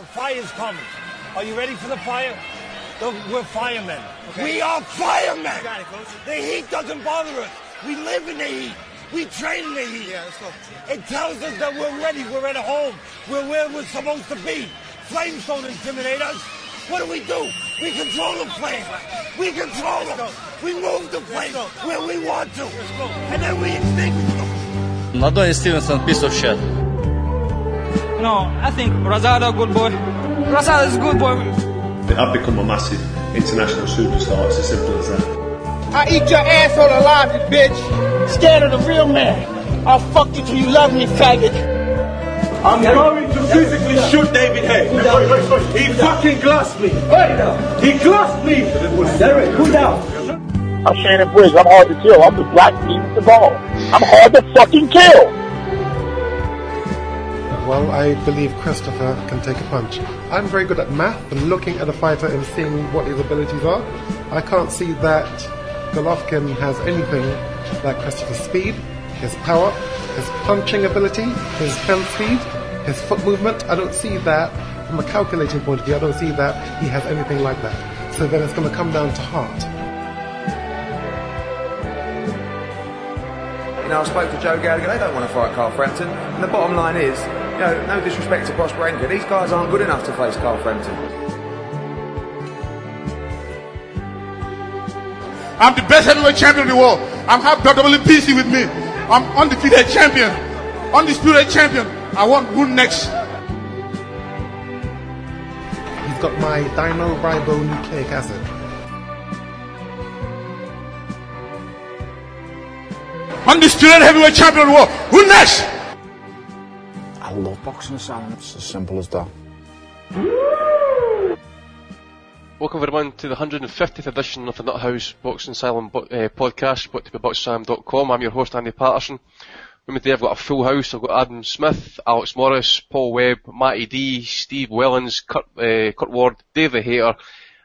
The fire's coming. Are you ready for the fire? Look, we're firemen. We are firemen. The heat doesn't bother us. We live in the heat. We train in the heat. Yeah, let's go. It tells us that we're ready. We're at home. We're where we're supposed to be. Flames don't intimidate us. What do we do? We control the flame. We control them. We move the flame where we want to. And then we extinguish them. Adonis Stevenson, piece of shit. No, I think Rosado, good boy. Rosado is a good boy. I've become a massive international superstar. It's as simple as that. I eat your asshole alive, you bitch. Scared of the real man. I'll fuck you till you love me, faggot. I'm going to physically shoot David Haye. He fucking glassed me. He glassed me. Derek, cool down. I'm Shannon Briggs. I'm hard to kill. I'm the black meat with the ball. I'm hard to fucking kill. Well, I believe Christopher can take a punch. I'm very good at math and looking at a fighter and seeing what his abilities are. I can't see that Golovkin has anything like Christopher's speed, his power, his punching ability, his fence speed, his foot movement. I don't see that from a calculating point of view. I don't see that he has anything like that. So then it's going to come down to heart. You know, I spoke to Joe Gallagher, they don't want to fight Carl Frampton. And the bottom line is, know, no disrespect to Prosper Anchor, these guys aren't good enough to face Carl Frampton. I'm the best heavyweight champion in the world. I'm have WBC with me. I'm undefeated champion. Undisputed champion. I want who next? He's got my dino-ribonucleic acid. Undisputed heavyweight champion of the world. Who next? I love boxing asylum. It's as simple as that. Welcome everyone to the 150th edition of the Nut House Boxing Asylum bo- uh, podcast, brought to you by BoxingAsylum.com. I'm your host Andy Patterson. With me today I've got a full house. I've got Adam Smith, Alex Morris, Paul Webb, Matty D, Steve Wellens, Kurt, uh, Kurt Ward, Dave the Hater,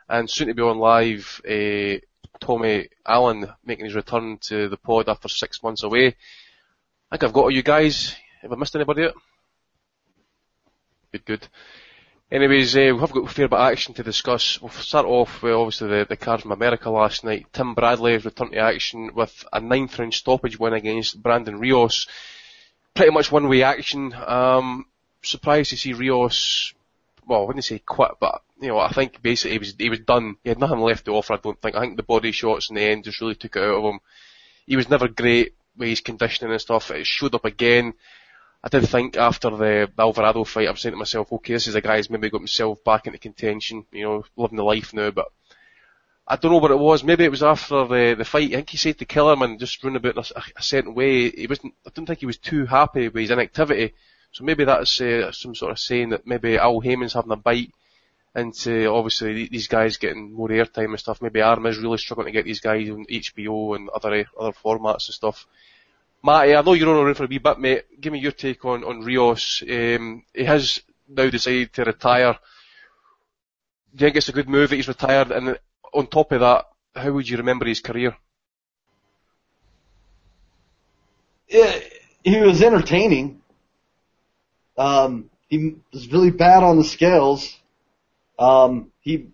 and soon to be on live, uh, Tommy Allen making his return to the pod after six months away. I think I've got all you guys. Have I missed anybody yet? Good, good. Anyways, uh, we have got a fair bit of action to discuss. We'll start off with obviously the, the card from America last night. Tim Bradley has returned to action with a ninth round stoppage win against Brandon Rios. Pretty much one way action. Um, surprised to see Rios, well, I wouldn't say quit, but you know, I think basically he was, he was done. He had nothing left to offer, I don't think. I think the body shots in the end just really took it out of him. He was never great with his conditioning and stuff. It showed up again. I did think after the Alvarado fight, I'm saying to myself, okay, this is a guy who's maybe got himself back into contention, you know, living the life now, but I don't know what it was. Maybe it was after the, the fight. I think he said to Kellerman just run about in a, a certain way. He wasn't, I don't think he was too happy with his inactivity. So maybe that's uh, some sort of saying that maybe Al Haymon's having a bite into obviously these guys getting more airtime and stuff. Maybe Arum is really struggling to get these guys on HBO and other other formats and stuff. Matty, I know you're on around for a wee bit, mate. Give me your take on, on Rios. Um, he has now decided to retire. Do you think it's a good move that he's retired? And on top of that, how would you remember his career? Yeah, he was entertaining. Um, he was really bad on the scales. Um, he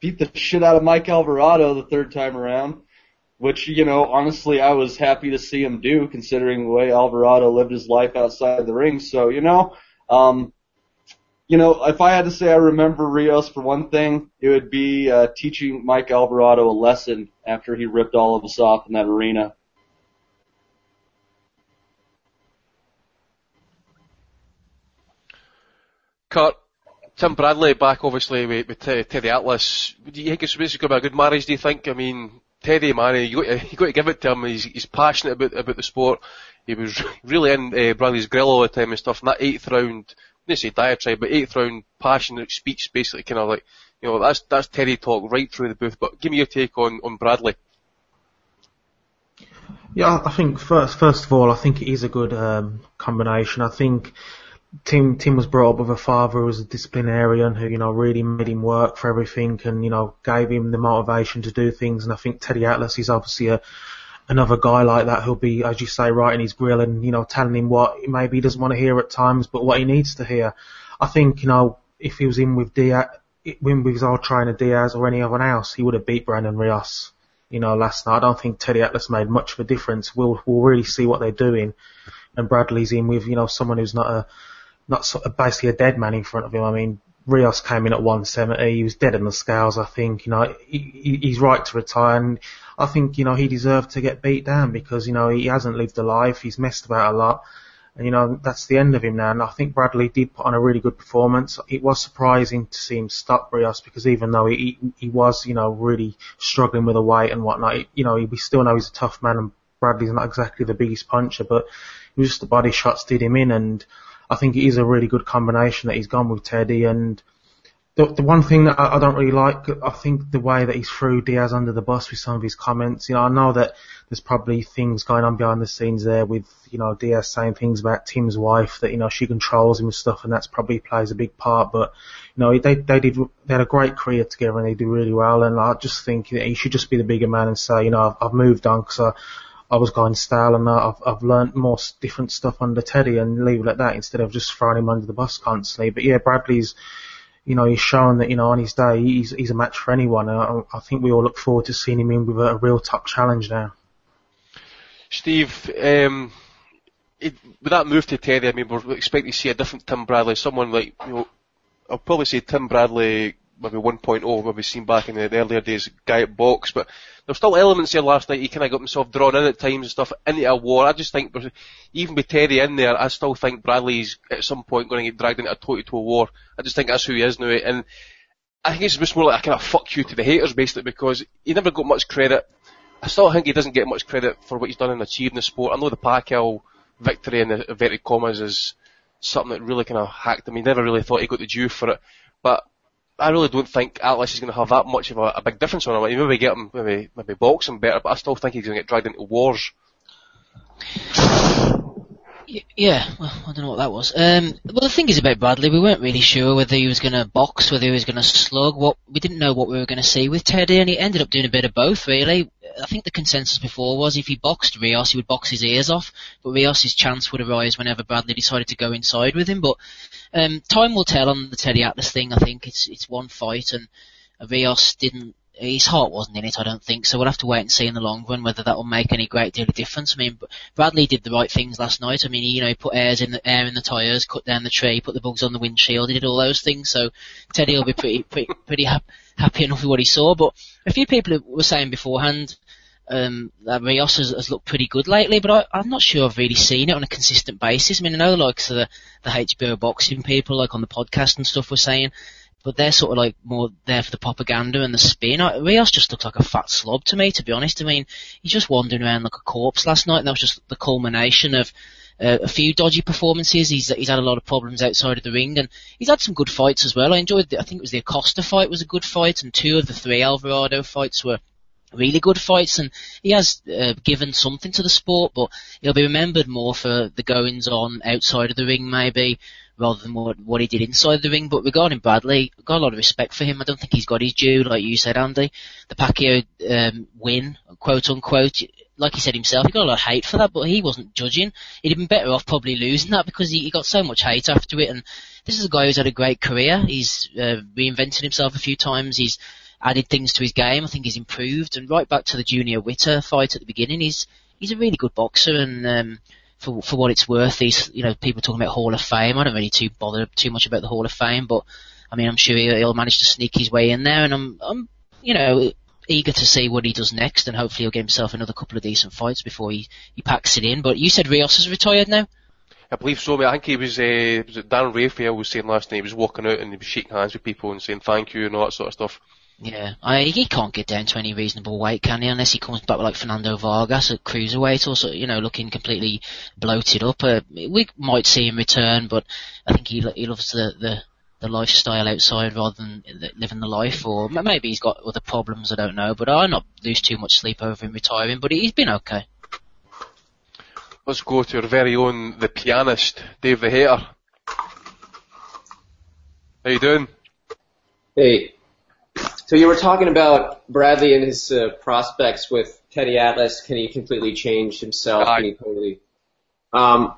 beat the shit out of Mike Alvarado the third time around which, you know, honestly, I was happy to see him do considering the way Alvarado lived his life outside the ring. So, you know, um, you know, if I had to say I remember Rios for one thing, it would be, uh, teaching Mike Alvarado a lesson after he ripped all of us off in that arena. Kurt, Tim Bradley back obviously with, with Teddy Atlas. Do you think it's basically going to be a good marriage, do you think? I mean, Teddy, man, you got you got to give it to him. He's, he's passionate about about the sport. He was really in uh, Bradley's grill all the time and stuff. And that eighth round, I didn't say diatribe, but eighth round passionate speech, basically, kind of like, you know, that's that's Teddy talk right through the booth. But give me your take on on Bradley. Yeah, I think first first of all, I think it is a good um, combination. I think Tim Tim was brought up with a father who was a disciplinarian who, you know, really made him work for everything and, you know, gave him the motivation to do things. And I think Teddy Atlas is obviously a another guy like that who'll be, as you say, right in his grill and, you know, telling him what maybe he doesn't want to hear at times, but what he needs to hear. I think, you know, if he was in with Diaz, when with his old trainer Diaz or anyone else, he would have beat Brandon Rios. You know, last night I don't think Teddy Atlas made much of a difference. We'll we'll really see what they're doing, and Bradley's in with you know someone who's not a not sort of basically a dead man in front of him. I mean, Rios came in at 170. He was dead in the scales. I think you know he, he's right to retire, and I think you know he deserved to get beat down because you know he hasn't lived a life. He's messed about a lot. And you know, that's the end of him now. And I think Bradley did put on a really good performance. It was surprising to see him stop Rios because even though he, he was, you know, really struggling with the weight and whatnot, you know, we still know he's a tough man and Bradley's not exactly the biggest puncher, but it was just the body shots did him in and I think it is a really good combination that he's gone with Teddy and the, the one thing that I, I don't really like, I think the way that he's threw Diaz under the bus with some of his comments. You know, I know that there's probably things going on behind the scenes there with, you know, Diaz saying things about Tim's wife that, you know, she controls him and stuff and that's probably plays a big part. But, you know, they, they did, they had a great career together and they did really well. And I just think know, he should just be the bigger man and say, you know, I've, I've moved on because I, I was going stale and I've, I've learned more different stuff under Teddy and leave it at that instead of just throwing him under the bus constantly. But yeah, Bradley's, you know, he's shown that, you know, on his day, he's, he's a match for anyone. I, I think we all look forward to seeing him in with a, a real top challenge now. Steve, um, it, with that move to Teddy, I mean, we're expecting to see a different Tim Bradley, someone like, you know, I'll probably say Tim Bradley maybe 1.0, maybe seen back in the, earlier days, guy at box, but there's still elements here last night, he kind of got himself drawn in at times and stuff, into a war. I just think, even with Teddy in there, I still think Bradley's at some point going to get dragged into a toe-to-toe war. I just think that's who he is now, and I think it's just more like a kind of fuck you to the haters, basically, because he never got much credit. I still think he doesn't get much credit for what he's done and achieved in the sport. I know the Pacquiao victory in the inverted commas is something that really kind of hacked him. He never really thought he got the due for it. But I really don't think Atlas is going to have that much of a, a big difference on him. He maybe get him, maybe, maybe boxing better, but I still think he's going to get dragged into wars. Yeah, well, I don't know what that was. Um, well, the thing is about Bradley, we weren't really sure whether he was going to box, whether he was going to slug. What we didn't know what we were going to see with Teddy, and he ended up doing a bit of both. Really, I think the consensus before was if he boxed Rios, he would box his ears off, but Rios's chance would arise whenever Bradley decided to go inside with him. But um, time will tell on the Teddy Atlas thing. I think it's it's one fight, and Rios didn't his heart wasn't in it, I don't think. So we'll have to wait and see in the long run whether that will make any great deal of difference. I mean, Bradley did the right things last night. I mean, you know, he put airs in the air in the tyres, cut down the tree, put the bugs on the windshield. He did all those things. So Teddy will be pretty pretty pretty ha- happy enough with what he saw. But a few people were saying beforehand. Um, that Rios has, has looked pretty good lately, but I, I'm not sure I've really seen it on a consistent basis. I mean, I know like so the, the HBO boxing people, like on the podcast and stuff, were saying but they're sort of like more there for the propaganda and the spin. I, Rios just looks like a fat slob to me, to be honest. I mean, he's just wandering around like a corpse last night, and that was just the culmination of uh, a few dodgy performances. He's he's had a lot of problems outside of the ring, and he's had some good fights as well. I enjoyed. The, I think it was the Acosta fight was a good fight, and two of the three Alvarado fights were really good fights and he has uh, given something to the sport but he'll be remembered more for the goings on outside of the ring maybe rather than what, what he did inside the ring. But regarding Bradley, I've got a lot of respect for him. I don't think he's got his due, like you said, Andy. The Pacquiao um, win, quote unquote, like he said himself, he got a lot of hate for that, but he wasn't judging. He'd been better off probably losing that because he, he got so much hate after it. And this is a guy who's had a great career. He's uh, reinvented himself a few times. He's added things to his game. I think he's improved. And right back to the Junior Witter fight at the beginning, he's he's a really good boxer and. Um, for for what it's worth, these you know people talking about Hall of Fame. I don't really too bother too much about the Hall of Fame, but I mean I'm sure he'll manage to sneak his way in there, and I'm I'm you know eager to see what he does next, and hopefully he'll get himself another couple of decent fights before he he packs it in. But you said Rios is retired now. I believe so, I think he was, uh, was it Darren Rafael was saying last night, he was walking out and he was shaking hands with people and saying thank you and all that sort of stuff. Yeah, I, he can't get down to any reasonable weight, can he? Unless he comes back like Fernando Vargas at cruiserweight, or so, you know, looking completely bloated up. Uh, we might see him return, but I think he he loves the the, the lifestyle outside rather than living the life. Or maybe he's got other problems, I don't know. But I not lose too much sleep over him retiring. But he's been okay. Let's go to our very own the pianist, Dave the Hater. How you doing? Hey. So you were talking about Bradley and his uh, prospects with Teddy Atlas. Can he completely change himself? Can he totally? Um,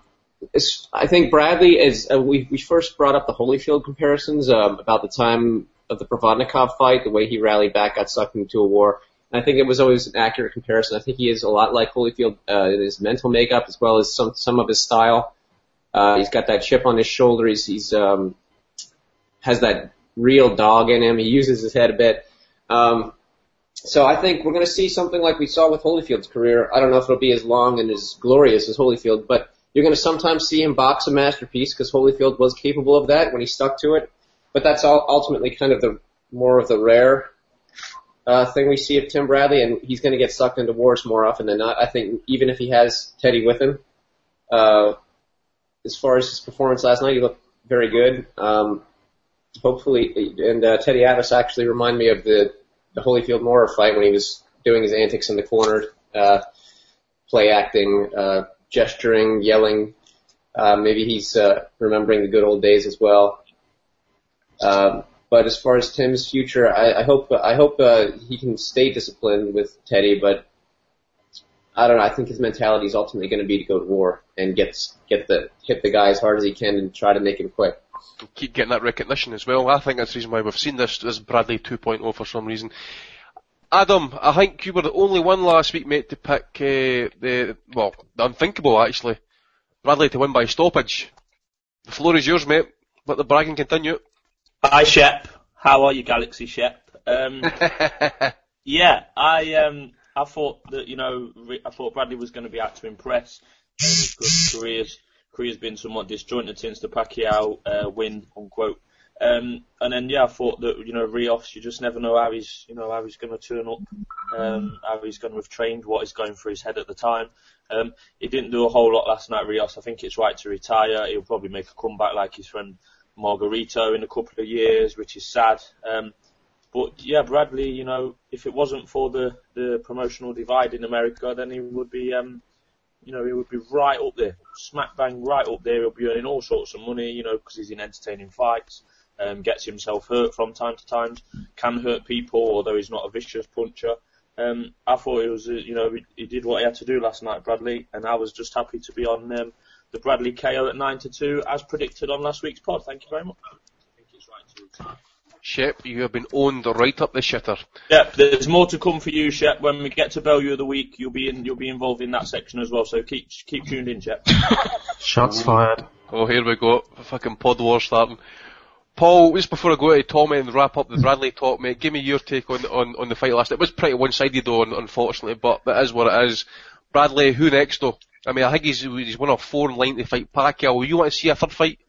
I think Bradley is. Uh, we we first brought up the Holyfield comparisons um, about the time of the Provodnikov fight, the way he rallied back, got sucked into a war. And I think it was always an accurate comparison. I think he is a lot like Holyfield uh, in his mental makeup as well as some some of his style. Uh, he's got that chip on his shoulder. He's he's um, has that real dog in him. He uses his head a bit. Um, so I think we're going to see something like we saw with Holyfield's career. I don't know if it'll be as long and as glorious as Holyfield, but you're going to sometimes see him box a masterpiece because Holyfield was capable of that when he stuck to it. But that's all ultimately kind of the more of the rare uh, thing we see of Tim Bradley, and he's going to get sucked into wars more often than not. I think even if he has Teddy with him, uh, as far as his performance last night, he looked very good. Um, hopefully, and uh, Teddy Atlas actually reminded me of the the Holyfield Moorer fight when he was doing his antics in the corner, uh, play acting, uh, gesturing, yelling. Uh, maybe he's uh, remembering the good old days as well. Um, but as far as Tim's future, I, I hope I hope uh, he can stay disciplined with Teddy. But I don't know. I think his mentality is ultimately going to be to go to war and get get the hit the guy as hard as he can and try to make him quit. Keep getting that recognition as well. I think that's the reason why we've seen this this Bradley 2.0 for some reason. Adam, I think you were the only one last week, mate, to pick uh, the well, the unthinkable actually. Bradley to win by stoppage. The floor is yours, mate. Let the bragging continue. Hi, Shep. How are you, Galaxy Shep? Um, yeah, I um, I thought that you know I thought Bradley was going to be out to impress because career's career's been somewhat disjointed since the Pacquiao uh, win, unquote. Um, and then yeah, I thought that you know Rios, you just never know how he's you know how he's going to turn up, um, how he's going to have trained, what is going through his head at the time. Um, he didn't do a whole lot last night, Rios. I think it's right to retire. He'll probably make a comeback like his friend Margarito in a couple of years, which is sad. Um, but yeah, Bradley, you know, if it wasn't for the, the promotional divide in America, then he would be, um, you know, he would be right up there, smack bang right up there. He'll be earning all sorts of money, you know, because he's in entertaining fights um, gets himself hurt from time to time, can hurt people, although he's not a vicious puncher. Um, I thought it was, uh, you know, he, he, did what he had to do last night, Bradley, and I was just happy to be on um, the Bradley KO at 9 to 2 as predicted on last week's pod. Thank you very much. Shep, you have been owned right up the shitter. Yep, there's more to come for you, Shep. When we get to Bellew of the week, you'll be in, you'll be involved in that section as well. So keep keep tuned in, Shep. Shots fired. Oh, here we go. Fucking pod war starting. Paul, just before I go to Tommy and wrap up the Bradley talk, mate, give me your take on on, on the fight last. night. It was pretty one-sided though, unfortunately, but it is what it is. Bradley, who next though? I mean, I think he's he's one of four in line to fight Pacquiao. Will you want to see a third fight?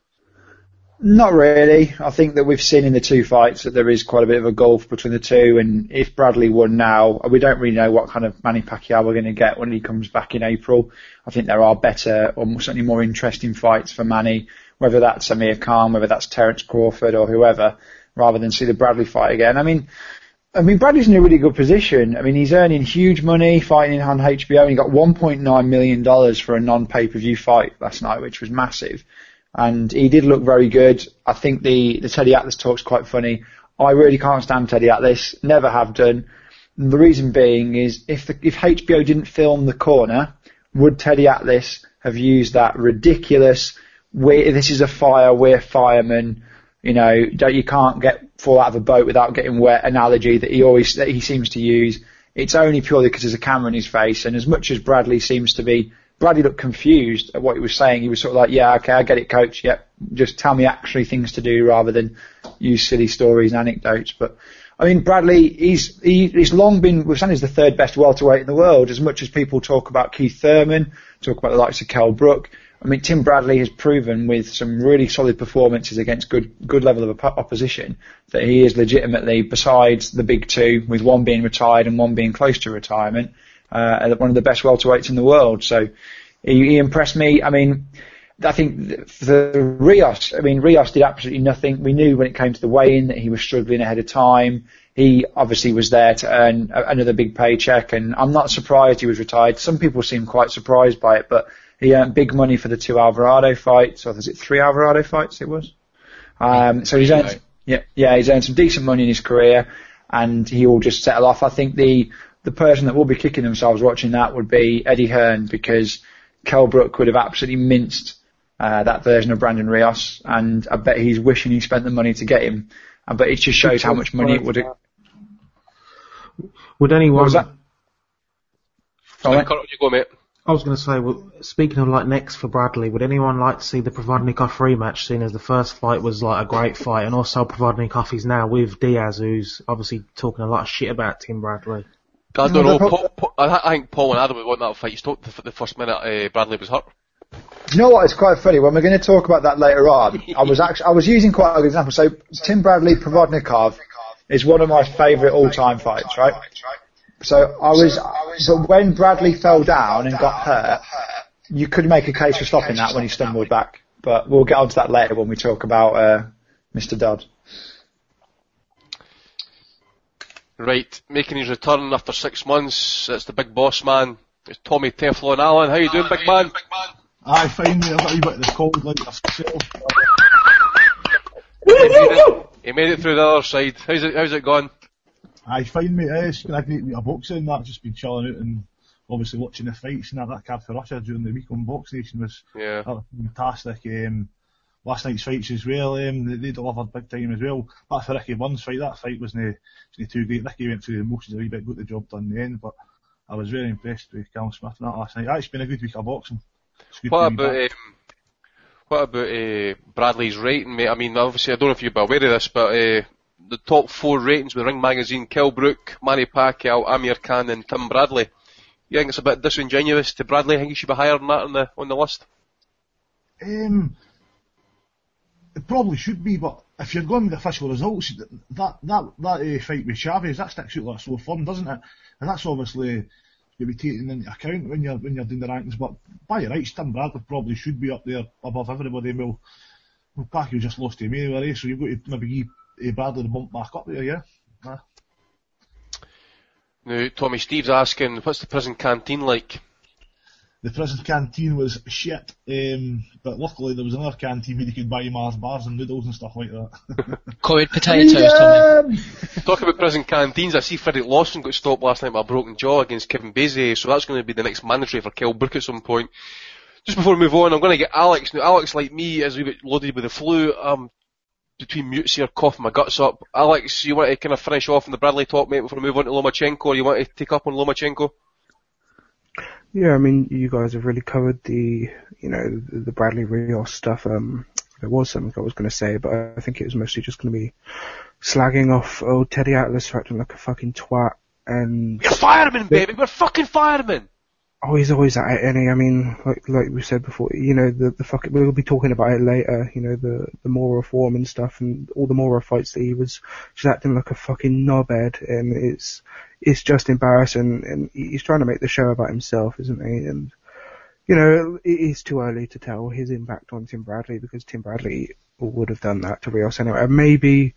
Not really. I think that we've seen in the two fights that there is quite a bit of a gulf between the two, and if Bradley won now, we don't really know what kind of Manny Pacquiao we're going to get when he comes back in April. I think there are better, or certainly more interesting fights for Manny whether that's Amir Khan, whether that's Terence Crawford or whoever, rather than see the Bradley fight again. I mean, I mean, Bradley's in a really good position. I mean, he's earning huge money fighting on HBO, and he got 1.9 million dollars for a non-pay-per-view fight last night, which was massive. And he did look very good. I think the the Teddy Atlas talk's quite funny. I really can't stand Teddy Atlas. Never have done. And the reason being is if the, if HBO didn't film the corner, would Teddy Atlas have used that ridiculous we this is a fire, we're firemen. You know, you can't get fall out of a boat without getting wet. Analogy that he always that he seems to use. It's only purely because there's a camera in his face, and as much as Bradley seems to be, Bradley looked confused at what he was saying. He was sort of like, "Yeah, okay, I get it, coach. Yep, just tell me actually things to do rather than use silly stories and anecdotes." But I mean, Bradley, he's he, he's long been we're saying he's the third best welterweight in the world. As much as people talk about Keith Thurman, talk about the likes of Kell Brook, I mean, Tim Bradley has proven with some really solid performances against good good level of opposition that he is legitimately, besides the big two, with one being retired and one being close to retirement, uh, one of the best welterweights in the world. So he, he impressed me. I mean, I think the Rios, I mean, Rios did absolutely nothing. We knew when it came to the weigh-in that he was struggling ahead of time. He obviously was there to earn another big paycheck, and I'm not surprised he was retired. Some people seem quite surprised by it, but he earned big money for the two Alvarado fights, or was it three Alvarado fights it was? Um, so he's earned, yeah, yeah, he's earned some decent money in his career, and he will just settle off. I think the, the person that will be kicking themselves watching that would be Eddie Hearn, because Kell Brook would have absolutely minced uh, that version of Brandon Rios, and I bet he's wishing he spent the money to get him. Uh, but it just shows how much money it would. have Would anyone? What was that? Sorry, Kurt, you go, mate. I was going to say, well, speaking of like next for Bradley, would anyone like to see the Provodnikov rematch? Seeing as the first fight was like a great fight, and also Provodnikov is now with Diaz, who's obviously talking a lot of shit about Tim Bradley. I don't know. Paul, Paul, I I think Paul and Adam would want that fight. You stopped the, the first minute uh, Bradley was hurt. You know what? It's quite funny. When we're going to talk about that later on, I was actually I was using quite a good example. So Tim Bradley Provodnikov is one of my favourite all-time fights, right? So I was, but when Bradley fell down and got hurt, you could make a case for stopping that when he stumbled back. But we'll get onto that later when we talk about uh, Mr. Dodd. Right, making his return after six months. It's the big boss man. It's Tommy Teflon Allen. How you doing, big man? Mate, I've got a wee bit of the cold like myself. he, made it, he made it through the other side. How's it? How's it gone? Aye, fine mate, eh, it's been a great week of boxing, that, just been chilling out and obviously watching the fights and that, that card for Russia during the week on Box Nation was Yeah. fantastic. Um, last night's fights as well, um, they, they delivered big time as well. That's for Ricky Burns fight, that fight wasn't, wasn't too great. Ricky went through the motions a wee bit, got the job done in the end, but I was very impressed with Callum Smith and that last night. It's been a good week of boxing. What about um, what about uh, Bradley's rating, mate? I mean, obviously, I don't know if been aware of this, but uh, the top four ratings with Ring Magazine: Kell Brook, Manny Pacquiao, Amir Khan, and Tim Bradley. You think it's a bit disingenuous to Bradley? I think he should be higher than that on the on the list. Um, it probably should be, but if you're going with official results, that that that uh, fight with Chavez that sticks out like a sore thumb, doesn't it? And that's obviously to be taken into account when you're when you're doing the rankings. But by your rights, Tim Bradley probably should be up there above everybody. Well, well Pacquiao just lost to him anyway, so you've got to maybe give uh, Bradley the bump back up there, yeah. Nah. Now, Tommy Steve's asking, what's the prison canteen like? The prison canteen was shit, um, but luckily there was another canteen where you could buy Mars bars and noodles and stuff like that. Coed potatoes, Tommy. Talk about prison canteens. I see Frederick Lawson got stopped last night by a broken jaw against Kevin Bizier, so that's going to be the next mandatory for Kell Brook at some point. Just before we move on, I'm going to get Alex. Now, Alex, like me, is a wee bit loaded with the flu. Um, between mutes here, coughing my guts up. Alex, you want to kind of finish off on the Bradley talk, mate, before we move on to Lomachenko, or you want to take up on Lomachenko? Yeah, I mean, you guys have really covered the, you know, the, Bradley Rios stuff. Um, there was something I was going to say, but I think it was mostly just going to be slagging off old Teddy Atlas for acting like a fucking twat. And We're firemen, baby! We're fucking firemen! Oh, he's always at it, and I mean, like like we said before, you know, the the fucking we'll be talking about it later. You know, the the Moorer Foreman and stuff, and all the Moorer fights that he was just acting like a fucking knobhead, and it's it's just embarrassing. And he's trying to make the show about himself, isn't he? And you know, it is too early to tell his impact on Tim Bradley because Tim Bradley would have done that to Rios anyway. And maybe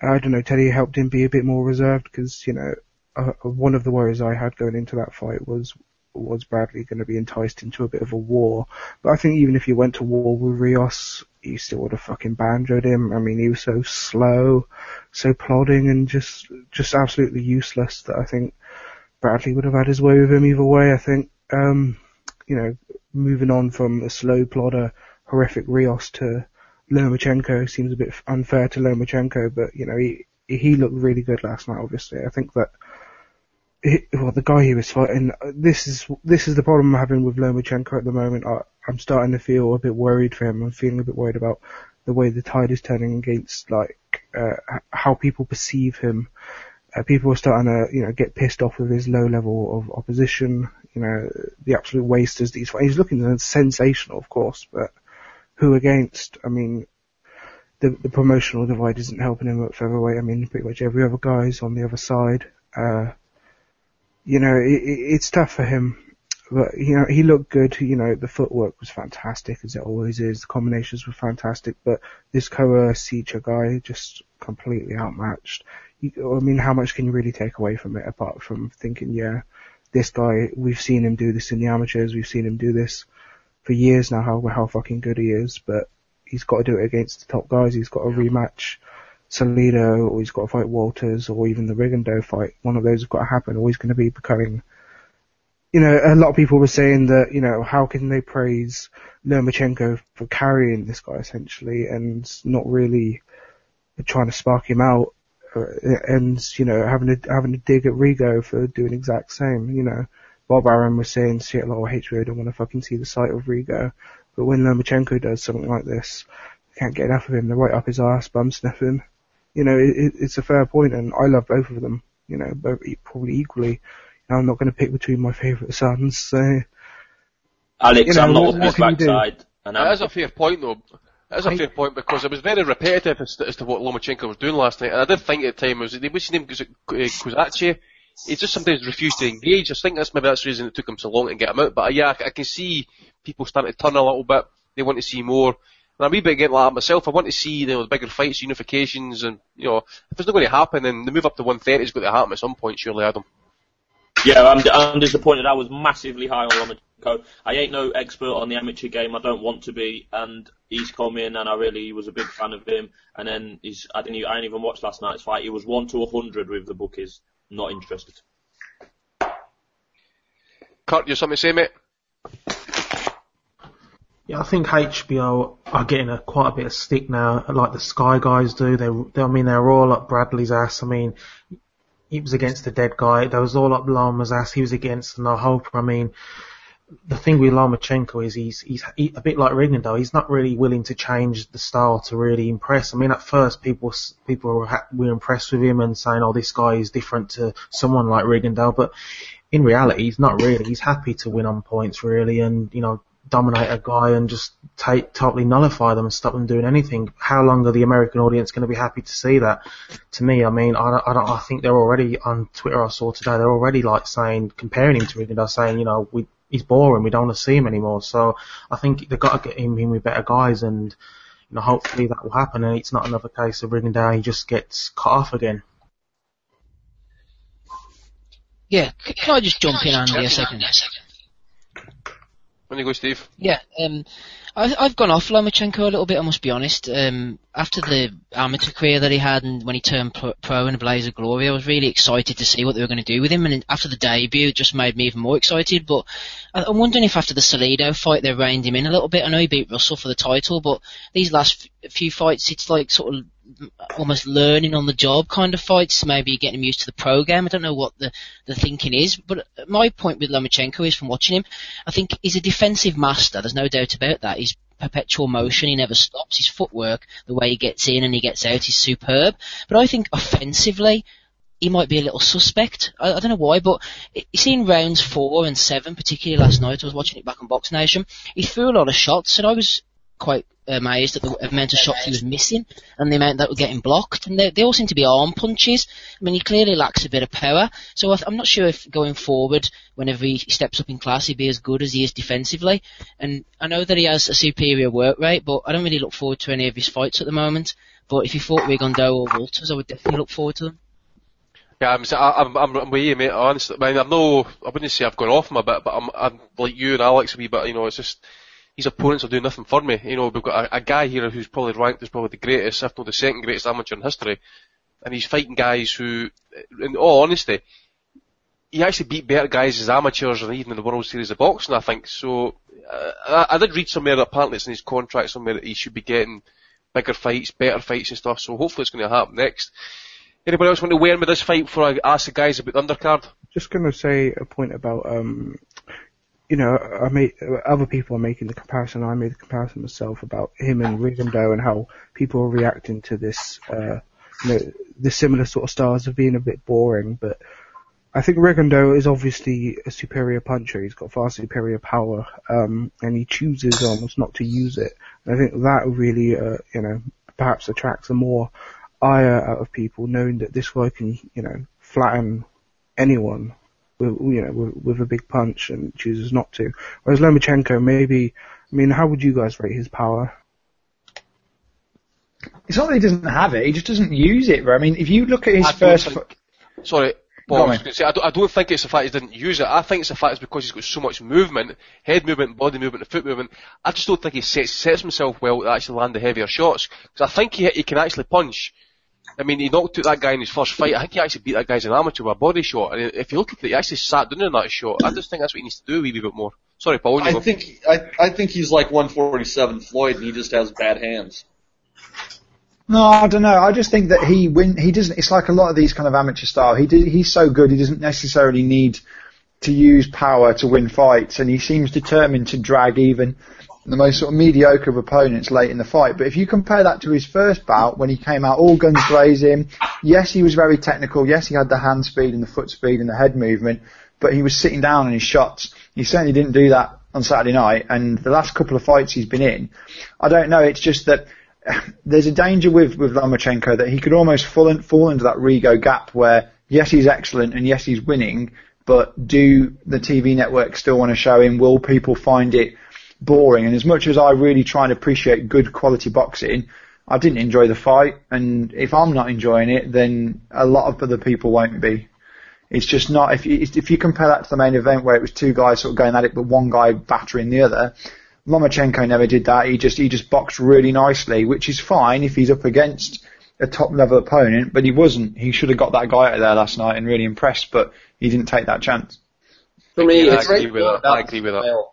I don't know, Teddy helped him be a bit more reserved because you know. Uh, one of the worries I had going into that fight was was Bradley going to be enticed into a bit of a war? But I think even if you went to war with Rios, you still would have fucking banjoed him. I mean, he was so slow, so plodding, and just just absolutely useless that I think Bradley would have had his way with him either way. I think, um, you know, moving on from a slow plodder, horrific Rios to Lomachenko seems a bit unfair to Lomachenko, but you know, he he looked really good last night. Obviously, I think that he, well, the guy he was fighting. uh, This is this is the problem I'm having with Lomachenko at the moment. I, I'm starting to feel a bit worried for him. I'm feeling a bit worried about the way the tide is turning against like uh, how people perceive him. Uh, people are starting to you know get pissed off with his low level of opposition. You know the absolute wasters that he's fighting. He's looking sensational, of course, but who against? I mean, the the promotional divide isn't helping him at featherweight. I mean, pretty much every other guy's on the other side. Uh, you know, it, it, it's tough for him. But, you know, he looked good. You know, the footwork was fantastic, as it always is. The combinations were fantastic. But this Koasicha guy just completely outmatched. You, I mean, how much can you really take away from it apart from thinking, yeah, this guy, we've seen him do this in the amateurs. We've seen him do this for years now, how, how fucking good he is. But he's got to do it against the top guys. He's got to rematch Salido, or he's got to fight Walters, or even the Rigondeaux fight. One of those has got to happen, or he's going to be becoming you know, a lot of people were saying that, you know, how can they praise Lomachenko for carrying this guy essentially and not really trying to spark him out uh, and, you know, having to, having to dig at Rigo for doing exact same, you know. Bob Arum was saying Seattle or HBO don't want to fucking see the sight of Rigo. But when Lomachenko does something like this, they can't get enough of him. They're right up his ass, bum sniffing. You know, it, it's a fair point and I love both of them, you know, both probably equally. I'm not going to pick between my favourite sons. So, Alex, you know, I'm not what- up what his can you do? backside. And That is a fair point, though. That is a fair point because it was very repetitive as to, as to what Lomachenko was doing last night, and I did think at the time was it was his name was it Kuzachi. He just sometimes refused to engage. I think that's maybe that's the reason it took him so long to get him out. But uh, yeah, I, I can see people starting to turn a little bit. They want to see more. And I'm a wee bit getting like that myself. I want to see you know, the bigger fights, unifications, and you know if it's not going to happen, then the move up to 130 is going to happen at some point, surely, Adam. Yeah, I'm, I'm disappointed. I was massively high on Lomachenko. I ain't no expert on the amateur game. I don't want to be. And he's come in, and I really was a big fan of him. And then he's, I didn't, even, I didn't even watch last night's fight. He was one to a hundred with the bookies. Not interested. Kurt, you have something to say, mate? Yeah, I think HBO are getting a quite a bit of stick now, like the Sky guys do. They, they I mean, they're all up Bradley's ass. I mean, he was against the dead guy. They was all up Loma's ass. He was against No Hope. I mean, the thing with Lomachenko is he's he's he, a bit like Rigondeaux. He's not really willing to change the style to really impress. I mean, at first people people were, were impressed with him and saying, "Oh, this guy is different to someone like Rigondeaux," but in reality, he's not really. He's happy to win on points, really, and you know, dominate a guy and just take totally nullify them and stop them doing anything. How long are the American audience going to be happy to see that? To me, I mean, I don't, I don't. I think they're already on Twitter. I saw today they're already like saying comparing him to Rigondeaux, saying you know we he's boring. We don't want to see him anymore. So I think they've got to get him in with better guys and. You know, hopefully that will happen, and it's not another case of Rigondeaux. He just gets cut off again. Yeah, can I just jump in, Andy, a second? When you go, Steve. Yeah, um, I, I've gone off Lomachenko a little bit, I must be honest. Um, after the amateur career that he had and when he turned pro, pro in a Blaze of Glory, I was really excited to see what they were going to do with him. And after the debut, it just made me even more excited. But I, I'm wondering if after the Salido fight, they reined him in a little bit. I know he beat Russell for the title, but these last f- few fights, it's like sort of almost learning on the job kind of fights, maybe getting him used to the pro game. I don't know what the, the thinking is, but my point with Lomachenko is from watching him, I think he's a defensive master, there's no doubt about that. He's perpetual motion, he never stops, his footwork, the way he gets in and he gets out is superb. But I think offensively, he might be a little suspect. I, I don't know why, but you see in rounds four and seven, particularly last night, I was watching it back on Box Nation, he threw a lot of shots and I was quite um, amazed at the amount of shots he was missing and the amount that were getting blocked. And they, they all seem to be arm punches. I mean, he clearly lacks a bit of power. So I, I'm not sure if going forward, whenever he steps up in class, he'd be as good as he is defensively. And I know that he has a superior work rate, but I don't really look forward to any of his fights at the moment. But if he fought Rigondeaux or Walters, I would definitely look forward to them. Yeah, I'm, I'm, I'm, I'm with you, mate. Honestly, I mean, I'm no, I wouldn't say I've gone off him a bit, but I'm, I'm like you and Alex a wee bit. You know, it's just his opponents are doing nothing for me. You know, we've got a, a guy here who's probably ranked as probably the greatest, if not the second greatest amateur in history, and he's fighting guys who, in all honesty, he actually beat better guys as amateurs and even in the World Series of Boxing. I think so. Uh, I, I did read somewhere that apparently it's in his contract somewhere that he should be getting bigger fights, better fights and stuff. So hopefully it's going to happen next. Anybody else want to weigh in with this fight before I ask the guys about the undercard? Just going to say a point about, um, you know, I made other people are making the comparison. I made the comparison myself about him and Rigondeaux and how people are reacting to this, uh, you know, the similar sort of styles of being a bit boring. But I think Rigondeaux is obviously a superior puncher. He's got far superior power, um, and he chooses almost not to use it. And I think that really, uh, you know, perhaps attracts a more ire out of people, knowing that this guy can, you know, flatten anyone with, you know, with, with a big punch and chooses not to. Whereas Lomachenko, maybe, I mean, how would you guys rate his power? It's not that he doesn't have it; he just doesn't use it. I mean, if you look at his I first, think- fi- Sorry, Go Paul, on, I, was mate. gonna say, I, don't, I don't think it's the fact he didn't use it. I think it's the fact it's because he's got so much movement, head movement, body movement, foot movement. I just don't think he sets, sets himself well to actually land the heavier shots. Because I think he, he can actually punch. I mean, he knocked out that guy in his first fight. I think he actually beat that guy as an amateur with a body shot. And if you look at it, he actually sat down in that shot. I just think that's what he needs to do a wee bit more. Sorry, Paul. I think I I think he's like 147 Floyd, and he just has bad hands. No, I don't know. I just think that he win. He doesn't. It's like a lot of these kind of amateur style. He did, he's so good. He doesn't necessarily need to use power to win fights, and he seems determined to drag even the most sort of mediocre of opponents late in the fight. But if you compare that to his first bout when he came out all guns blazing, yes, he was very technical. Yes, he had the hand speed and the foot speed and the head movement, but he was sitting down on his shots. He certainly didn't do that on Saturday night. And the last couple of fights he's been in, I don't know. It's just that there's a danger with with Lomachenko that he could almost fall, in, fall into that Rigo gap where yes he's excellent and yes he's winning, but do the TV network still want to show him? Will people find it boring? And as much as I really try and appreciate good quality boxing, I didn't enjoy the fight, and if I'm not enjoying it, then a lot of other people won't be. It's just not if you if you compare that to the main event where it was two guys sort of going at it, but one guy battering the other. Lomachenko never did that. He just he just boxed really nicely, which is fine if he's up against a top level opponent, but he wasn't. He should have got that guy out of there last night and really impressed, but he didn't take that chance. For me, Yeah, I it's agree with that. I agree with that.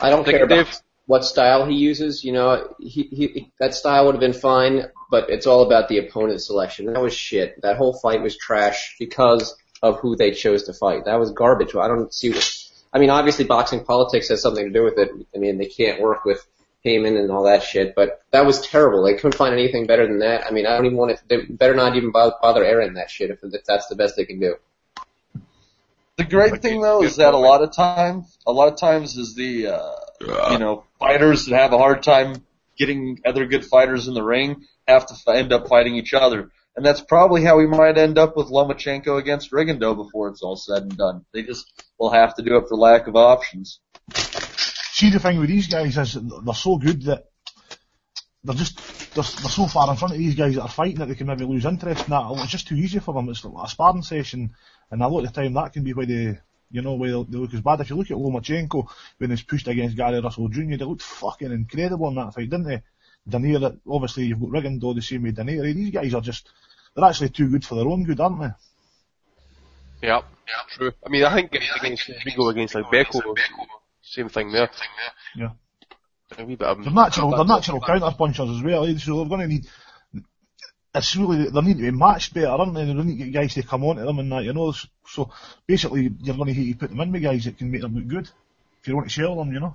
I don't care about what style he uses. You know, he, he that style would have been fine, but it's all about the opponent selection. That was shit. That whole fight was trash because of who they chose to fight. That was garbage. I don't see what. I mean, obviously, boxing politics has something to do with it. I mean, they can't work with Haymon and all that shit, but that was terrible. They couldn't find anything better than that. I mean, I don't even want to. They better not even bother, bother airing that shit if, if that's the best they can do. The great thing though is that a lot of times, a lot of times is the uh, you know fighters that have a hard time getting other good fighters in the ring have to f- end up fighting each other, and that's probably how we might end up with Lomachenko against Rigondeaux before it's all said and done. They just will have to do it for lack of options. See, the thing with these guys is they're so good that they're just they're, they're so far in front of these guys that are fighting that they can maybe lose interest in that. It's just too easy for them. It's like a sparring session, and a lot of the time that can be why they, you know, why they, look as bad. If you look at Lomachenko when he's pushed against Gary Russell Jr., they looked fucking incredible in that fight, didn't they? Donaire, obviously you've got Rigondeaux the same way Donaire. These guys are just they're actually too good for their own good, aren't they? Yeah, yeah, true. I mean, I think against Vigo against like Beko, same thing there. Yeah. A wee bit of They're natural, they're natural counter punchers as well. eh? So they're going to need. It's really they need to be matched better, aren't they? They need to get guys to come on to them and that, you know. So basically, you're going to need to put them in with guys that can make them look good. If you want to shell them, you know.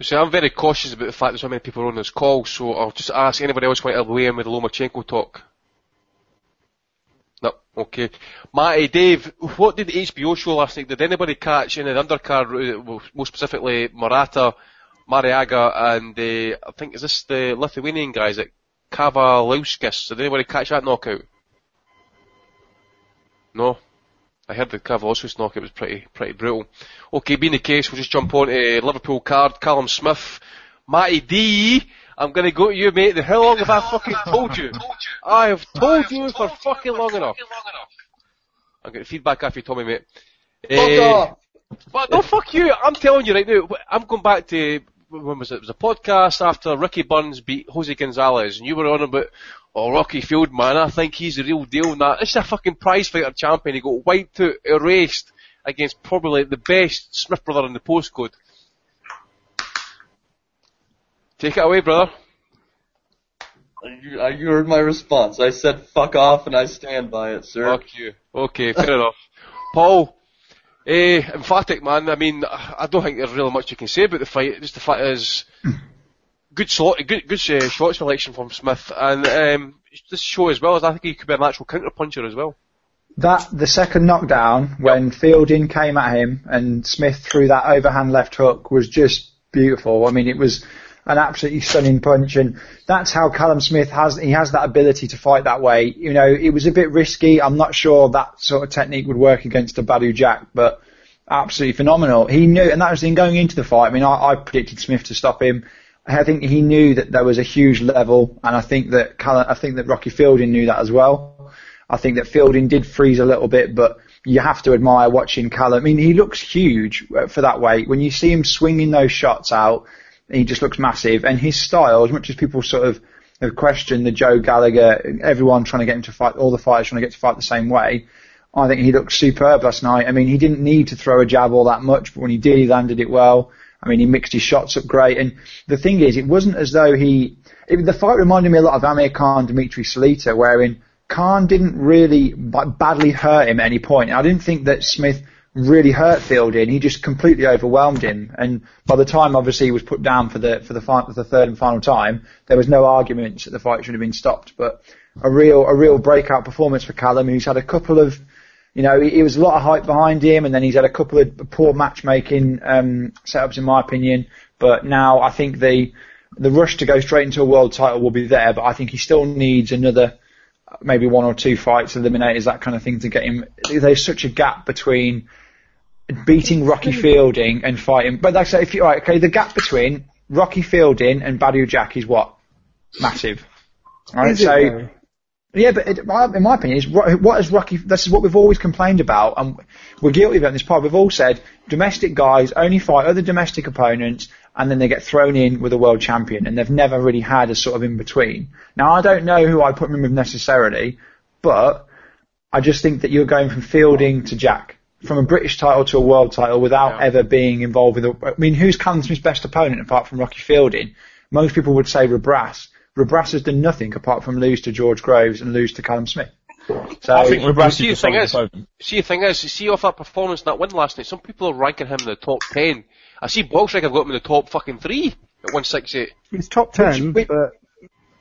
So I'm very cautious about the fact there's so many people on this call, so I'll just ask anybody else want to weigh in with the Lomachenko talk. No, okay. Matty, Dave, what did the HBO show last night? Did anybody catch in the undercard, uh, more specifically Morata, Marriaga, and uh, I think is this the Lithuanian guys at Kavaliauskas? Did anybody catch that knockout? No. I heard the Kavaliauskas knockout was pretty pretty brutal. Okay, being the case, we'll just jump on to Liverpool card. Callum Smith, Matty D. I'm gonna go to you, mate. How long have I fucking told you? I have told you for fucking long enough. I'm getting feedback after you told me, mate. Fuck Eh, off. But no, fuck you. I'm telling you right now. I'm going back to when was it? It was a podcast after Ricky Burns beat Jose Gonzalez, and you were on about oh Rocky Field, man. I think he's the real deal. And that this is a fucking prize fighter champion. He got wiped out, erased against probably the best Smith brother in the postcode. Take it away, brother. You, you heard my response. I said fuck off, and I stand by it, sir. Fuck you. Okay, fair enough. Paul, eh, emphatic man. I mean, I don't think there's really much you can say about the fight. Just the fact is, good slot, good good uh, shot selection from Smith, and um, this show as well as I think he could be a natural counter puncher as well. That the second knockdown when Fielding came at him and Smith threw that overhand left hook was just beautiful. I mean, it was an absolutely stunning punch, and that's how Callum Smith has he has that ability to fight that way. You know, it was a bit risky. I'm not sure that sort of technique would work against a Badou Jack, but absolutely phenomenal. He knew, and that was in going into the fight. I mean, I, I predicted Smith to stop him. I think he knew that there was a huge level, and I think that Callum, I think that Rocky Fielding knew that as well. I think that Fielding did freeze a little bit, but you have to admire watching Callum. I mean, he looks huge uh, for that weight. When you see him swinging those shots out, he just looks massive. And his style, as much as people sort of have questioned the Joe Gallagher, everyone trying to get him to fight, all the fighters trying to get to fight the same way. I think he looked superb last night. I mean, he didn't need to throw a jab all that much, but when he did, he landed it well. I mean, he mixed his shots up great. And the thing is, it wasn't as though he, it, the fight reminded me a lot of Amir Khan, Dimitri Salita, wherein Khan didn't really b- badly hurt him at any point. I didn't think that Smith really hurt Fielding. He just completely overwhelmed him. And by the time, obviously, he was put down for the for the, for the third and final time, there was no arguments that the fight should have been stopped. But a real a real breakout performance for Callum, who's had a couple of you know, he, he was a lot of hype behind him, and then he's had a couple of poor matchmaking um, setups, in my opinion. But now I think the the rush to go straight into a world title will be there, but I think he still needs another maybe one or two fights, eliminators, that kind of thing to get him. There's such a gap between beating Rocky Fielding and fighting. But like I say, if you right, okay, the gap between Rocky Fielding and Badou Jack is what massive. Right, Is so though? yeah, but it, in my opinion, is what is Rocky? This is what we've always complained about, and we're guilty of it in this part. We've all said domestic guys only fight other domestic opponents, and then they get thrown in with a world champion, and they've never really had a sort of in between. Now, I don't know who I put him with necessarily, but I just think that you're going from Fielding to Jack, from a British title to a world title, without ever being involved with. A, I mean, who's Callum Smith's best opponent apart from Rocky Fielding? Most people would say Rebrasse. Rebrasse has done nothing apart from lose to George Groves and lose to Callum Smith. So I think Rebrasse see, the thing is, see, the thing is, see off that performance and that win last night, some people are ranking him in the top 10. I see Bolshevik have got him in the top fucking 3 at 168. He's top ten, but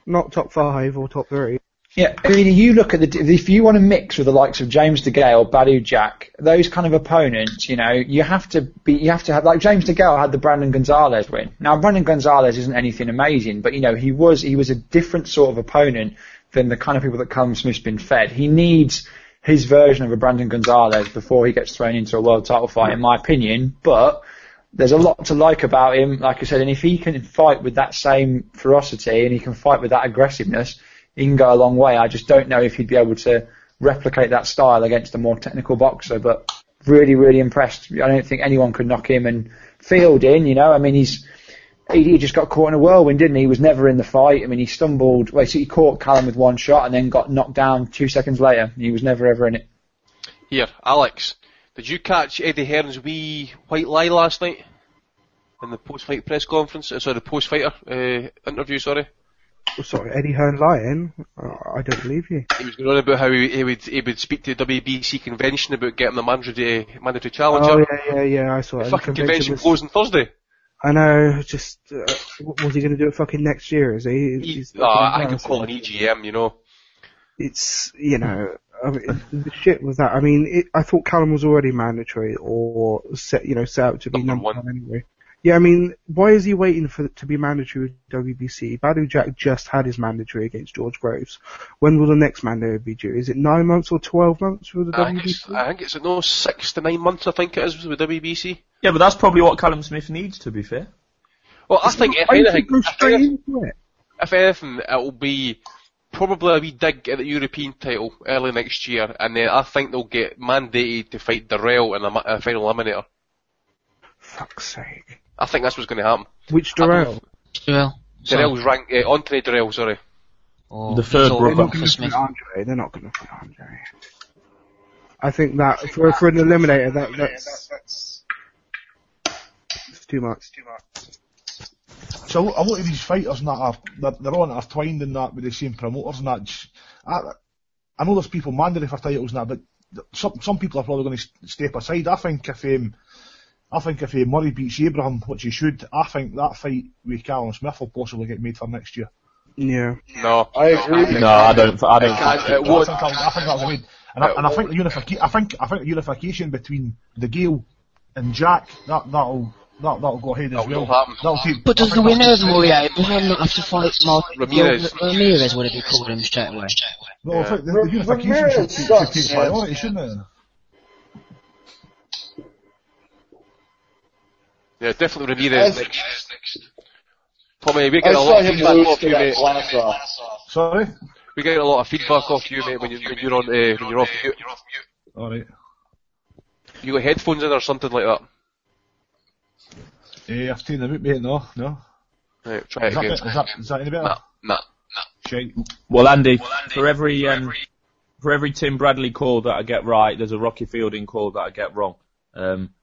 not top five or top three. Yeah, I mean, you look at the if you want to mix with the likes of James DeGale, Badou Jack, those kind of opponents, you know, you have to be, you have to have like James DeGale had the Brandon Gonzalez win. Now, Brandon Gonzalez isn't anything amazing, but you know, he was he was a different sort of opponent than the kind of people that Callum Smith's been fed. He needs his version of a Brandon Gonzalez before he gets thrown into a world title fight, in my opinion. But there's a lot to like about him, like I said, and if he can fight with that same ferocity and he can fight with that aggressiveness, he can go a long way. I just don't know if he'd be able to replicate that style against a more technical boxer, but really, really impressed. I don't think anyone could knock him and field in, you know, I mean, he's, he, he just got caught in a whirlwind, didn't he? He was never in the fight. I mean, he stumbled, well, so he caught Callum with one shot and then got knocked down two seconds later. He was never ever in it. Here, Alex, did you catch Eddie Hearn's wee white lie last night? In the post-fight press conference, uh, sorry, the post-fighter uh, interview, sorry. Oh, sorry, Eddie Hearn lying? I don't believe you. He was going on about how he, he would he would speak to the WBC convention about getting the mandatory mandatory challenger. Oh yeah, yeah, yeah. I saw it. The And fucking convention was- closing Thursday. I know. Just uh, what was he going to do it fucking next year? Is he? He's Oh, I could call an EGM, you know. It's you know. I mean, the shit was that. I mean, it, I thought Callum was already mandatory or set, you know, set out to be number one anyway. Yeah, I mean, why is he waiting for it to be mandatory with WBC? Badou Jack just had his mandatory against George Groves. When will the next mandatory be due? Is it nine months or twelve months for the I WBC? it's, I think it's no six to nine months. I think it is with WBC. Yeah, but that's probably what Callum Smith needs, to be fair. Well, I think if Why don't you anything, go if anything, it? if anything, it'll be probably a wee dig at the European title early next year, and then I think they'll get mandated to fight Dirrell in a, ma- a final eliminator. Fuck's sake. I think that's what's going to happen. Which Dirrell? Dirrell. Dirrell's rank, uh, Anthony Dirrell, sorry. Oh, The third he's brother. They're not going to Andre. They're not going to fight Andre. I think that for for an eliminator, that that's it's too much. Too much. So a lot of these fighters and that are they're, they're all intertwined in that with the same promoters and that. I, I know there's people mandatory for titles and that, but some some people are probably going to step aside. I think if um, I think if uh, Murray beats Abraham, which he should, I think that fight with Callum Smith will possibly get made for next year. Yeah. No. I agree. No, I don't. I don't. can't- think it it won't. I think, I'll, think that'll be made. And, I, and I think the unification, I think I think the unification between DeGale and Jack that that'll that that'll go ahead as That will well. happen. That'll take, But does the winner of that'll- Murray Abraham not have to fight Mark Ramirez. Ramirez would have been called him straight away? No, I Yeah. the, the unification should, take- should take priority, shouldn't it? Yeah, definitely Ramirez As- next. Tommy, we get a lot of feedback off you, mate. Glasser. Sorry. We get a lot of feedback off you, mate, when, you, when you're on, uh, when you're off mute. All right. You got headphones in or something like that. Eh, I've taken them out, mate. No, no. Right, try it Is that, again. is that, is that any better? Nah, nah, nah. Well, Andy, for every um, for every Tim Bradley call that I get right, there's a Rocky Fielding call that I get wrong. Um,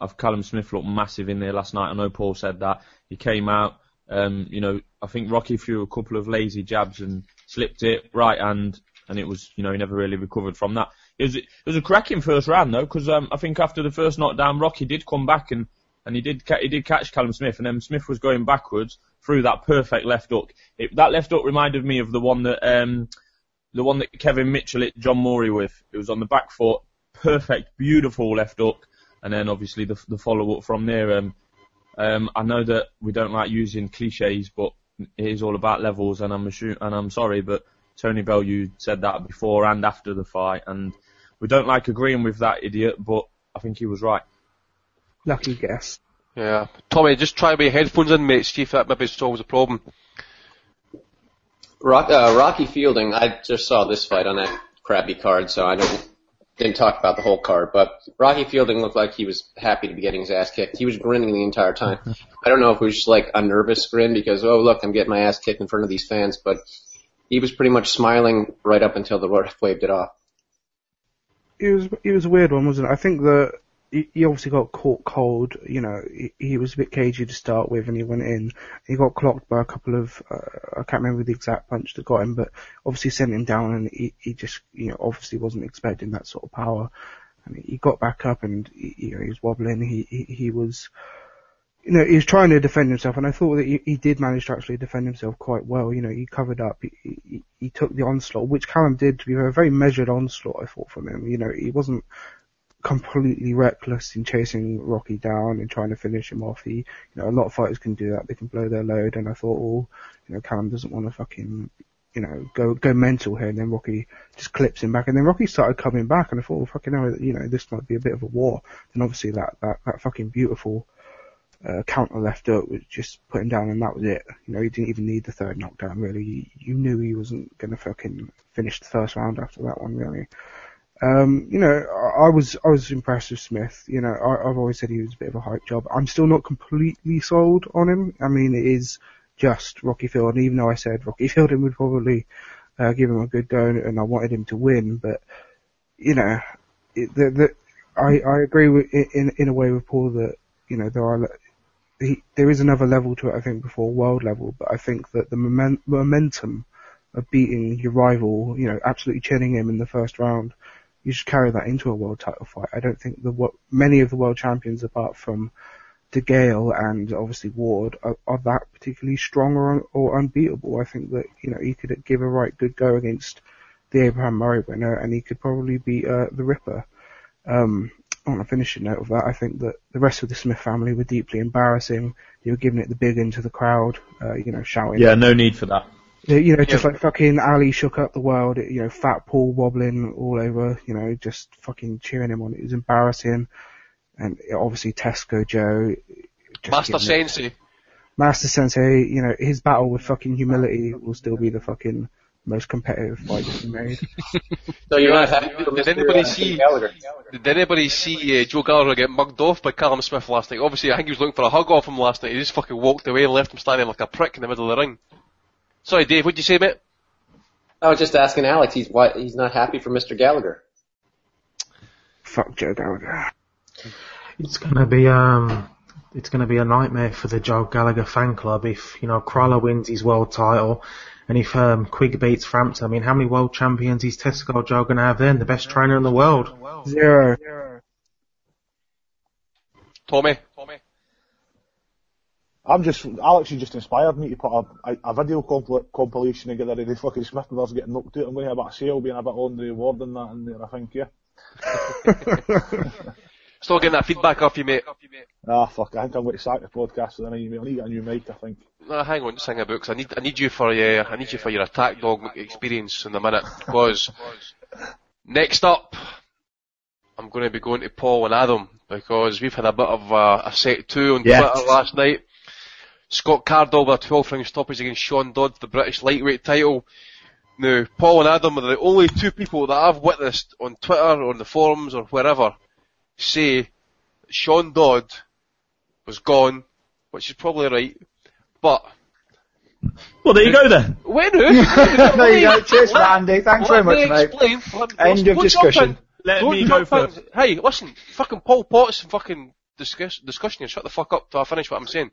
I've Callum Smith looked massive in there last night. I know Paul said that he came out. Um, you know, I think Rocky threw a couple of lazy jabs and slipped it right hand, and it was, you know, he never really recovered from that. It was, it was a cracking first round though, because um, I think after the first knockdown, Rocky did come back and and he did he did catch Callum Smith, and then Smith was going backwards through that perfect left hook. It, that left hook reminded me of the one that um, the one that Kevin Mitchell hit John Murray with. It was on the back foot, perfect, beautiful left hook, and then obviously the the follow up from there. Um, um, I know that we don't like using cliches, but it is all about levels, and I'm assume, and I'm sorry, but Tony Bell, you said that before and after the fight, and we don't like agreeing with that idiot, but I think he was right. Lucky guess. Yeah. Tommy, just try with your headphones in, mate, see if that maybe solves the problem. Rock, uh, Rocky Fielding, I just saw this fight on that crappy card, so I don't, didn't talk about the whole card, but Rocky Fielding looked like he was happy to be getting his ass kicked. He was grinning the entire time. I don't know if it was just like a nervous grin because, oh look, I'm getting my ass kicked in front of these fans, but he was pretty much smiling right up until the ref waved it off. It was it was a weird one, wasn't it? I think that he, obviously got caught cold. You know, he, he was a bit cagey to start with, and he went in. He got clocked by a couple of uh, I can't remember the exact punch that got him, but obviously sent him down, and he, he just you know obviously wasn't expecting that sort of power. And he got back up, and he, you know, he was wobbling. He, he he was you know, he was trying to defend himself, and I thought that he, he did manage to actually defend himself quite well. You know, he covered up, he, he, he took the onslaught, which Callum did to be a very measured onslaught, I thought, from him. You know, he wasn't completely reckless in chasing Rocky down and trying to finish him off. He, you know, a lot of fighters can do that. They can blow their load, and I thought, oh, you know, Callum doesn't want to fucking, you know, go go mental here, and then Rocky just clips him back, and then Rocky started coming back, and I thought, well, fucking hell, you know, this might be a bit of a war. And obviously that that that fucking beautiful uh, counter left hook was just put him down and that was it. You know, he didn't even need the third knockdown really. You, you knew he wasn't gonna fucking finish the first round after that one really. Um, you know, I, I was I was impressed with Smith. You know, I, I've always said he was a bit of a hype job. I'm still not completely sold on him. I mean, it is just Rocky Fielding, even though I said Rocky Fielding would probably uh, give him a good go and I wanted him to win, but you know, it, the, the, I I agree with in in a way with Paul that you know there are he, there is another level to it, I think, before world level, but I think that the moment, momentum of beating your rival, you know, absolutely chinning him in the first round, you should carry that into a world title fight. I don't think the what many of the world champions, apart from DeGale and obviously Ward, are, are that particularly strong or, or unbeatable. I think that you know he could give a right good go against the Abraham Murray winner, and he could probably beat uh, the Ripper. Um, on a finishing note of that, I think that the rest of the Smith family were deeply embarrassing. They were giving it the big into the crowd, uh, you know, shouting. Yeah, no need for that. You know, just like fucking Ali shook up the world, you know, Fat Paul wobbling all over, you know, just fucking cheering him on. It was embarrassing. And obviously Tesco Joe. Master Sensei. Master Sensei, you know, his battle with fucking humility will still be the fucking most competitive fight that's made. So you're not Did anybody see? Gallagher? Did anybody see uh, Joe Gallagher get mugged off by Callum Smith last night? Obviously, I think he was looking for a hug off him last night. He just fucking walked away and left him standing like a prick in the middle of the ring. Sorry, Dave. What'd you say, mate? I was just asking Alex. He's why he's not happy for Mr. Gallagher. Fuck Joe Gallagher. It's gonna be um, it's gonna be a nightmare for the Joe Gallagher fan club if you know Crolla wins his world title, and if um, Quigg beats Frampton. I mean, how many world champions is Tesco Joe gonna have then? The best trainer in the world. Zero. Tommy. I'm just, Alex has just inspired me to put a, a, a video compil- compilation together of the fucking Smith brothers getting knocked out. I'm going to have a bit of sale being a bit on the award and that in there, I think, yeah. Still getting that feedback off you, mate. Ah, fuck, I think I'm going to sack the podcast with an email. I need a new mic, I think. No, hang on, just hang about, 'cause I need, I need you for, uh, I need you for your attack dog experience in a minute, because next up, I'm going to be going to Paul and Adam, because we've had a bit of uh, a set two on Yes. Twitter last night. Scott Cardle with a 12 round stoppage against Sean Dodd for the British lightweight title. Now, Paul and Adam are the only two people that I've witnessed on Twitter, or on the forums, or wherever, say Sean Dodd was gone, which is probably right, but Well, there you go then. When? there you go. Cheers for that, Andy. Thanks very much, mate. Explain. End of discussion. Let Don't me go first. Hey, listen, fucking Paul Potts and fucking discuss, discussion here. Shut the fuck up till I finish what I'm saying.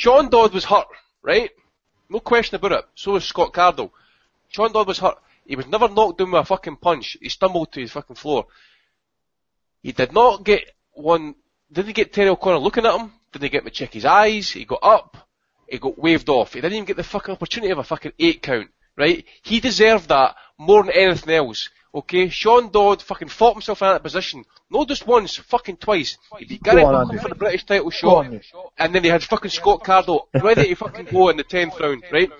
Sean Dodd was hurt, right? No question about it. So was Scott Cardle. Sean Dodd was hurt. He was never knocked down with a fucking punch. He stumbled to his fucking floor. He did not get one, didn't get Terry O'Connor looking at him, didn't get him to check his eyes, he got up, he got waved off. He didn't even get the fucking opportunity of a fucking eight count, right? He deserved that more than anything else. Okay, Sean Dodd fucking fought himself in that position. Not just once, fucking twice. He beat Gary on, Andy. for the British title shot, on, and then they had fucking Scott Cardle ready to fucking go in the 10th round, right?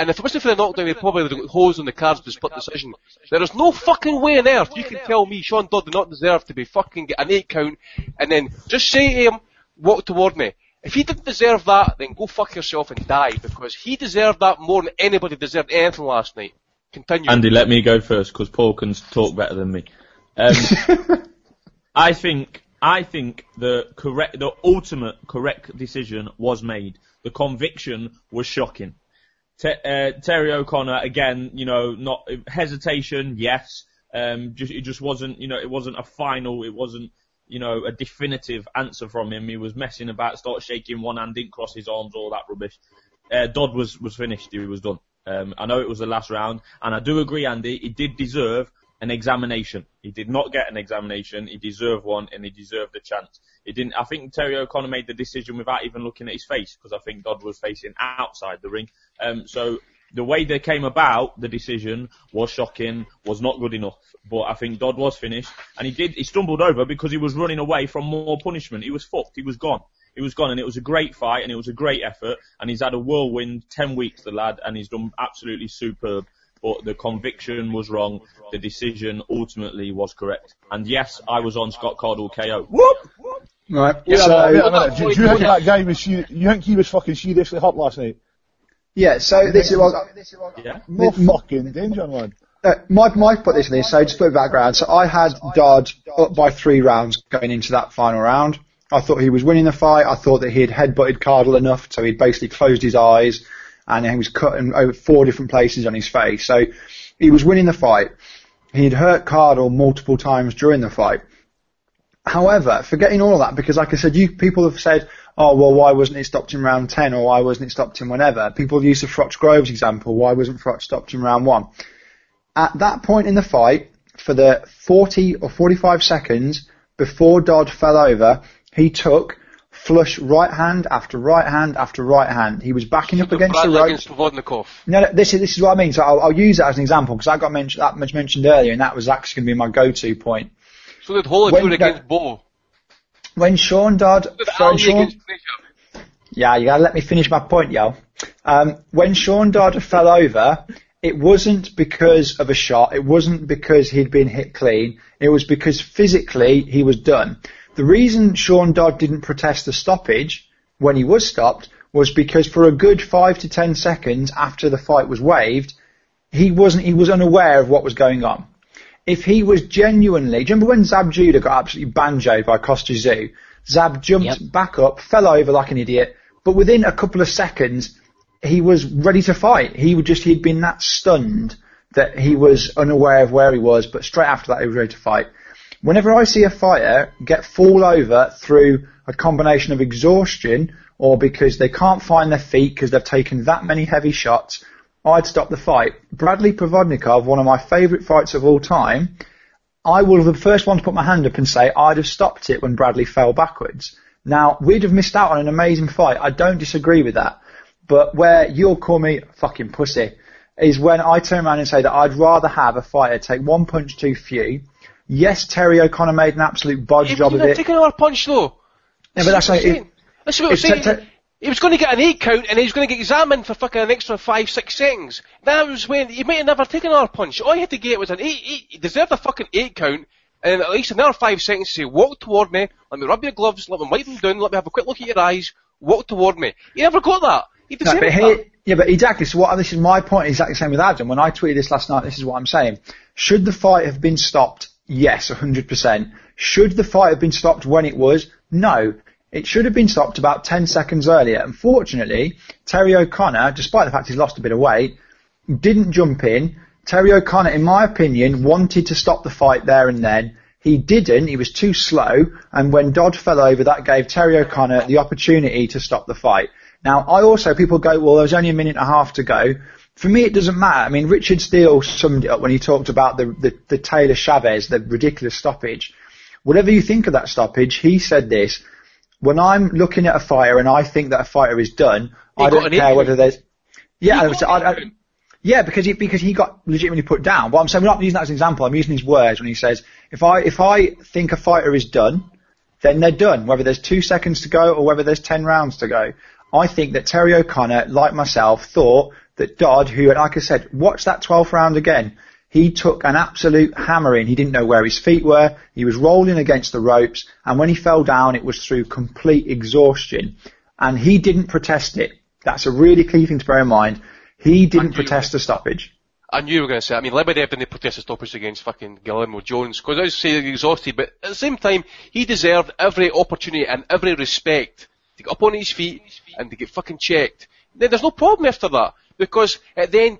And if it wasn't for the knockdown, they probably would have got hosed on the cards with split decision. There is no fucking way on earth you can tell me Sean Dodd did not deserve to be fucking get an 8 count, and then just say to him, walk toward me. If he didn't deserve that, then go fuck yourself and die, because he deserved that more than anybody deserved anything last night. Continue. Andy, let me go first because Paul can talk better than me. Um, I think I think the correct, the ultimate correct decision was made. The conviction was shocking. Te- uh, Terry O'Connor again, you know, not hesitation, yes. Um, just it just wasn't, you know, it wasn't a final, it wasn't, you know, a definitive answer from him. He was messing about, started shaking one hand, didn't cross his arms, all that rubbish. Uh, Dodd was was finished. He was done. Um, I know it was the last round, and I do agree, Andy. He did deserve an examination. He did not get an examination. He deserved one, and he deserved a chance. He didn't. I think Terry O'Connor made the decision without even looking at his face, because I think Dodd was facing outside the ring. Um, so the way they came about the decision was shocking, was not good enough. But I think Dodd was finished, and he did. He stumbled over because he was running away from more punishment. He was fucked. He was gone. He was gone, and it was a great fight, and it was a great effort, and he's had a whirlwind ten weeks, the lad, and he's done absolutely superb. But the conviction was wrong. The decision ultimately was correct. And yes, I was on Scott Cardle KO. Whoop! Right. Yeah, so, wait a minute. Do, do you think that guy was? You think he was fucking seriously hot last night? yeah, so this is what, Yeah. No fucking danger, man. uh, my, my put this in this, so just a bit of background. So I had Dodd up by three rounds going into that final round. I thought he was winning the fight. I thought that he had headbutted Cardle enough, so he'd basically closed his eyes and he was cut in over four different places on his face. So he was winning the fight. He'd hurt Cardle multiple times during the fight. However, forgetting all of that, because like I said, you people have said, oh well, why wasn't it stopped in round ten, or why wasn't it stopped in whenever? People use the Froch Groves example. Why wasn't Froch stopped in round one? At that point in the fight, for the 40 or 45 seconds before Dodd fell over, he took flush right hand after right hand after right hand. He was backing up against the Bradley rope. against. No, no, this is this is what I mean. So I'll, I'll use that as an example because I got mentioned that much mentioned earlier, and that was actually going to be my go-to point. So did Holyfield When- against Bowe. When Sean Dodd, So Sean, yeah, you gotta let me finish my point, yo. Um, when Sean Dodd fell over, it wasn't because of a shot. It wasn't because he'd been hit clean. It was because physically he was done. The reason Sean Dodd didn't protest the stoppage when he was stopped was because for a good five to ten seconds after the fight was waived, he wasn't, he was unaware of what was going on. If he was genuinely, do you remember when Zab Judah got absolutely banjoed by Kostya Tszyu? Zab jumped back up, fell over like an idiot, but within a couple of seconds, he was ready to fight. He would just, he'd been that stunned that he was unaware of where he was, but straight after that he was ready to fight. Whenever I see a fighter get fall over through a combination of exhaustion or because they can't find their feet because they've taken that many heavy shots, I'd stop the fight. Bradley Provodnikov, one of my favourite fights of all time, I will be the first one to put my hand up and say I'd have stopped it when Bradley fell backwards. Now, we'd have missed out on an amazing fight. I don't disagree with that. But where you'll call me fucking pussy is when I turn around and say that I'd rather have a fighter take one punch too few. Yes, Terry O'Connor made an absolute bodge job of it. taking another punch though. Yeah, but that's what like. That's what I'm saying. te- te- he was going to get an eight count and he was going to get examined for fucking an extra five, six seconds. That was when he might have never taken another punch. All he had to get was an eight, eight he deserved a fucking eight count and at least another five seconds to say, walk toward me, let me rub your gloves, let me wipe them down, let me have a quick look at your eyes, walk toward me. He never got that. He No, deserved but that. here, yeah, but exactly. So what? This is my point. Exactly the same with Adam. When I tweeted this last night, this is what I'm saying. Should the fight have been stopped? Yes, 100%. Should the fight have been stopped when it was? No. It should have been stopped about 10 seconds earlier. Unfortunately, Terry O'Connor, despite the fact he's lost a bit of weight, didn't jump in. Terry O'Connor, in my opinion, wanted to stop the fight there and then. He didn't. He was too slow. And when Dodd fell over, that gave Terry O'Connor the opportunity to stop the fight. Now, I also, people go, well, there's only a minute and a half to go. For me, it doesn't matter. I mean, Richard Steele summed it up when he talked about the, the, the Taylor Chavez, the ridiculous stoppage. Whatever you think of that stoppage, he said this, when I'm looking at a fighter and I think that a fighter is done, He I don't care injury. whether there's, yeah, I, I, I, yeah, because he, because he got legitimately put down. But I'm saying we're not using that as an example. I'm using his words when he says, if I, if I think a fighter is done, then they're done, whether there's two seconds to go or whether there's ten rounds to go. I think that Terry O'Connor, like myself, thought that Dodd, who, like I said, watch that 12th round again. He took an absolute hammering. He didn't know where his feet were. He was rolling against the ropes. And when he fell down, it was through complete exhaustion. And he didn't protest it. That's a really key thing to bear in mind. He didn't protest the stoppage. I knew you were going to say. I mean, Lebedev didn't protest the stoppage against fucking Guillermo Jones because I was saying exhausted, but at the same time, he deserved every opportunity and every respect to get up on his feet and to get fucking checked. Then there's no problem after that because then,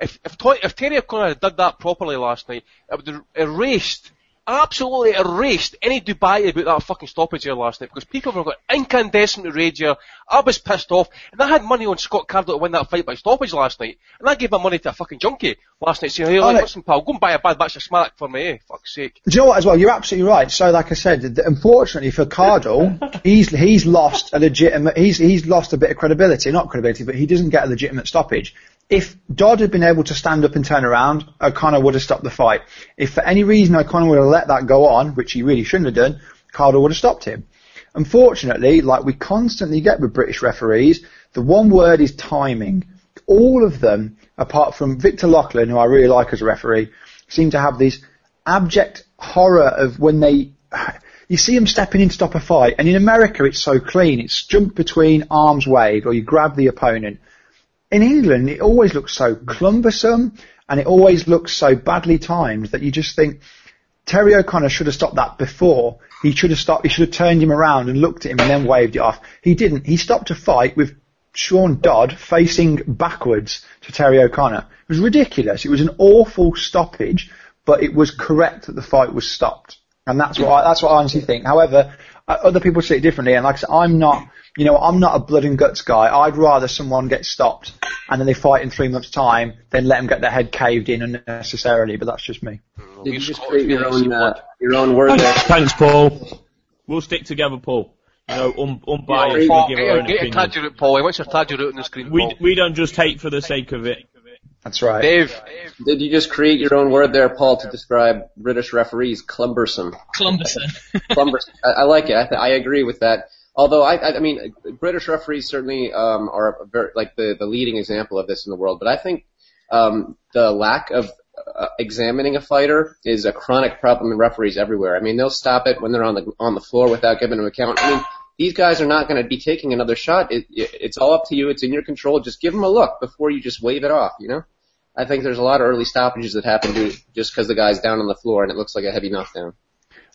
if if, if Terry O'Connor had done that properly last night, it would have erased. Absolutely erased any Dubai about that fucking stoppage here last night because people have got incandescent rage here. I was pissed off and I had money on Scott Cardle to win that fight by stoppage last night and I gave my money to a fucking junkie last night saying, hey, no. listen pal, go and buy a bad batch of smack for me, eh? Fuck's sake. Do you know what as well? You're absolutely right. So like I said, unfortunately for Cardle, he's, he's lost a legitimate, he's, he's lost a bit of credibility, not credibility, but he doesn't get a legitimate stoppage. If Dodd had been able to stand up and turn around, O'Connor would have stopped the fight. If for any reason O'Connor would have let that go on, which he really shouldn't have done, Cardle would have stopped him. Unfortunately, like we constantly get with British referees, the one word is timing. All of them, apart from Victor Loughlin, who I really like as a referee, seem to have this abject horror of when they, you see them stepping in to stop a fight, and in America it's so clean, it's jump between arms wade, or you grab the opponent. In England, it always looks so mm. clumbersome, and it always looks so badly timed that you just think, Terry O'Connor should have stopped that before. He should have stopped. He should have turned him around and looked at him and then waved it off. He didn't. He stopped a fight with Sean Dodd facing backwards to Terry O'Connor. It was ridiculous. It was an awful stoppage, but it was correct that the fight was stopped. And that's what I, that's what I honestly think. However, other people see it differently. And like I said, I'm not, you know, I'm not a blood and guts guy. I'd rather someone get stopped and then they fight in three months' time than let them get their head caved in unnecessarily. But that's just me. Did you just create your own uh, your own word there? Thanks, Paul. We'll stick together, Paul. You know, un- unbiased. Paul, we give our own get a opinion. tattoo route, Paul. What's your tattoo route on the screen, We Paul? we don't just hate for the sake of it. That's right. Dave, did you just create your own word there, Paul, to describe British referees? Clumbersome. Clumberson. Clumbersome. I, I like it. I, th- I agree with that. Although I, I, mean, British referees certainly um, are very, like the, the leading example of this in the world. But I think um, the lack of uh, examining a fighter is a chronic problem in referees everywhere. I mean, they'll stop it when they're on the on the floor without giving them a count. I mean, these guys are not going to be taking another shot. It, it, it's all up to you. It's in your control. Just give them a look before you just wave it off. You know. I think there's a lot of early stoppages that happen just because the guy's down on the floor and it looks like a heavy knockdown.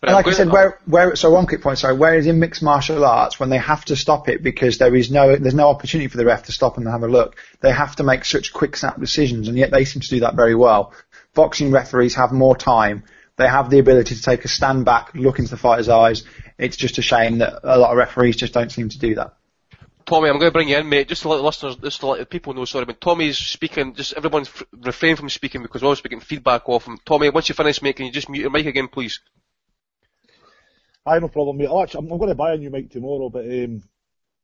And like I said, where, where, so one quick point, sorry, whereas in mixed martial arts, when they have to stop it because there is no, there's no opportunity for the ref to stop and have a look, they have to make such quick snap decisions, and yet they seem to do that very well. Boxing referees have more time. They have the ability to take a stand back, look into the fighter's eyes. It's just a shame that a lot of referees just don't seem to do that. Tommy, I'm going to bring you in, mate, just to let the listeners, just to let the people know, sorry, but Tommy's speaking, just everyone f- refrain from speaking because we're always getting feedback off him. Tommy, once you finish, mate, can you just mute your mic again, please? Aye, no problem, mate. I'll actually, I'm, I'm going to buy a new mic tomorrow, but um,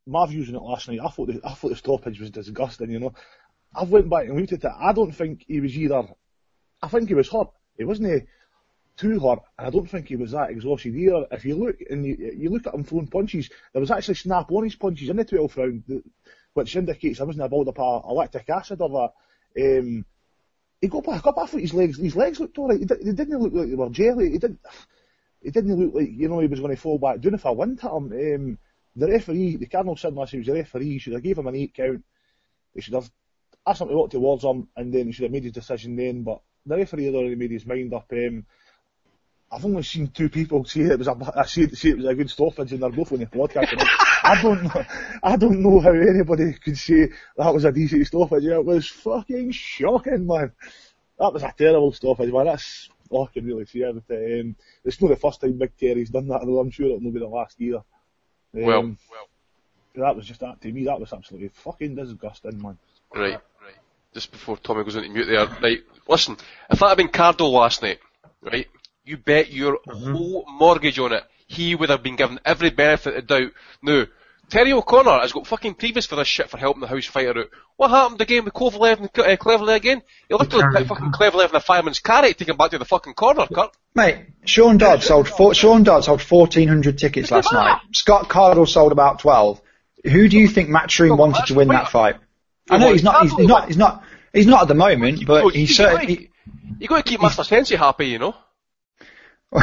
my views on it last night, I thought the, I thought the stoppage was disgusting. You know, I've went back and looked at it. I don't think he was either. I think he was hurt. He wasn't uh, too hurt, and I don't think he was that exhausted either. If you look and you, you look at him throwing punches, there was actually snap on his punches in the 12th round, which indicates there wasn't a build up of lactic acid or that. Um, he got back up. I thought his legs, his legs looked alright. They didn't look like they were jelly. He didn't. It didn't look like you know he was going to fall back down if I went at him. Um, the referee, the Cardinal said last he was a referee. He should have gave him an eight count. He should have asked him to walk towards him, and then he should have made his decision then. But the referee had already made his mind up. Um, I've only seen two people say it was a, I say, say it was a good stoppage and they're both on the podcast. I don't know, I don't know how anybody could say that was a decent stoppage. It was fucking shocking, man. That was a terrible stoppage, man. That's all I can really say about it. Um, it's not the first time Big Terry's done that, though. I'm sure it'll not be the last either. Um, Well, well. that was just that to me. That was absolutely fucking disgusting, man. Right, right. Just before Tommy goes into mute there, right, listen, if that had been Cardle last night, right, you bet your whole mortgage on it, he would have been given every benefit of doubt. Now, Terry O'Connor has got fucking previous for this shit for helping the house fighter out. What happened again with Kovalev and uh, Cleverly again? He literally put fucking Cleverly in a fireman's carry to take him back to the fucking corner, Kurt. Mate, Sean Dodd sold four, Sean Dodd sold 1,400 tickets last night. Scott Cardle sold about 12. Who do you think Matchroom wanted to win that fight? I know he's not, he's, not, he's not, he's not at the moment, but he's certainly, You got to keep Master Sensei happy, you know.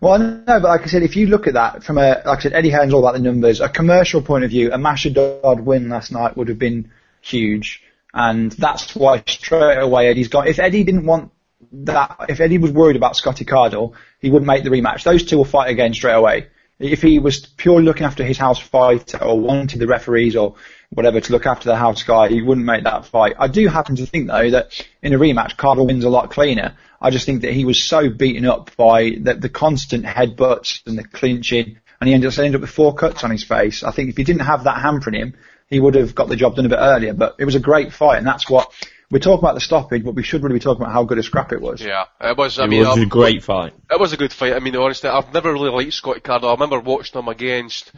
Well, no, but like I said, if you look at that from a, like I said, Eddie Hearn's all about the numbers. A commercial point of view, a Masha Dodd win last night would have been huge, and that's why straight away Eddie's got. If Eddie didn't want that, if Eddie was worried about Scotty Cardle, he wouldn't make the rematch. Those two will fight again straight away. If he was purely looking after his house fight or wanted the referees or whatever to look after the house guy, he wouldn't make that fight. I do happen to think though that in a rematch, Cardle wins a lot cleaner. I just think that he was so beaten up by the, the constant headbutts and the clinching, and he ended up, ended up with four cuts on his face. I think if he didn't have that hampering him, he would have got the job done a bit earlier. But it was a great fight, and that's what we're talking about the stoppage, but we should really be talking about how good a scrap it was. Yeah, it was. I It mean, was a I've- great fight. It was a good fight. I mean, honestly, I've never really liked Scotty Cardle. I remember watching him against.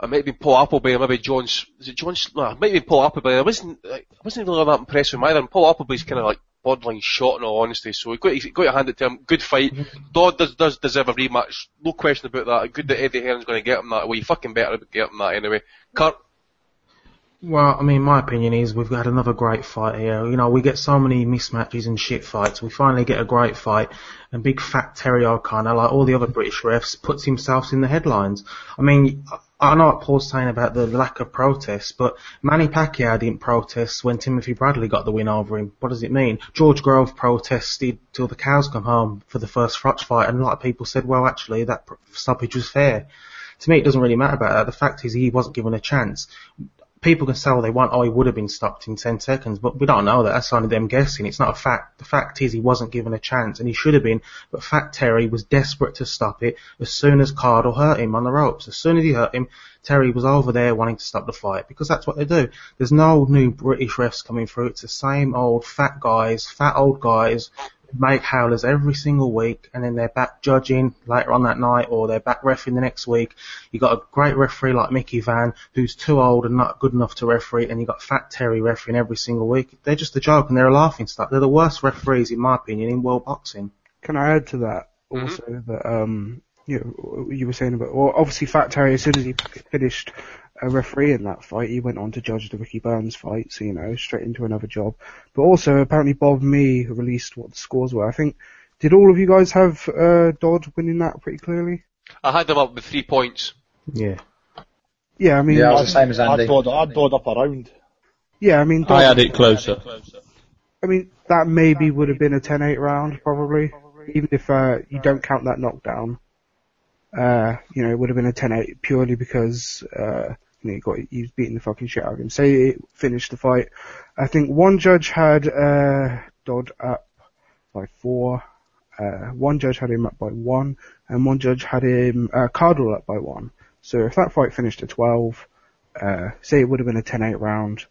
It might have been Paul Appleby, or maybe John's. Is it John's? No, it might have been Paul Appleby. I wasn't. I wasn't really that impressed with him either. And Paul Appleby's kind of like borderline shot in all honesty. So you got you got to hand it to him. Good fight. Mm-hmm. Dodd does does deserve a rematch. No question about that. Good that Eddie Hearn's going to get him that. Well, you fucking better get him that anyway. Kurt. Well, I mean, my opinion is we've had another great fight here. You know, we get so many mismatches and shit fights. We finally get a great fight, and big fat Terry O'Connor, like all the other British refs, puts himself in the headlines. I mean, I know what Paul's saying about the lack of protest, but Manny Pacquiao didn't protest when Timothy Bradley got the win over him. What does it mean? George Grove protested till the cows come home for the first Froch fight, and a lot of people said, well, actually, that stoppage was fair. To me, it doesn't really matter about that. The fact is, he wasn't given a chance people can say all they want, oh, he would have been stopped in 10 seconds, but we don't know that. That's only them guessing. It's not a fact. The fact is he wasn't given a chance, and he should have been, but Fat Terry was desperate to stop it as soon as Cardle hurt him on the ropes. As soon as he hurt him, Terry was over there wanting to stop the fight, because that's what they do. There's no new British refs coming through. It's the same old fat guys, fat old guys, make howlers every single week, and then they're back judging later on that night, or they're back refereeing the next week. You got a great referee like Mickey Vann, who's too old and not good enough to referee, and you got Fat Terry refereeing every single week. They're just a joke, and they're a laughing stock. They're the worst referees, in my opinion, in world boxing. Can I add to that also that um you know, you were saying about well obviously Fat Terry as soon as he finished a referee in that fight he went on to judge the Ricky Burns fight so you know straight into another job but also apparently Bob Me released what the scores were I think did all of you guys have uh, Dodd winning that pretty clearly I had them up with three points. Yeah. yeah I mean Yeah, I was the same as Andy. I'd Dodd, I'd Dodd up around. yeah I mean I Dodd- had it closer. I mean, that maybe would have been a 10-8 round, probably. Even if uh, you don't count that knockdown. Uh, you know, it would have been a 10-8 purely because, uh, know, he got, he was beating the fucking shit out of him. Say it finished the fight. I think one judge had, uh, Dodd up by four, uh, one judge had him up by one, and one judge had him, uh, Cardle up by one. So if that fight finished at 12, uh, say it would have been a 10-8 round,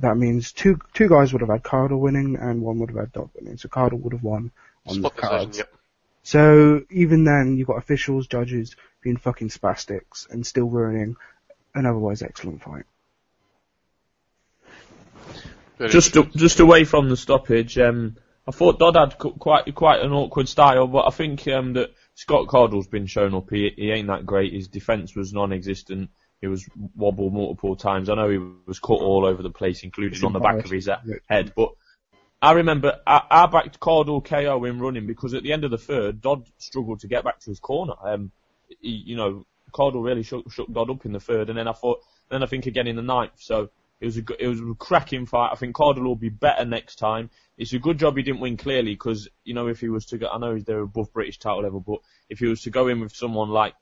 that means two two guys would have had Cardle winning and one would have had Dodd winning. So Cardle would have won on Split the decision, cards. yep. So even then, you've got officials, judges being fucking spastics and still ruining an otherwise excellent fight. Just just away from the stoppage, um, I thought Dodd had quite quite an awkward style, but I think um, that Scott Cardle's been shown up. He, he ain't that great. His defence was non-existent. He was wobbled multiple times. I know he was cut all over the place, including on the back of his head. But I remember I, I backed Cardle KO in running because at the end of the third, Dodd struggled to get back to his corner. Um, he, you know, Cardle really shook, shook Dodd up in the third, and then I thought, then I think again in the ninth. So It was a it was a cracking fight. I think Cardle will be better next time. It's a good job he didn't win clearly because you know if he was to go, I know they're above British title level, but if he was to go in with someone like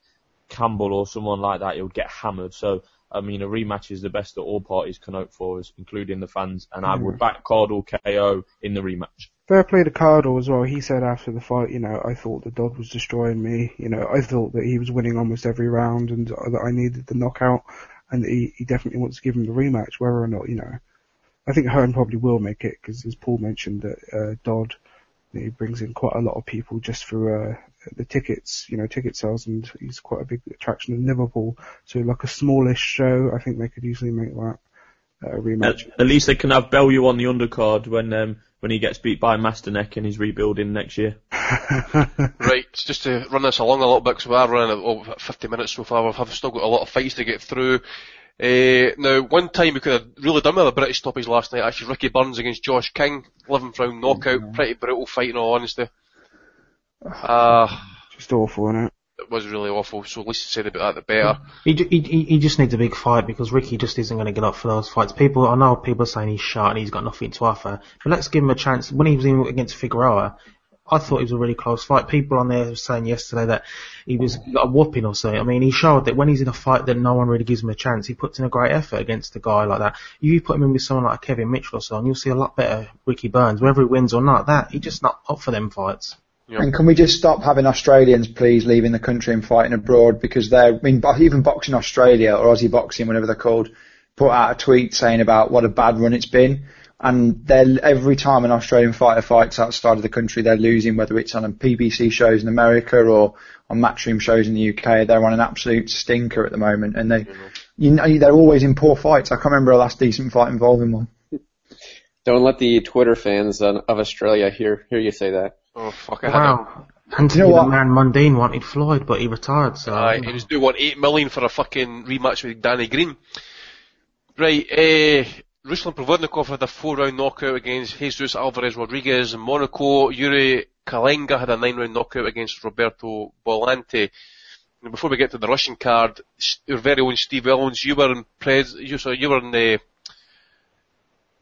Campbell or someone like that, he would get hammered. So I mean, a rematch is the best that all parties can hope for, us, including the fans. And I would back Cardle KO in the rematch. Fair play to Cardle as well. He said after the fight, you know, I thought the Dodd was destroying me. You know, I thought that he was winning almost every round and that I needed the knockout. And he, he definitely wants to give him the rematch, whether or not, you know. I think Hearn probably will make it because, as Paul mentioned, that uh, Dodd he brings in quite a lot of people just for uh, the tickets, you know, ticket sales, and he's quite a big attraction in Liverpool. So like a smallish show, I think they could easily make that uh, rematch. At, at least they can have Bellew on the undercard when um, when he gets beat by Masternak and he's rebuilding next year. right, just to run this along a little bit, because we are running over 50 minutes so far, we've still got a lot of fights to get through. Uh, now, one time we could have really done with a British stoppage last night, actually Ricky Burns against Josh King, 11th round knockout, pretty brutal fight in all honesty. Uh, Just awful, isn't it? It was really awful, so at least said about that the better. He, he, he just needs a big fight because Ricky just isn't going to get up for those fights. People, I know people are saying he's shot and he's got nothing to offer, but let's give him a chance. When he was in against Figueroa, I thought it was a really close fight. People on there were saying yesterday that he was got a whooping or something. I mean, he showed that when he's in a fight that no one really gives him a chance, he puts in a great effort against a guy like that. You put him in with someone like Kevin Mitchell or so, and you'll see a lot better Ricky Burns, whether he wins or not. That he just not up for them fights. And can we just stop having Australians, please, leaving the country and fighting abroad because they're, I mean, even Boxing Australia or Aussie Boxing, whatever they're called, put out a tweet saying about what a bad run it's been. And they're, every time an Australian fighter fights outside of the country, they're losing, whether it's on PBC shows in America or on Matchroom shows in the UK. They're on an absolute stinker at the moment. And they, you know, they're always in poor fights. I can't remember a last decent fight involving one. Don't let the Twitter fans of Australia hear hear you say that. Oh fuck, I had it. Wow. Anthony the man Mundine wanted Floyd, but he retired, so. Aye, he was due want eight million for a fucking rematch with Danny Green. Right, eh, Ruslan Provodnikov had a four round knockout against Jesus Alvarez Rodriguez in Monaco. Yuri Kalenga had a nine round knockout against Roberto Bolonti. And before we get to the Russian card, your very own Steve Owens, you were in pres, you, so you were in the,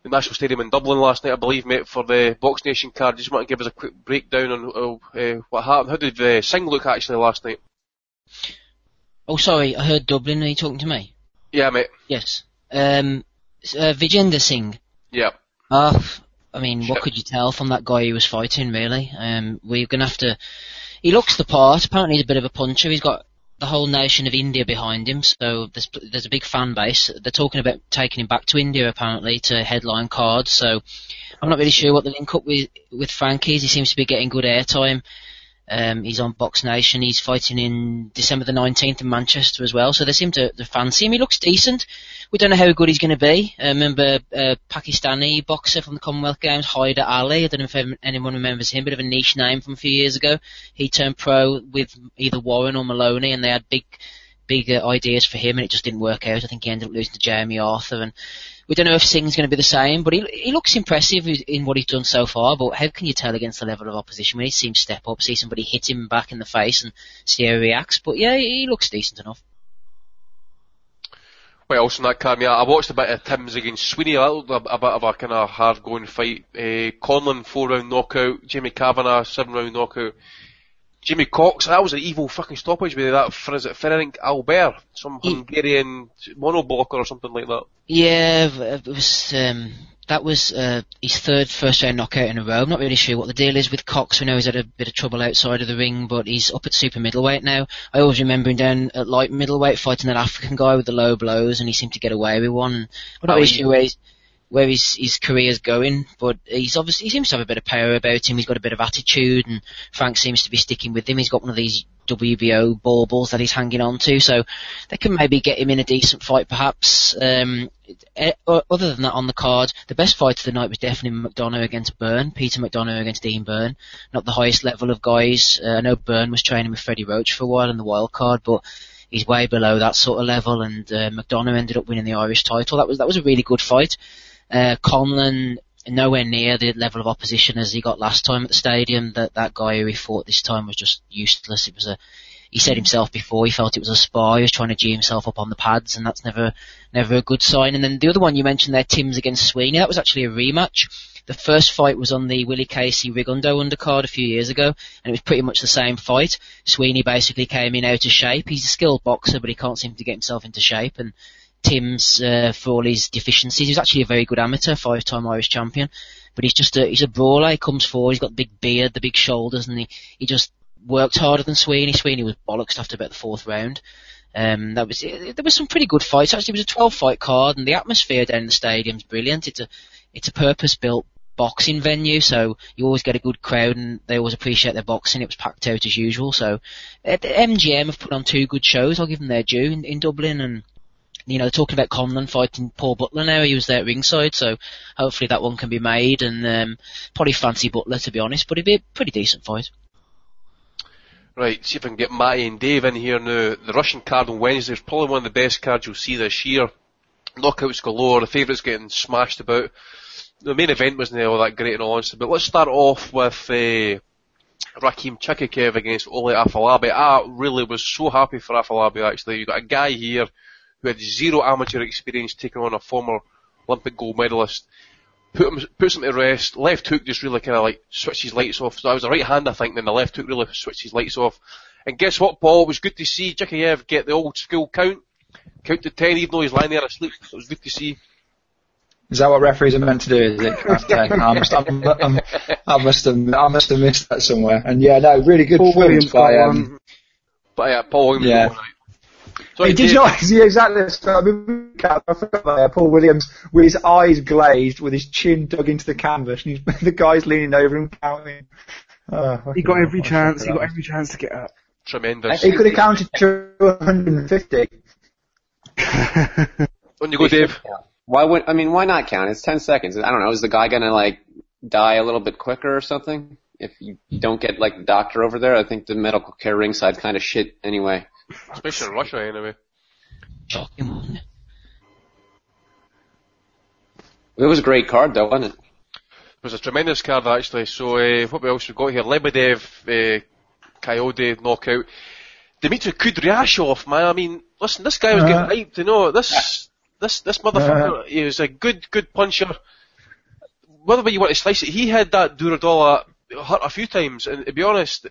the National Stadium in Dublin last night, I believe, mate, for the Box Nation card. Just want to give us a quick breakdown on uh, what happened. How did uh, Singh look actually last night? Oh, sorry, I heard Dublin. Are you talking to me? Yeah, mate. Yes. Um, uh, Vijender Singh. Yeah. Uh, I mean, what could you tell from that guy he was fighting, really? Um, we're gonna have to. He looks the part. Apparently, he's a bit of a puncher. He's got the whole nation of India behind him, so there's there's a big fan base. They're talking about taking him back to India apparently to headline cards. So I'm not really sure what the link up with with Frank is. He seems to be getting good airtime. Um, he's on Box Nation. He's fighting in December the 19th in Manchester as well. So they seem to, to fancy him. He looks decent. We don't know how good he's going to be. Uh, remember uh, Pakistani boxer from the Commonwealth Games, Haider Ali. I don't know if anyone remembers him. Bit of a niche name from a few years ago. He turned pro with either Warren or Maloney, and they had big, big uh, ideas for him, and it just didn't work out. I think he ended up losing to Jeremy Arthur, and we don't know if Singh's going to be the same, but he he looks impressive in what he's done so far. But how can you tell against the level of opposition? We need to see him step up, see somebody hit him back in the face, and see how he reacts. But yeah, he looks decent enough. What else in that card? Yeah, I watched a bit of Tim's against Sweeney, a, little, a, a bit of a kind of hard going fight. Uh, Conlon, four round knockout. Jamie Kavanagh, seven round knockout. Jimmy Cox, that was an evil fucking stoppage with that, for, is it Ferenc Albert? Some Hungarian monoblocker or something like that. Yeah, it was. Um, that was uh, his third first round knockout in a row. I'm not really sure what the deal is with Cox. We know he's had a bit of trouble outside of the ring, but he's up at super middleweight now. I always remember him down at light middleweight fighting that African guy with the low blows, and he seemed to get away with one. I'm not really sure where he's, where his his career's going, but he's obviously he seems to have a bit of power about him. He's got a bit of attitude, and Frank seems to be sticking with him. He's got one of these WBO baubles that he's hanging on to, so they can maybe get him in a decent fight, perhaps. Um, eh, other than that, on the card, the best fight of the night was definitely McDonough against Byrne, Peter McDonough against Dean Byrne. Not the highest level of guys. Uh, I know Byrne was training with Freddie Roach for a while in the wild card, but he's way below that sort of level. And uh, McDonough ended up winning the Irish title. That was that was a really good fight. Uh, Conlon nowhere near the level of opposition as he got last time at the stadium. That that guy who he fought this time was just useless. It was a he said himself before he felt it was a spy. He was trying to G himself up on the pads, and that's never never a good sign. And then the other one you mentioned there, Tim's against Sweeney, that was actually a rematch. The first fight was on the Willie Casey Rigondeaux undercard a few years ago, and it was pretty much the same fight. Sweeney basically came in out of shape. He's a skilled boxer, but he can't seem to get himself into shape. And Tim's, uh, for all his deficiencies, he's actually a very good amateur, five-time Irish champion. But he's just a, he's a brawler. He comes forward. He's got the big beard, the big shoulders, and he, he just worked harder than Sweeney. Sweeney was bollocks after about the fourth round. Um, that was there was some pretty good fights. Actually, it was a 12 fight card, and the atmosphere down in the stadium's brilliant. It's a it's a purpose built boxing venue, so you always get a good crowd, and they always appreciate their boxing. It was packed out as usual. So uh, MGM have put on two good shows. I'll give them their due in, in Dublin, and you know, talking about Conlan fighting Paul Butler now, he was there at ringside, so hopefully that one can be made, and um, probably fancy Butler to be honest, but it'd be a pretty decent fight. Right, see if I can get Matty and Dave in here now. The Russian card on Wednesday is probably one of the best cards you'll see this year. Knockouts galore, the favourites getting smashed about. The main event wasn't all that great in all honesty, but let's start off with uh, Rakhim Chakhkiev against Ola Afolabi. I really was so happy for Afolabi actually. You've got a guy here who had zero amateur experience taking on a former Olympic gold medalist put him, puts him to rest. Left hook just really kind of like switched his lights off. So I was a right hand, I think, then the left hook really switched his lights off. And guess what, Paul? It was good to see Chakhkiev get the old school count. Count to ten, even though he's lying there asleep. It was good to see. Is that what referees are meant to do? Is it? I must, I'm, I'm, I must have, I must have missed that somewhere. And yeah, no, really good Paul performance Williams by, got um, But yeah, Paul Williams. Yeah. Got one. Sorry, he did Dave. not. Yeah, exactly. So, I, mean, I forgot about that. Paul Williams with his eyes glazed, with his chin dug into the canvas, and he's, the guy's leaning over him counting. Oh, He got every chance. He got every chance to get up. Tremendous. He could have counted to 150. On you go, Dave. Why would I mean? Why not count? It's ten seconds. I don't know. Is the guy gonna like die a little bit quicker or something? If you don't get like the doctor over there, I think the medical care ringside kind of shit anyway. Especially in Russia, anyway. It was a great card though, wasn't it? It was a tremendous card actually. So uh, what else we got here? Lebedev, uh, Coyote knockout. Dmitry Kudryashov, man. I mean, listen, this guy was Uh-huh. getting hyped. You know, this this this motherfucker. Uh-huh. He was a good good puncher. Whether way you want to slice it, he had that Durodola hurt a few times, and to be honest.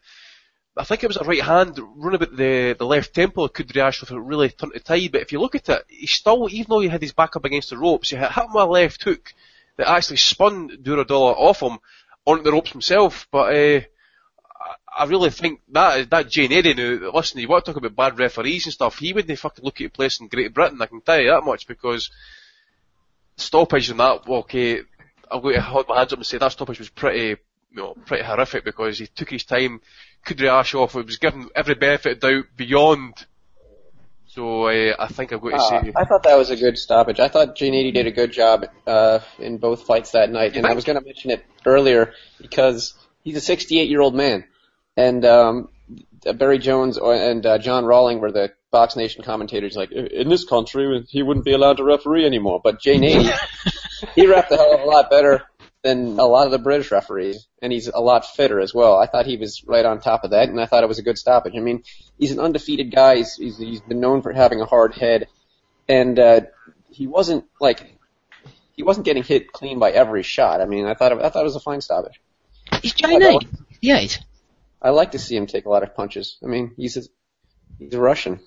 I think it was a right hand run about the, the left temple Kudryashov that really turned the tide, but if you look at it, he still, even though he had his back up against the ropes, he hit a left hook that actually spun Durodola off him onto the ropes himself, but uh, I- really think that that Jane Eddy now, listen, you want to talk about bad referees and stuff, he wouldn't fucking look at a place in Great Britain, I can tell you that much, because stoppage and that, okay, I'm going to hold my hands up and say that stoppage was pretty, you know, pretty horrific because he took his time, Kudryashov was given every benefit of doubt beyond. So uh, I think I'm going to Uh, say I thought that was a good stoppage. I thought 80 did a good job uh, in both fights that night, and I was going to mention it earlier because he's a 68 year old man, and um, Barry Jones and uh, John Rawling were the Box Nation commentators. Like in this country, he wouldn't be allowed to referee anymore. But Jane 80, he rapped a hell of a lot better than a lot of the British referees, and he's a lot fitter as well. I thought he was right on top of that, and I thought it was a good stoppage. I mean, he's an undefeated guy. He's, he's, he's been known for having a hard head, and uh, he wasn't like he wasn't getting hit clean by every shot. I mean, I thought it, I thought it was a fine stoppage. He's Chinese. Yeah. I like to see him take a lot of punches. I mean, he's a, he's a Russian.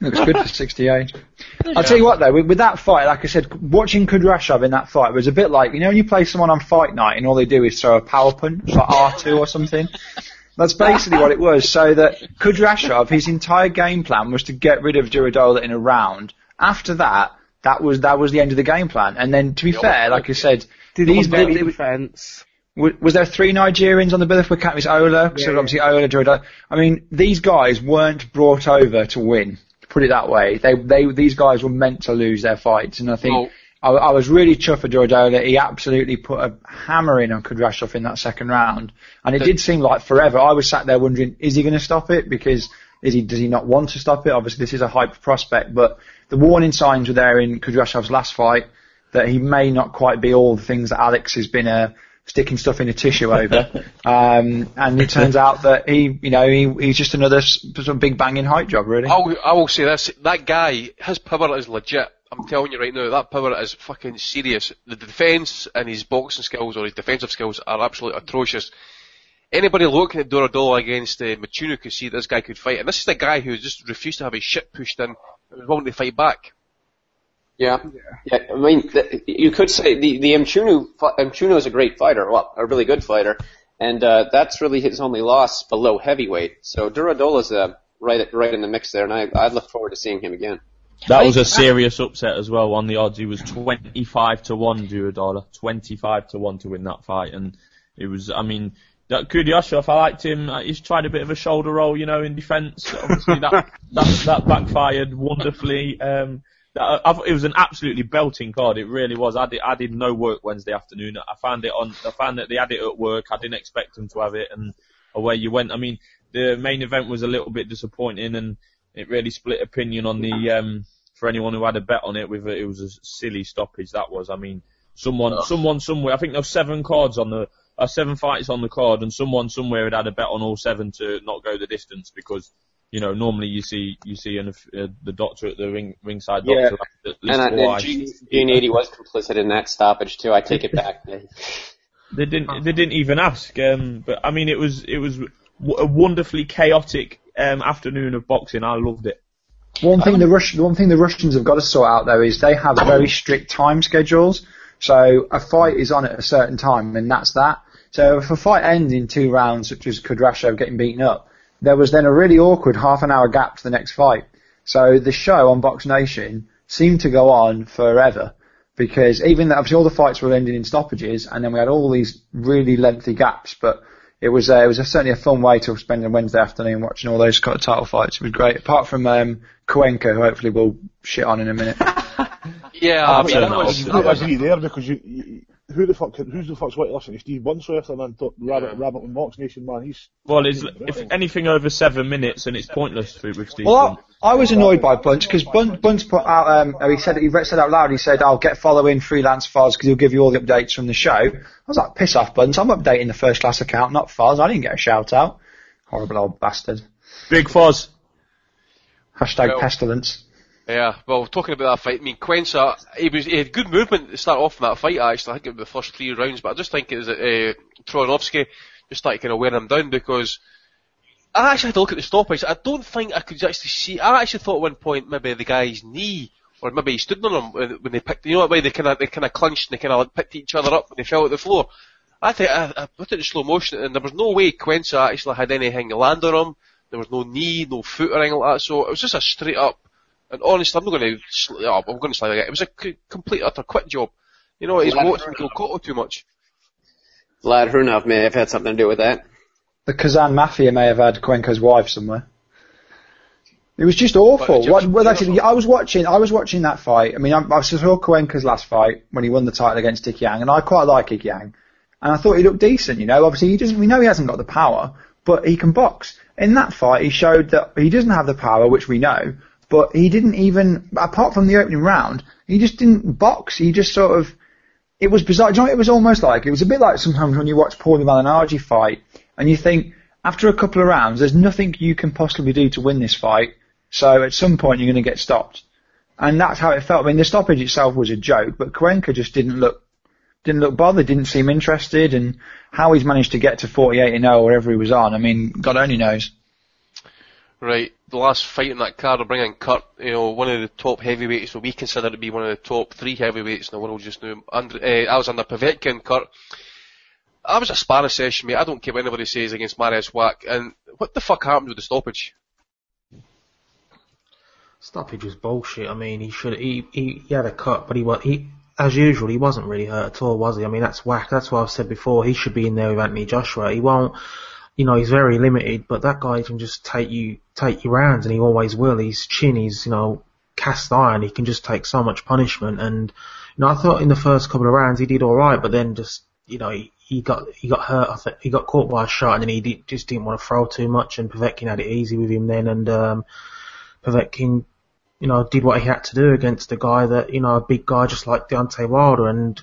Looks good for 68. I'll tell you what though, with, with that fight, like I said, watching Kudryashov in that fight was a bit like, you know when you play someone on fight night and all they do is throw a power punch, like R2 or something? That's basically what it was. So that Kudryashov, his entire game plan was to get rid of Durodola in a round. After that, that was, that was the end of the game plan. And then to be fair, like I said, Did these, one defense. was, was there three Nigerians on the bill? If we count this Ola, so obviously Ola, Durodola. I mean, these guys weren't brought over to win. Put it that way. They, they, these guys were meant to lose their fights, and I think Well- I, I was really chuffed for Durodola. He absolutely put a hammer in on Kudryashov in that second round, and it did seem like forever. I was sat there wondering, is he going to stop it? Because is he, does he not want to stop it? Obviously, this is a hype prospect, but the warning signs were there in Kudryashov's last fight that he may not quite be all the things that Alex has been uh, sticking stuff in a tissue over. um, and it turns out that he, you know, he, he's just another s- sort of big banging hype job, really. I will, I will say this: that guy, his power is legit. I'm telling you right now, that power is fucking serious. The defence and his boxing skills or his defensive skills are absolutely atrocious. Anybody looking at Durodola against uh, Mchunu could see this guy could fight, and this is the guy who just refused to have his shit pushed in and was willing to fight back. Yeah. Yeah. I mean, th- you could say the the Mchunu Mchunu is a great fighter, well, a really good fighter, and uh, that's really his only loss below heavyweight. So Durodola's uh, right right in the mix there, and I I look forward to seeing him again. That was a serious upset as well. On the odds, he was 25 to 1, Durodola. 25 to 1 to win that fight. And it was, I mean, that Kudryashov, I liked him. Uh, He's tried a bit of a shoulder roll, you know, in defence. Obviously, that, that, that backfired wonderfully. Um, that, I, it was an absolutely belting card. It really was. I did, I did no work Wednesday afternoon. I found it on, I found that they had it at work. I didn't expect them to have it and away you went. I mean, the main event was a little bit disappointing and it really split opinion on the, um, for anyone who had a bet on it with it, it was a silly stoppage that was. I mean, someone, someone somewhere, I think there were seven cards on the, uh, seven fights on the card and someone somewhere had had a bet on all seven to not go the distance because, you know, normally you see, you see an, uh, the doctor at the ring, ringside Yeah. doctor at And, least I, and twice. Gene, Gene 80 was complicit in that stoppage too. I take it back. They didn't. They didn't even ask. Um, but I mean, it was it was w- a wonderfully chaotic um, afternoon of boxing. I loved it. One thing the Rush, the one thing the Russians have got to sort out though is they have very strict time schedules. So a fight is on at a certain time, and that's that. So if a fight ends in two rounds, such as Kudryashov getting beaten up, there was then a really awkward half an hour gap to the next fight. So the show on Box Nation seemed to go on forever because even though obviously all the fights were ending in stoppages, and then we had all these really lengthy gaps, but it was uh, it was a, certainly a fun way to spend a Wednesday afternoon watching all those kind of title fights. It was great. Apart from um, Cuenca, who hopefully we'll shit on in a minute. Yeah, I, I mean, that was, I agree there because you, you, who the fuck, who's the fuck's going to listen to Steve Bunsworth and then talk, Rabbit, Rabbit and Box Nation, man? He's Well, it's if anything over seven minutes, and it's pointless with, with Steve. Well, I, I was annoyed by Bunce because Bunce, Bunce put out. Um, he said he said out loud. He said, "I'll get following freelance Foz because he'll give you all the updates from the show." I was like, "Piss off, Bunce! I'm updating the first class account, not Foz. I didn't get a shout out. Horrible old bastard." Big Foz. Hashtag Well- pestilence. Yeah, well, talking about that fight, I mean, Cuenca, he was, he had good movement to start off in that fight, actually. I think it was the first three rounds, but I just think it was, uh, Troyanovsky just started kind of wearing him down because I actually had to look at the stoppage. I don't think I could actually see, I actually thought at one point maybe the guy's knee, or maybe he stood on him when they picked, you know that way they kind of, they kind of clenched and they kind of picked each other up when they fell at the floor. I think I, I put it in slow motion and there was no way Cuenca actually had anything land on him. There was no knee, no foot or anything like that, so it was just a straight up and honestly, I'm not going to. Sl- oh, I'm going to slide it. It was a c- complete utter quit job. You know, he's watching Gil too much. Vlad Hrunov may have had something to do with that. The Kazan Mafia may have had Cuenca's wife somewhere. It was just awful. But- What, well, actually, I was watching. I was watching that fight. I mean, I, I saw Cuenca's last fight when he won the title against Dick Yang, and I quite like Dick Yang, and I thought he looked decent. You know, obviously he doesn't. We know he hasn't got the power, but he can box. In that fight, he showed that he doesn't have the power, which we know, but he didn't even, apart from the opening round, he just didn't box. He just sort of. It was bizarre. You know it was almost like? It was a bit like sometimes when you watch Paulie Malignaggi fight, and you think after a couple of rounds, there's nothing you can possibly do to win this fight. So at some point you're going to get stopped. And that's how it felt. I mean, the stoppage itself was a joke, but Cuenca just didn't look, didn't look bothered, didn't seem interested, and how he's managed to get to 48 and 0 wherever he was on, I mean, God only knows. Right, the last fight in that card will bring in Kurt, you know, one of the top heavyweights, what we consider to be one of the top three heavyweights in the world just now. Andre, uh, Alexander Povetkin, Kurt. That was a sparring session, mate. I don't care what anybody says against Mariusz Wach. And what the fuck happened with the stoppage? Stoppage was bullshit. I mean, he should he he, he had a cut, but he was he as usual he wasn't really hurt at all, was he? I mean, that's whack. That's what I've said before. He should be in there with Anthony Joshua. He won't. You know, he's very limited, but that guy can just take you take you rounds, and he always will. He's chin. He's you know cast iron. He can just take so much punishment. And you know, I thought in the first couple of rounds he did all right, but then just you know he, he got he got hurt. I think he got caught by a shot, and then he did, just didn't want to throw too much. And Povetkin had it easy with him then, and um, Povetkin you know, did what he had to do against a guy that, you know, a big guy just like Deontay Wilder and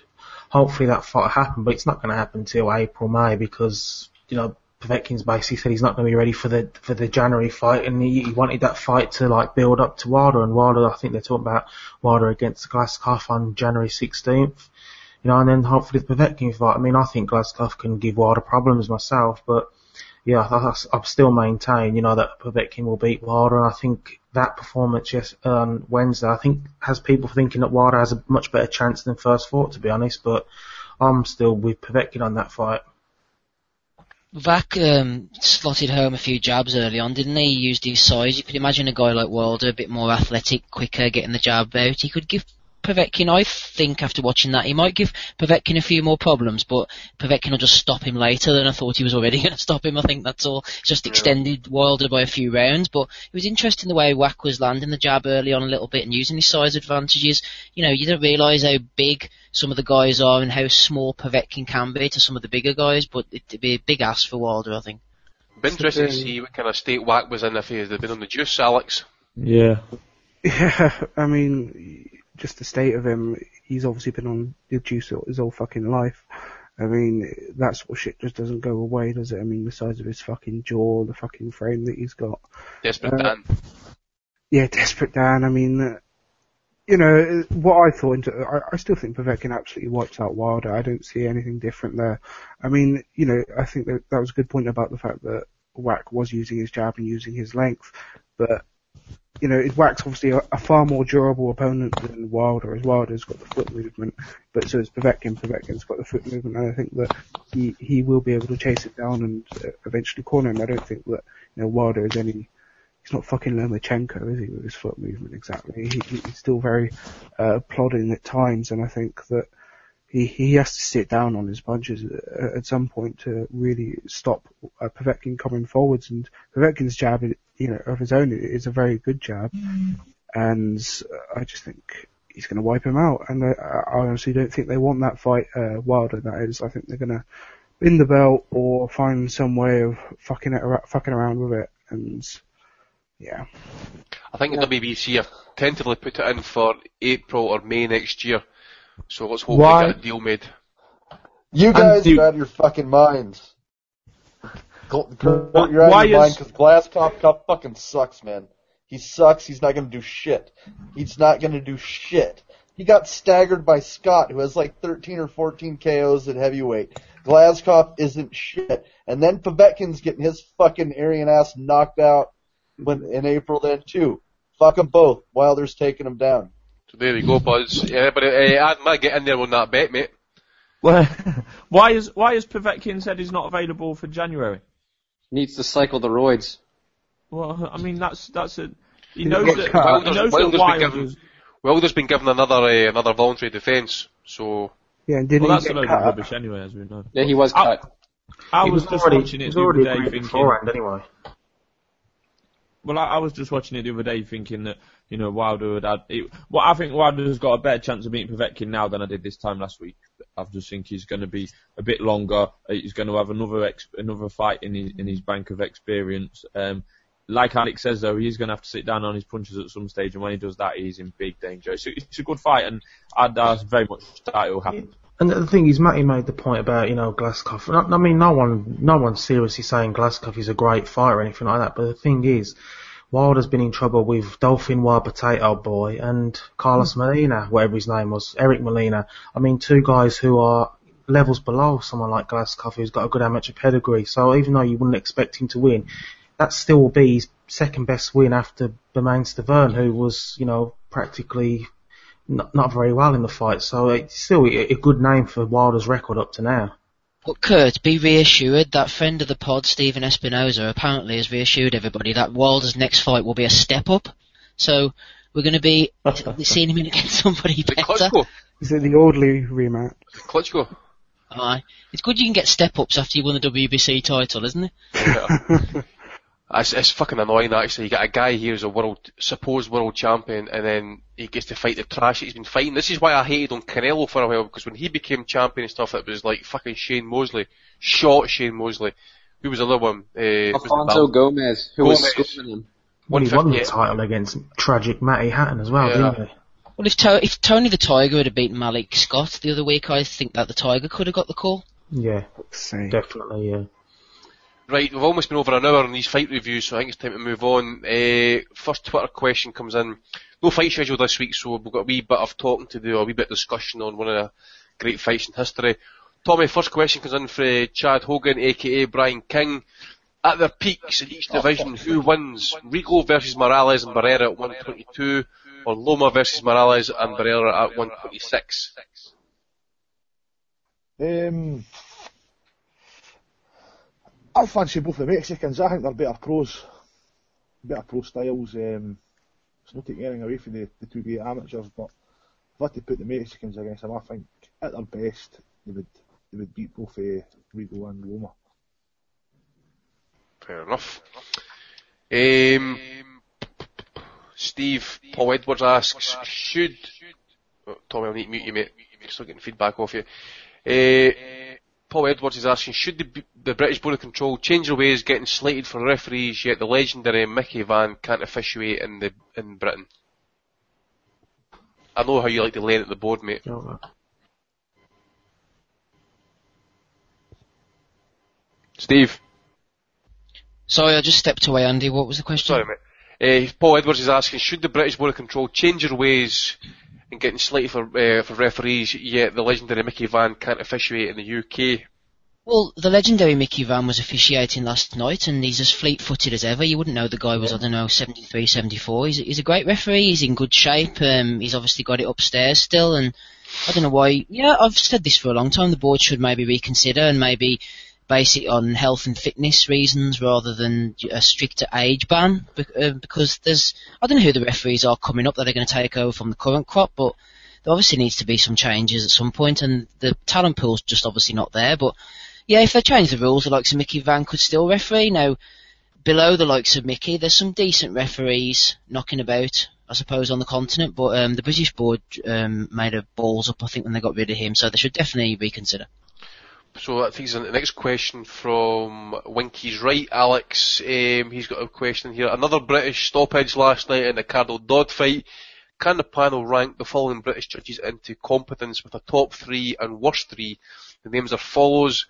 hopefully that fight will happen, but it's not going to happen till April, May because, you know, Povetkin's basically said he's not going to be ready for the for the January fight, and he, he wanted that fight to like build up to Wilder, and Wilder, I think they're talking about Wilder against Glaskov on January 16th, you know, and then hopefully the Povetkin fight. I mean, I think Glaskov can give Wilder problems myself, but yeah, I, I, I still maintain, you know, that Povetkin will beat Wilder, and I think that performance yes on Wednesday, I think has people thinking that Wilder has a much better chance than first thought, to be honest, but I'm still with Povetkin on that fight. Wach um, slotted home a few jabs early on, didn't he? He used his size. You could imagine a guy like Wilder, a bit more athletic, quicker, getting the jab out. He could give Povetkin, I think after watching that, he might give Povetkin a few more problems, but Povetkin will just stop him later than I thought he was already going to stop him. I think that's all. It's just extended Wilder by a few rounds, but it was interesting the way Wach was landing the jab early on a little bit and using his size advantages. You know, you don't realise how big some of the guys are and how small Povetkin can be to some of the bigger guys, but it'd be a big ask for Wilder, I think. Be interesting to see what kind of state Wach was in if he had been on the juice, Alex. Yeah. Yeah, I mean, just the state of him, he's obviously been on the juice his whole fucking life. I mean, that sort of shit just doesn't go away, does it? I mean, the size of his fucking jaw, the fucking frame that he's got. Desperate Uh, Dan. Yeah, desperate Dan. I mean, uh, you know, what I thought, I, I still think Povetkin absolutely wipes out Wilder. I don't see anything different there. I mean, you know, I think that that was a good point about the fact that Wach was using his jab and using his length, but you know, Wach's obviously a, a far more durable opponent than Wilder, as Wilder's got the foot movement, but so is Povetkin. Povetkin's got the foot movement, and I think that he he will be able to chase it down and uh, eventually corner him. I don't think that you know Wilder is any he's not fucking Lomachenko, is he, with his foot movement exactly? He- he's still very uh, plodding at times, and I think that he he has to sit down on his punches at, some point to really stop uh, Povetkin coming forwards. And Povetkin's jab, you know, of his own is a very good jab, and uh, I just think he's going to wipe him out. And I, I honestly don't think they want that fight, uh, Wilder. Than that is, I think they're going to win the belt or find some way of fucking it, fucking around with it. And yeah, I think the WBC have tentatively put it in for April or May next year. So let's hope Why? they get a deal made. You guys do- are out of your fucking minds. Go- go- Why- You're out why of your mind is- because Glasscock Cup fucking sucks, man. He sucks. He's not gonna do shit. He's not gonna do shit. He got staggered by Scott, who has like 13 or 14 KOs at heavyweight. Glaskov isn't shit. And then Povetkin's getting his fucking Aryan ass knocked out when, in April then too. Fuck them both. Wilder's taking him down. So there we go, Buzz. Yeah, but uh, I might get in there on that bet, mate. Well, why is why has Povetkin said he's not available for January? Needs to cycle the roids. Well, I mean that's that's a he He's knows got that cut. he knows Wilder's that been given, Wilder's been given another uh, another voluntary defence, so yeah, and didn't well, he that's a get load cut? of rubbish anyway, as we know. Yeah, he was I, cut. I He was, was just already- watching he it was the other already day agreed thinking. anyway. Well, I, I was just watching it the other day thinking that, you know, Wilder would had, it, well, I think Wilder's got a better chance of beating Povetkin now than I did this time last week. I just think he's going to be a bit longer. uh, He's going to have another ex, another fight in his, in his bank of experience. Um, like Alex says though, he's going to have to sit down on his punches at some stage, and when he does that, he's in big danger. It's, a- it's a good fight, and I'd, I very much that it will happen. And the thing is, Matty made the point about you know Glaskov. I I mean, no one, no one's seriously saying Glaskov is a great fighter or anything like that. But the thing is, Wilder's been in trouble with Dolphin Wild Potato Boy and Carlos hmm. Molina, whatever his name was, Eric Molina. I mean, two guys who are levels below someone like Glaskov, who's got a good amateur pedigree. So even though you wouldn't expect him to win, that still will be his second best win after Bermane Stiverne, who was, you know, practically not, not very well in the fight. So it's still a, a good name for Wilder's record up to now. But Kurt, be reassured that friend of the pod, Stephen Espinoza, apparently has reassured everybody that Wilder's next fight will be a step up. So we're going to be seeing him against somebody better. Klitschko. Is it the orderly rematch? Klitschko. Aye. It's good you can get step ups after you won the WBC title, isn't it? It's, it's fucking annoying actually. You got a guy here who's a world, supposed world champion, and then he gets to fight the trash he's been fighting. This is why I hated on Canelo for a while, because when he became champion and stuff, it was like fucking Shane Mosley. Shot Shane Mosley. Who was the other one? Uh, it was the Alfonso. Gomez, who was Gomez. scoring him. Well, he won the title against tragic Matty Hatton as well, Yeah. didn't he? Well, if, to- if Tony the Tiger had beaten Malik Scott the other week, I think that the Tiger could have got the call. Yeah, definitely, yeah. Right, we've almost been over an hour on these fight reviews, so I think it's time to move on. Uh, first Twitter question comes in. No fight schedule this week, so we've got a wee bit of talking to do, a wee bit of discussion on one of the great fights in history. Tommy, first question comes in for Chad Hogan, aka Brian King. At their peaks in each division, who wins? Rigo versus Morales and Barrera at 122, or Loma versus Morales and Barrera at 126? Um, I fancy both the Mexicans. I think they're better pros, better pro styles. Um, it's not taking anything away from the, the two great amateurs, but if I had to put the Mexicans against them, I think at their best they would they would beat both uh, Rigo and Loma. Fair enough. Um, Steve, Paul Edwards asks, should, oh, Tommy, I'll need to mute you mate, you're still getting feedback off you. Uh, Paul Edwards is asking, should the, the British Board of Control change their ways getting slated for referees yet the legendary Mickey Vann can't officiate in the, in Britain? I know how you like to lay it at the board, mate. Steve. Sorry, I just stepped away, Andy. What was the question? Sorry, mate. Uh, Paul Edwards is asking, should the British Board of Control change their ways in getting slated for uh, for referees, yet the legendary Mickey Vann can't officiate in the UK? Well, the legendary Mickey Vann was officiating last night, and he's as fleet-footed as ever. You wouldn't know the guy was, I don't know, 73, 74. He's, he's a great referee. He's in good shape. Um, he's obviously got it upstairs still, and I don't know why. Yeah, I've said this for a long time. The board should maybe reconsider and maybe base it on health and fitness reasons rather than a stricter age ban. uh, Because there's, I don't know who the referees are coming up that are going to take over from the current crop, but there obviously needs to be some changes at some point, and the talent pool's just obviously not there. But yeah, if they change the rules, the likes of Mickey Vann could still referee. Now, below the likes of Mickey, there's some decent referees knocking about, I suppose, on the continent. But um, the British board um, made a balls up, I think, when they got rid of him. So they should definitely reconsider. So I think the next question from Winky's right, Alex. Um, he's got a question here. Another British stoppage last night in the Cardinal Dodd fight. Can the panel rank the following British judges into competence with a top three and worst three? The names are follows.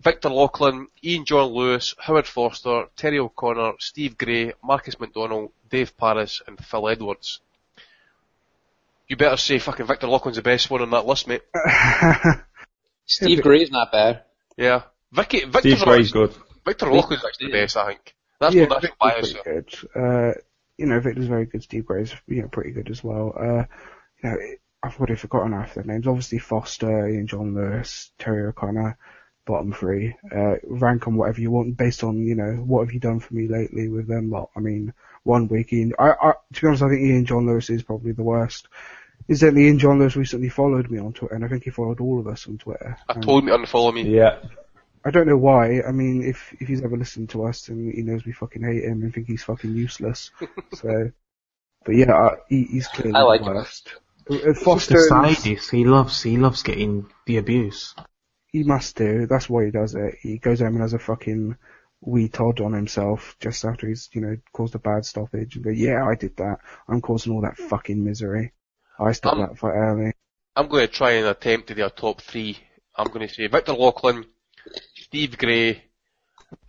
Victor Loughlin, Ian John Lewis, Howard Foster, Terry O'Connor, Steve Gray, Marcus McDonald, Dave Parris, and Phil Edwards. You better say fucking Victor Loughlin's the best one on that list, mate. Steve Gray's not bad. Yeah. Vicky, Victor's Steve Gray's good. Victor Loughlin's actually the best, I think. That's yeah, what that's Victor's bias. pretty good. Uh, you know, Victor's very good. Steve Gray's, you know, pretty good as well. Uh, you know, I've already forgotten half their names. Obviously Foster, Ian John Lewis, Terry O'Connor, bottom three. Uh, rank on whatever you want based on, you know, what have you done for me lately with them lot. I mean, one week Ian, I, I, to be honest, I think Ian John Lewis is probably the worst. Incidentally, Ian John Lewis recently followed me on Twitter, and I think he followed all of us on Twitter. I told him to unfollow me. Yeah. I don't know why. I mean, if if he's ever listened to us, then he knows we fucking hate him and think he's fucking useless. so, but yeah, uh, he, he's clearly I like the him. worst. Uh, He's Foster, a sadist. He loves, he loves getting the abuse. he must do. That's why he does it. He goes home and has a fucking wee Todd on himself just after he's, you know, caused a bad stoppage and go, yeah, I did that. I'm causing all that fucking misery. I stopped Um, that fight early. I'm going to try and attempt to do a top three. I'm going to say Victor Loughlin, Steve Gray,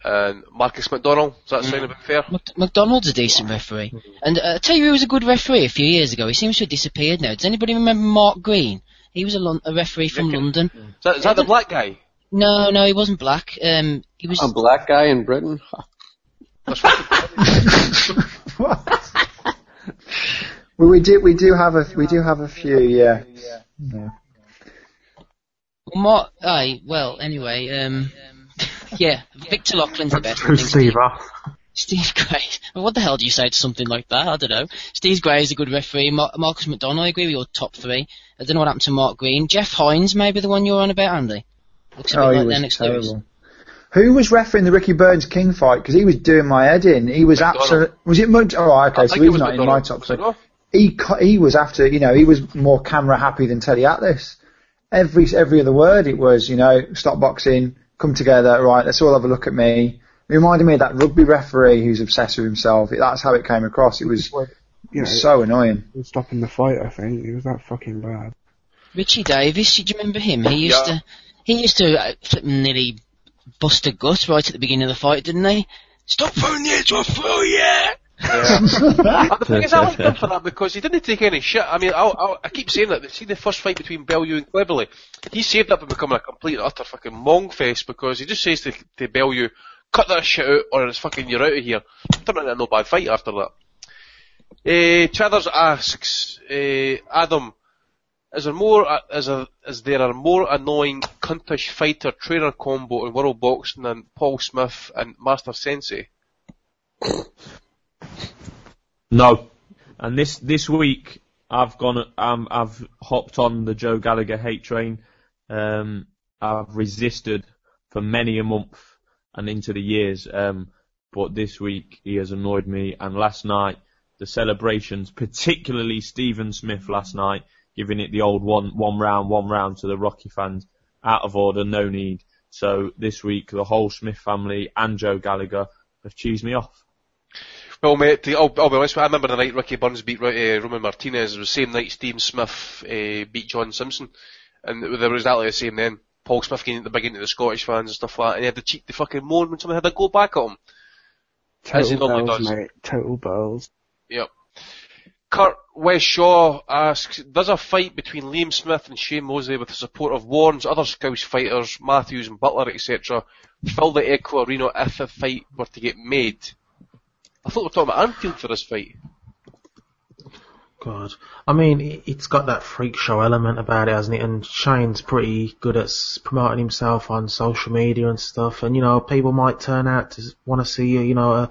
and Marcus McDonald. Does that sound a bit fair? Mc- McDonald's a decent referee. And uh, I tell you he was a good referee a few years ago. He seems to have disappeared now. Does anybody remember Mark Green? He was a, Lon- a referee from London. Is that, is that the black guy? No, no, he wasn't black. Um, he was A black guy in Britain? Well, we do we do have a we do have a few, yeah. yeah. Well, Mark. Aye, well, anyway, um, yeah, Victor Loughlin's the best. I Through think Steve off. Steve Gray. What the hell do you say to something like that? I don't know. Steve Gray is a good referee. Mar- Marcus McDonald, I agree with your top three. I don't know what happened to Mark Green. Jeff Hinds, maybe the one you're on about, Andy. Looks a Oh, bit he like was Lennox Lewis. Who was refereeing the Ricky Burns King fight? Because he was doing my head in. He was McDonald. absolutely. Was it Mc? Oh, I okay. So think he's was not in my top Was three. It not? He he was after. You know, he was more camera happy than Teddy Atlas. Every every other word it was. You know, stop boxing, come together. Right, let's all have a look at me. It reminded me of that rugby referee who's obsessed with himself. That's how it came across. It was you know, It's so annoying. stopping the fight. I think it was that fucking bad. Richie Davis, do you remember him? He used Yeah. to, he used to uh, nearly bust a gut right at the beginning of the fight, didn't he? Stop throwing the edge off, oh yeah! Yeah. the thing is, I like him for that because he didn't take any shit. I mean, I, I, I keep saying that. See the first fight between Bellew and Cleverly, he saved that from becoming a complete and utter fucking mong face because he just says to, to Bellew, cut that shit out or it's fucking you're out of here. Turned into a no bad fight after that. Uh, Chathers asks, uh, Adam, is there more, uh, is, a, is there a more annoying cuntish fighter trainer combo in world boxing than Paul Smith and Master Sensei? No. And this this week I've gone um I've hopped on the Joe Gallagher hate train. Um I've resisted for many a month and into the years. Um but this week he has annoyed me and last night the celebrations, particularly Stephen Smith last night, giving it the old one one round, one round to the Rocky fans, out of order, no need. So this week the whole Smith family and Joe Gallagher have cheesed me off. Well, mate, to, I'll, I'll be honest, with you, I remember the night Ricky Burns beat uh, Roman Martinez. It was the same night Steve Smith uh, beat John Simpson, and it was exactly the same then. Paul Smith getting the big into the Scottish fans and stuff like that, and he had the cheek to fucking moan when someone had to go back at him. As he Total normally bells, does. mate. Total bells. Yep. Kurt West Shaw asks, does a fight between Liam Smith and Shane Mosley with the support of Warren's other Scouse fighters, Matthews and Butler, etc., fill the Echo Arena if a fight were to get made? I thought we were talking about Anfield for this fight. God. I mean, it- it's got that freak show element about it, hasn't it? And Shane's pretty good at promoting himself on social media and stuff. And, you know, people might turn out to want to see, you know, a,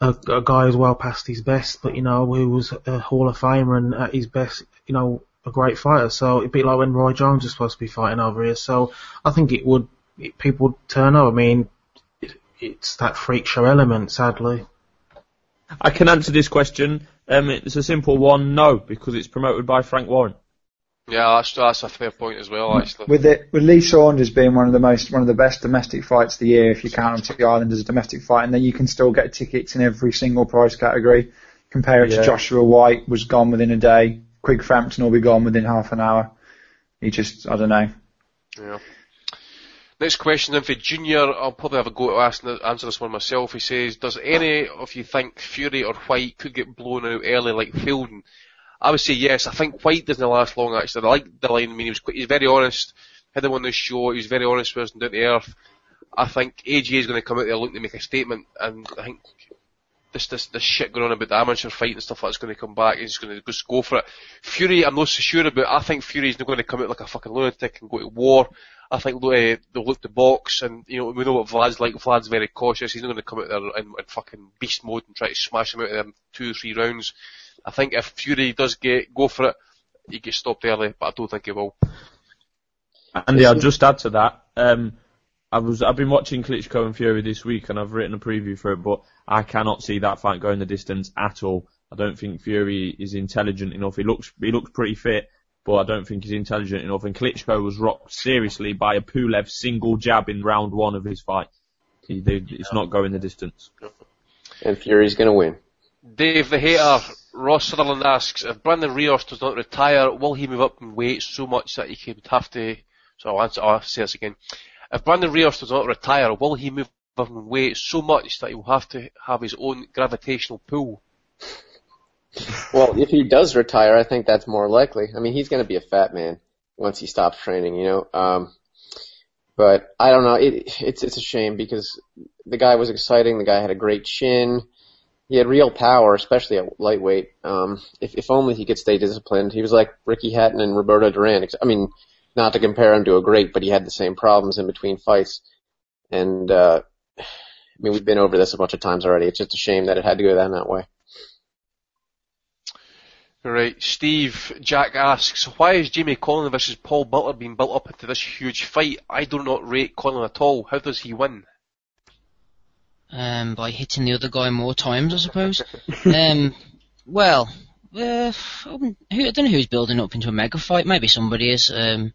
a, a guy who's well past his best, but, you know, who was a Hall of Famer and at his best, you know, a great fighter. So it'd be like when Roy Jones was supposed to be fighting over here. So I think it would, it, people would turn up. I mean, it, it's that freak show element, sadly. I can answer this question. Um, it's a simple one, no, because it's promoted by Frank Warren. Yeah, that's, that's a fair point as well, actually. With it, with Lee Saunders being one of the most, one of the best domestic fights of the year, if you count them to the island as a domestic fight, and then you can still get tickets in every single price category. Compare it Yeah. to Joshua Whyte, was gone within a day. Quig Frampton will be gone within half an hour. He just, I don't know. Yeah. Next question then for Junior. I'll probably have a go at ask, answer this one myself. He says, does any of you think Fury or Whyte could get blown out early like Fielding? I would say yes. I think Whyte doesn't last long actually. I like the line. I mean, he was quite, he's very honest. Had him on the show. He was very honest with us and down to earth. I think AJ is going to come out there looking to make a statement, and I think this this this shit going on about the amateur fight and stuff like that's going to come back. He's going to just go for it. Fury, I'm not so sure about. I think Fury's not going to come out like a fucking lunatic and go to war. I think uh, they'll look to box, and you know we know what Vlad's like. Vlad's very cautious. He's not going to come out there in, in fucking beast mode and try to smash him out of them two or three rounds. I think if Fury does get go for it, he gets stopped early, but I don't think he will. Andy, I'll just add to that. Um, I was I've been watching Klitschko and Fury this week, and I've written a preview for it, but I cannot see that fight going the distance at all. I don't think Fury is intelligent enough. He looks he looks pretty fit, but I don't think he's intelligent enough. And Klitschko was rocked seriously by a Pulev single jab in round one of his fight. He, they, it's not going the distance. And Fury's gonna win. Dave the hater, Ross Sutherland asks, if Brandon Rios does not retire, will he move up in weight so much that he could have to, so I'll answer, I'll say this again. If Brandon Rios does not retire, will he move up in weight so much that he will have to have his own gravitational pull? Well, if he does retire, I think that's more likely. I mean, he's going to be a fat man once he stops training, you know. Um, but I don't know. It, it's it's a shame because the guy was exciting. The guy had a great chin. He had real power, especially at lightweight. Um, if if only he could stay disciplined. He was like Ricky Hatton and Roberto Duran. I mean, not to compare him to a great, but he had the same problems in between fights. And uh, I mean, we've been over this a bunch of times already. It's just a shame that it had to go down that way. Right, Steve, Jack asks, why is Jamie Conlan versus Paul Butler being built up into this huge fight? I do not rate Conlan at all. How does he win? Um, by hitting the other guy more times, I suppose. um, well, uh, who, I don't know who's building up into a mega fight. Maybe somebody is. Um,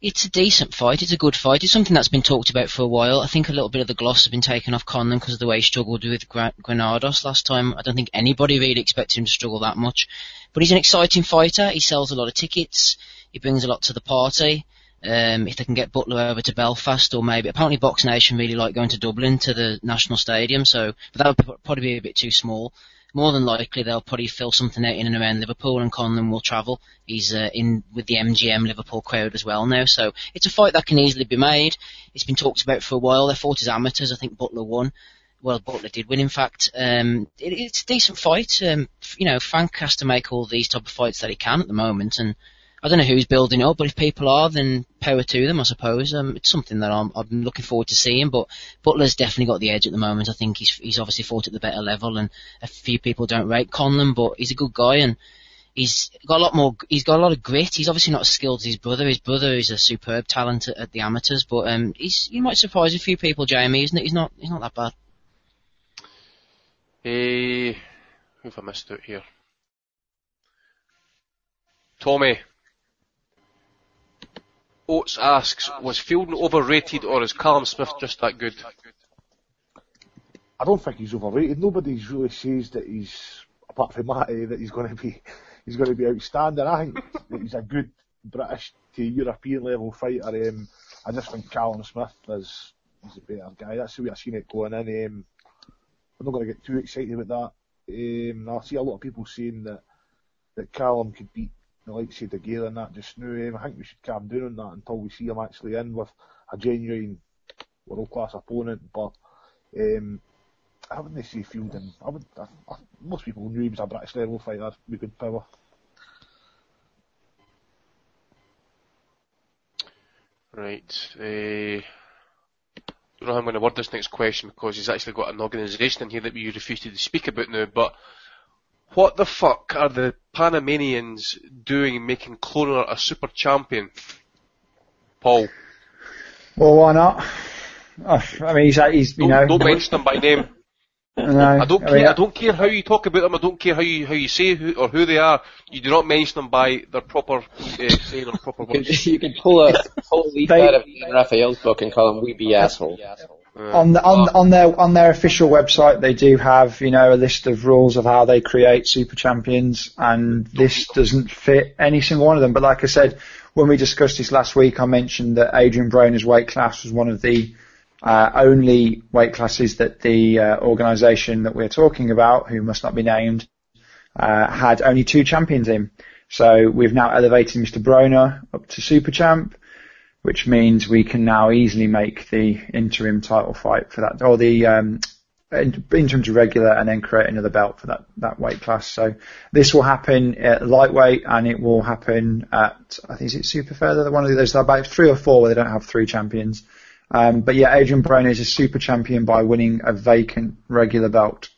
It's a decent fight. It's a good fight. It's something that's been talked about for a while. I think a little bit of the gloss has been taken off Conlan because of the way he struggled with Gra- Granados last time. I don't think anybody really expected him to struggle that much. But he's an exciting fighter. He sells a lot of tickets. He brings a lot to the party. Um, if they can get Butler over to Belfast or maybe apparently Box Nation really like going to Dublin to the National Stadium, so but that would probably be a bit too small. More than likely they'll probably fill something out in and around Liverpool and Conlan will travel. He's uh, in with the MGM Liverpool crowd as well now, so it's a fight that can easily be made. It's been talked about for a while. They fought as amateurs. I think Butler won. Well, Butler did win, in fact. Um, it, it's a decent fight. Um, you know, Frank has to make all these type of fights that he can at the moment, and I don't know who's building it up, but if people are, then power to them, I suppose. Um, it's something that I'm, I'm looking forward to seeing, but Butler's definitely got the edge at the moment. I think he's, he's obviously fought at the better level, and a few people don't rate Conlan, but he's a good guy, and he's got a lot more, he's got a lot of grit. He's obviously not as skilled as his brother. His brother is a superb talent at, at the amateurs, but, um, he's, he might surprise a few people, Jamie, isn't it? He's not, he's not that bad. Eh, who have I missed out here? Tommy. Oates asks, was Fielding overrated or is Callum Smith just that good? I don't think he's overrated. Nobody really says that he's, apart from Matty, that he's going to be, he's going to be outstanding. I think he's a good British to European level fighter. Um, I just think Callum Smith is, he's a better guy. That's the way I've seen it going in. Um, I'm not going to get too excited about that. Um, I see a lot of people saying that that Callum could beat the likes of De Gale and that just now. Um, I think we should calm down on that until we see him actually in with a genuine world class opponent. But um, I wouldn't say Fielding. I would. I, I, most people knew he was a British level fighter with good power. Right. Uh, I don't know how I'm going to word this next question because he's actually got an organisation in here that we refuse to speak about now, but what the fuck are the Panamanians doing making Broner a super champion? Paul. Well, why not? Oh, I mean, he's, he's you don't, know. Don't mention them by name. No, I don't I care. mean, I don't care how you talk about them. I don't care how you how you say who or who they are. You do not mention them by their proper uh, saying or proper You words. you could pull a pull a leaf out of Ian Raphael's book and call him "We Be Asshole." On the, on on their on their official website they do have you know a list of rules of how they create super champions and this doesn't fit any single one of them. But like I said when we discussed this last week I mentioned that Adrian Broner's weight class was one of the uh, only weight classes that the uh, organisation that we're talking about who must not be named uh, had only two champions in. So we've now elevated Mr Broner up to super champ which means we can now easily make the interim title fight for that, or the um, in- interim to regular, and then create another belt for that that weight class. So this will happen at lightweight, and it will happen at I think is it super feather. One of those about three or four where they don't have three champions. Um, but yeah, Adrian Broner is a super champion by winning a vacant regular belt.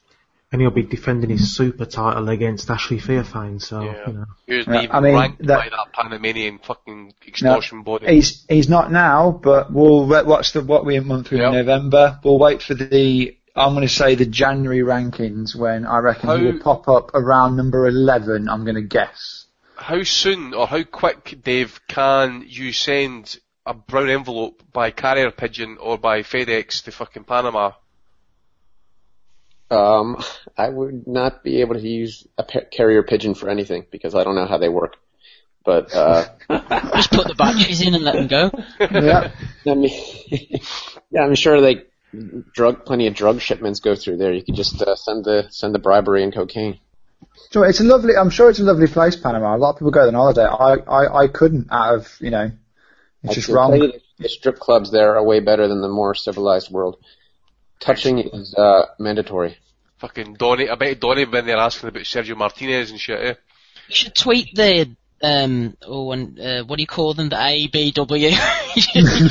And he'll be defending his super title against Ashley Theophane, so, you know. Who's Yeah, not even I mean, ranked that- by that Panamanian fucking No, extortion body? he's he's not now, but we'll watch the what we in month through in November. We'll wait for the I'm going to say the January rankings when I reckon he will pop up around number eleven. I'm going to guess. How soon or how quick, Dave, can you send a brown envelope by carrier pigeon or by FedEx to fucking Panama? Um, I would not be able to use a pa- carrier pigeon for anything because I don't know how they work. But uh, Just put the batteries in and let them go. yeah. I mean, yeah, I'm sure they drug plenty of drug shipments go through there. You could just uh, send the send the bribery and cocaine. So it's a lovely. I'm sure it's a lovely place, Panama. A lot of people go there on holiday. I I, I couldn't out of you know. It's I just can wrong. tell you that the strip clubs there are way better than the more civilized world. Touching is uh, mandatory. Fucking Donny, I bet Donny been there asking about Sergio Martinez and shit, eh? You should tweet the um oh and uh, what do you call them the ABW. you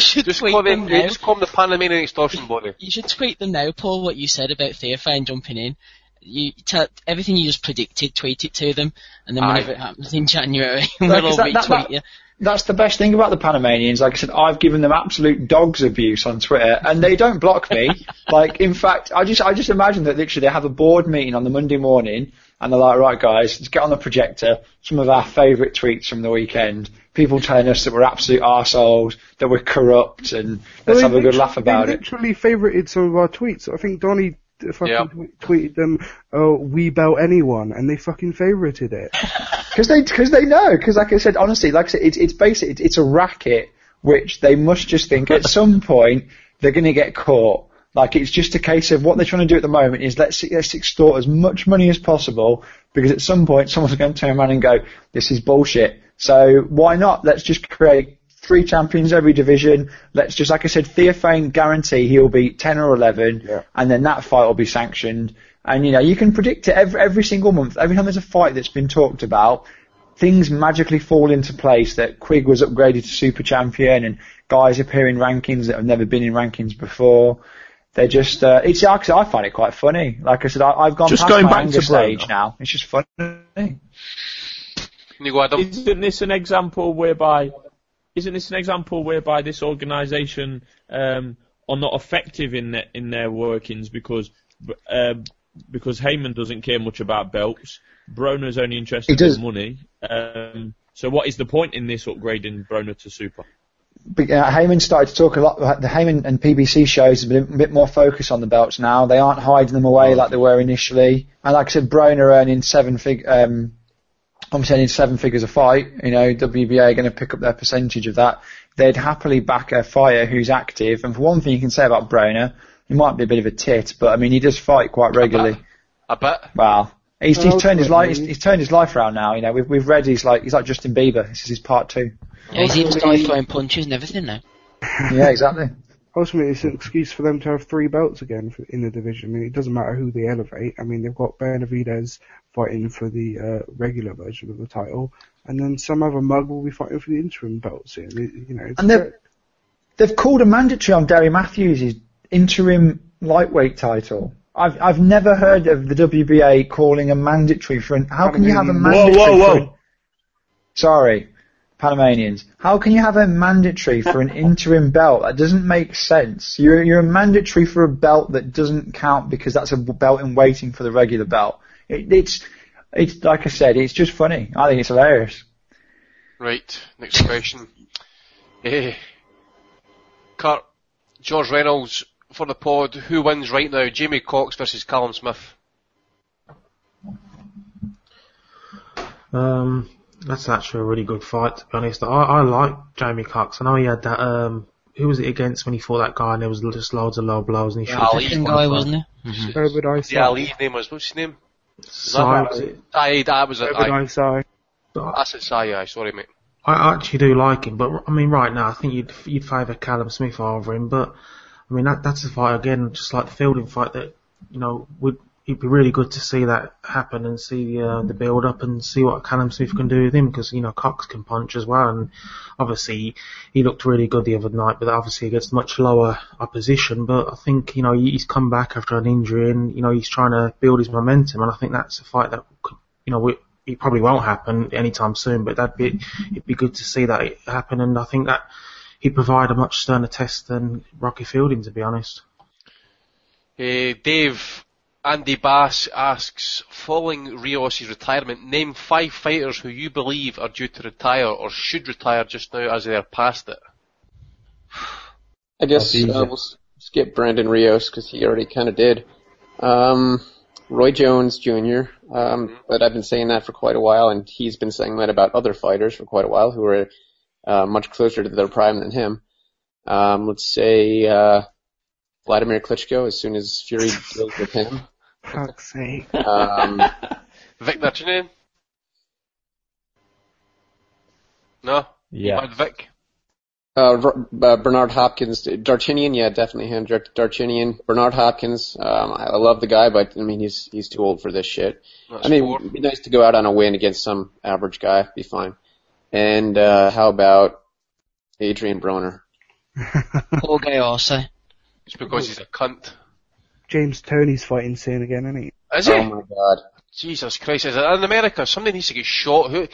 should, Just tweet call them them, now. just call them the Panamanian extortion body. You should tweet them now, Paul. What you said about Theophane jumping in. You tell everything you just predicted. Tweet it to them, and then Aye. whenever it happens in January, Like, we'll all is that- retweet that- that- you. That's the best thing about the Panamanians. Like I said, I've given them absolute dogs abuse on Twitter, and they don't block me. like, in fact, I just I just imagine that literally they have a board meeting on the Monday morning, and they're like, right, guys, let's get on the projector. Some of our favourite tweets from the weekend. People telling us that we're absolute arseholes, that we're corrupt, and let's have a good laugh about they it. literally favorited some of our tweets. I think Donny fucking Yeah. tweet- tweeted them, oh, we belt anyone, and they fucking favorited it. Because they, cause they know. Because like I said, honestly, like I said, it's it's basically it's, it's a racket which they must just think at some point they're going to get caught. Like it's just a case of what they're trying to do at the moment is let's let's extort as much money as possible because at some point someone's going to turn around and go, this is bullshit. So why not? Let's just create three champions every division. Let's just, like I said, Theophane guarantee he'll be 10 or 11 and then that fight will be sanctioned. And you know, you can predict it every, every single month. Every time there's a fight that's been talked about, things magically fall into place that Quig was upgraded to super champion and guys appear in rankings that have never been in rankings before. They're just, uh, it's, actually, I find it quite funny. Like I said, I, I've gone Just past going my back anger to Bruno. stage now. It's just funny. Can you go, Adam? Isn't this an example whereby, isn't this an example whereby this organisation um, are not effective in their in their workings because um, because Haymon doesn't care much about belts, Broner's only interested in money. Um, so what is the point in this upgrading Broner to super? But, uh, Haymon started to talk a lot. The Haymon and PBC shows have been a bit more focused on the belts now. They aren't hiding them away like they were initially. And like I said, Broner earning seven fig, um, I'm saying seven figures a fight. You know, WBA are going to pick up their percentage of that. They'd happily back a fighter who's active. And for one thing, you can say about Broner, he might be a bit of a tit, but I mean, he does fight quite regularly. I bet. Wow. He's, he's Well, turned his life. He's, he's turned his life around now. You know, we've we've read he's like he's like Justin Bieber. This is his part two. Yeah, he's even started throwing punches and everything now. Yeah, exactly. Ultimately, it's an excuse for them to have three belts again for, in the division. I mean, it doesn't matter who they elevate. I mean, they've got Benavidez fighting for the uh, regular version of the title, and then some other mug will be fighting for the interim belts. Here. It- You know, it's And they've, they've called a mandatory on Derry Matthews' interim lightweight title. I've I've never heard of the WBA calling a mandatory for an. How can you have a mandatory? whoa, For whoa. an, sorry, Panamanians. How can you have a mandatory for an interim belt? That doesn't make sense. You're you're a mandatory for a belt that doesn't count because that's a belt in waiting for the regular belt. It, it's it's like I said, it's just funny. I think it's hilarious. Right, next question. Eh, Kurt, George Reynolds for the pod. Who wins right now? Jamie Cox versus Callum Smith. Um, that's actually a really good fight, to be honest. I, I like Jamie Cox. I know he had that, um, who was it against when he fought that guy and there was just loads of low blows and he Yeah, shot Ali. the Second guy, wasn't it? Obadiah The Ali's name was what's his name? Sai, was it? Aye, that was it. Obadiah Aye. Sai. That's it. Sai. Aye, sorry, mate. I actually do like him, but I mean, right now I think you'd you'd favour Callum Smith over him. But I mean, that that's a fight again, just like the Fielding fight that you know would it'd be really good to see that happen and see the uh, the build up and see what Callum Smith can do with him because you know Cox can punch as well, and obviously he looked really good the other night, but obviously against much lower opposition. But I think you know he's come back after an injury and you know he's trying to build his momentum, and I think that's a fight that could you know we, it probably won't happen anytime soon, but that'd be it'd be good to see that happen, and I think that he'd provide a much sterner test than Rocky Fielding, to be honest. Eh, Dave, Andy Bass asks, following Rios' retirement, name five fighters who you believe are due to retire or should retire just now as they are past it. I guess uh, we'll skip Brandon Rios because he already kind of did. Um, Roy Jones Jr. Um, but I've been saying that for quite a while, and he's been saying that about other fighters for quite a while who are uh, much closer to their prime than him. Um, let's say uh, Vladimir Klitschko as soon as Fury deals with him. Fuck's sake. Um, Vic Darchinyan? No? Yeah. You Vic? Uh, R- uh, Bernard Hopkins, Darchinyan, yeah, definitely him. Dar- Darchinyan, Bernard Hopkins. Um, I, I love the guy, but I mean, he's he's too old for this shit. That's I mean, four. it'd be nice to go out on a win against some average guy, be fine. And uh, how about Adrian Broner? Poor guy also. It's because he's a cunt. James Toney's fighting soon again, isn't he? Is he? Oh my god. Jesus Christ, is it in America? Somebody needs to get shot. Who?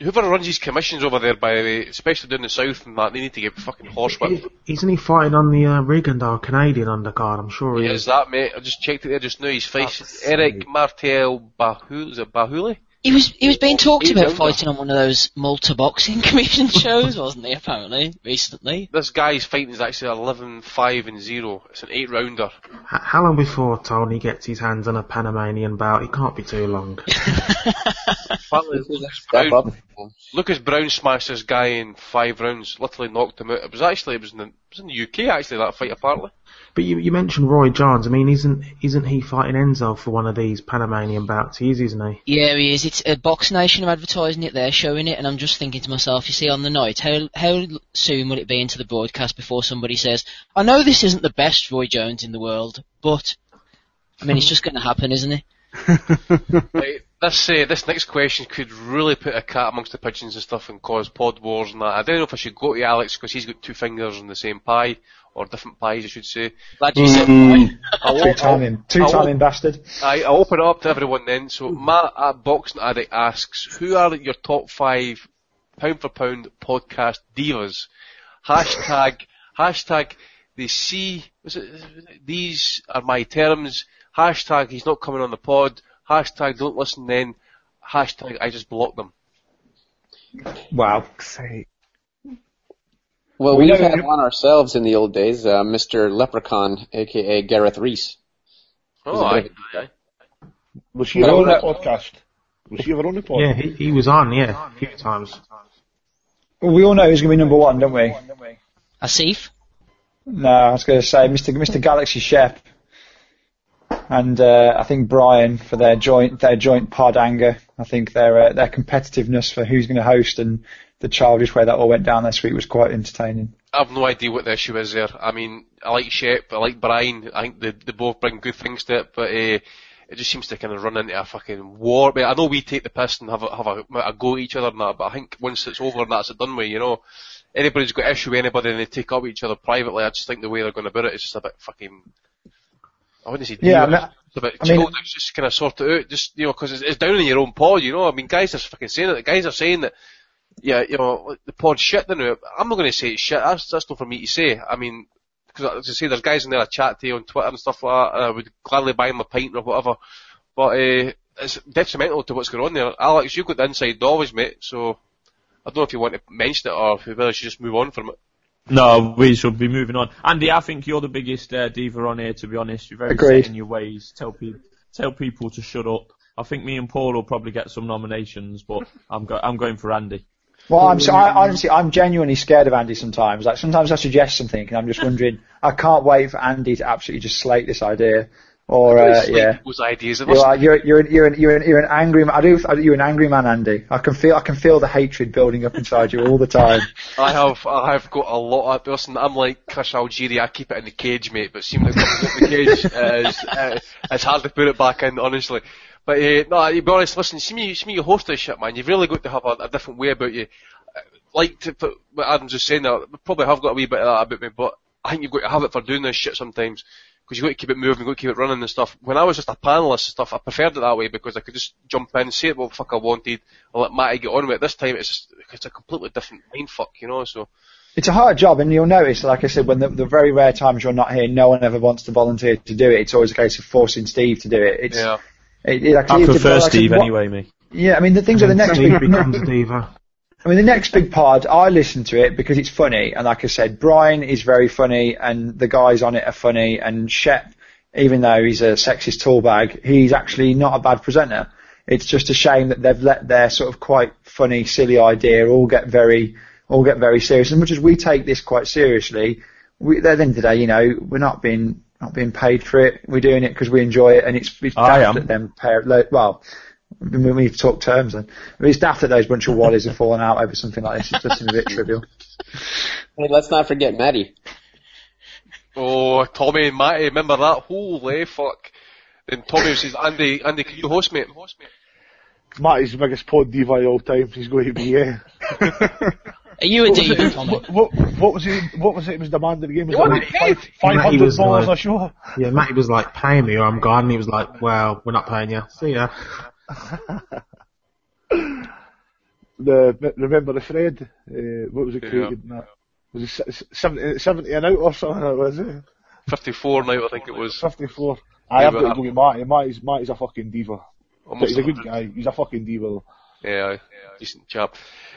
Whoever runs these commissions over there, by the way, especially down the south and that, they need to get fucking horsewhipped. Isn't he fighting on the uh, Rigondeaux Canadian undercard? I'm sure he Yeah, is. is that, mate? I just checked it there just now. He's facing Eric Martel Bahu, is it Bahoeli? He was he was being talked He's about younger. fighting on one of those Malta boxing commission shows, wasn't he? Apparently, recently. This guy's fighting is actually 11, 5 and 0. It's an 8 rounder. H- how long before Toney gets his hands on a Panamanian bout? It can't be too long. Step up. Lucas Browne smashed this guy in 5 rounds, literally knocked him out. It was actually, it was in the, it was in the UK actually, that fight apparently. But you, you mentioned Roy Jones. I mean, isn't isn't he fighting Enzo for one of these Panamanian bouts? He is, isn't he? Yeah, he is. It's a Box Nation are advertising it there, showing it, and I'm just thinking to myself, you see, on the night, how how soon will it be into the broadcast before somebody says, "I know this isn't the best Roy Jones in the world, but," I mean, it's just going to happen, isn't it? Right, this uh, this next question could really put a cat amongst the pigeons and stuff and cause pod wars and that. I don't know if I should go to Alex because he's got two fingers on the same pie or different pies, I should say. Glad you said I'll- Two timing, two I'll- timing bastard. I, I'll open it up to everyone then. So Matt at Boxing Addict asks, who are your top five pound for pound podcast divas? Hashtag, hashtag, they see, was it, these are my terms. Hashtag, he's not coming on the pod. Hashtag, don't listen then. Hashtag, I just blocked them. Wow. Well, We we've had one ourselves in the old days, uh, Mr. Leprechaun, aka Gareth Reese. Oh, He's a aye, aye. Was she But ever on the I- podcast? Was she ever on the podcast? Yeah, he, he was on. Yeah, a few times. Well, we all know who's going to be number one, don't we? Asif? No, I was going to say Mr. Mr. Galaxy Shep, and uh, I think Brian for their joint their joint pod anger. I think their uh, their competitiveness for who's going to host and the childish way that all went down this week was quite entertaining. I've no idea what the issue is there. I mean, I like Shep, I like Brian. I think they, they both bring good things to it, but uh, it just seems to kind of run into a fucking war. But I know we take the piss and have a, have a, a go at each other and that, but I think once it's over and that's it done with, you know, anybody's got issue with anybody and they take up each other privately, I just think the way they're going about it is just a bit fucking. I wouldn't say Yeah, I mean- I mean- just kind of sort it out, just, you know, because it's, it's down in your own pod, you know, I mean, guys are fucking saying it, the guys are saying that, yeah, you know, the pod's shit now. I'm not going to say it's shit, that's, that's not for me to say. I mean, because as I say, there's guys in there I chat to on Twitter and stuff like that, and I would gladly buy them a pint or whatever, but uh, it's detrimental to what's going on there. Alex, you've got the inside knowledge, mate, so I don't know if you want to mention it or if you should just move on from it. No, we should be moving on. Andy, I think you're the biggest uh, diva on here. To be honest, you're very Agreed. set in your ways. Tell people, tell people to shut up. I think me and Paul will probably get some nominations, but I'm go- I'm going for Andy. Well, I'm so, I, honestly, I'm genuinely scared of Andy sometimes. Like sometimes I suggest something and I'm just wondering, I can't wait for Andy to absolutely just slate this idea. Or uh, yeah, Those ideas. you are, you're you're an, you're an, you're an, you're an angry. man. I do. You're an angry man, Andy. I can feel I can feel the hatred building up inside you all the time. I have I have got a lot of listen. I'm like Chris Algieri. I keep it in the cage, mate. But seeing it comes out the cage is uh, it's hard to put it back in, honestly. But uh, no, to be honest, listen. See me, see me, you host this shit, man. You've really got to have a, a different way about you. Uh, Like to put what Adam's just saying there. I Probably have got a wee bit of that about me, but I think you've got to have it for doing this shit sometimes. Because you've got to keep it moving, you've got to keep it running and stuff. When I was just a panelist and stuff, I preferred it that way because I could just jump in, say what the fuck I wanted, and let Matty get on with it. This time it's just, it's a completely different mindfuck, you know, so. It's a hard job, and you'll notice, like I said, when the, the very rare times you're not here, no one ever wants to volunteer to do it. It's always a case of forcing Steve to do it. It's, Yeah. it, it, like, I prefer like I said, Steve what- anyway, me. Yeah, I mean the things are the next Steve big. becomes a diva. I mean, the next big pod, I listen to it because it's funny, and like I said, Brian is very funny, and the guys on it are funny, and Shep, even though he's a sexist tool bag, he's actually not a bad presenter. It's just a shame that they've let their sort of quite funny, silly idea all get very, all get very serious. As much as we take this quite seriously, we, at the end of the day, you know, we're not being not being paid for it. We're doing it because we enjoy it, and it's, it's I daft am. that them pair. Well, we we need to talk terms then. I mean, it's daft that those bunch of wallies have fallen out over something like this. It does seem a bit trivial. Hey, let's not forget Maddie. Oh, Tommy and Matty, eh, remember that? Holy fuck. Then Tommy says, Andy, Andy, can you host me? Matty's the biggest pod diva of all time. He's going to be, yeah. Are you a What was diva, it- Tommy? What, what, what was it? What was it? It was demanded again. Was You it want like to five pay? five Matty hundred was dollars like- a show? Yeah, Matty was like, pay me or I'm gone. And he was like, well, we're not paying you. See ya. The remember the Fred? Uh, what was it created in that? Was it se- 70, 70 and out or something? Was it? 54 now, I think it was. 54. I have got to go with Matty. Matty's, Matty's a fucking diva. Almost he's a good 100. guy. He's a fucking diva. though. Yeah, decent chap.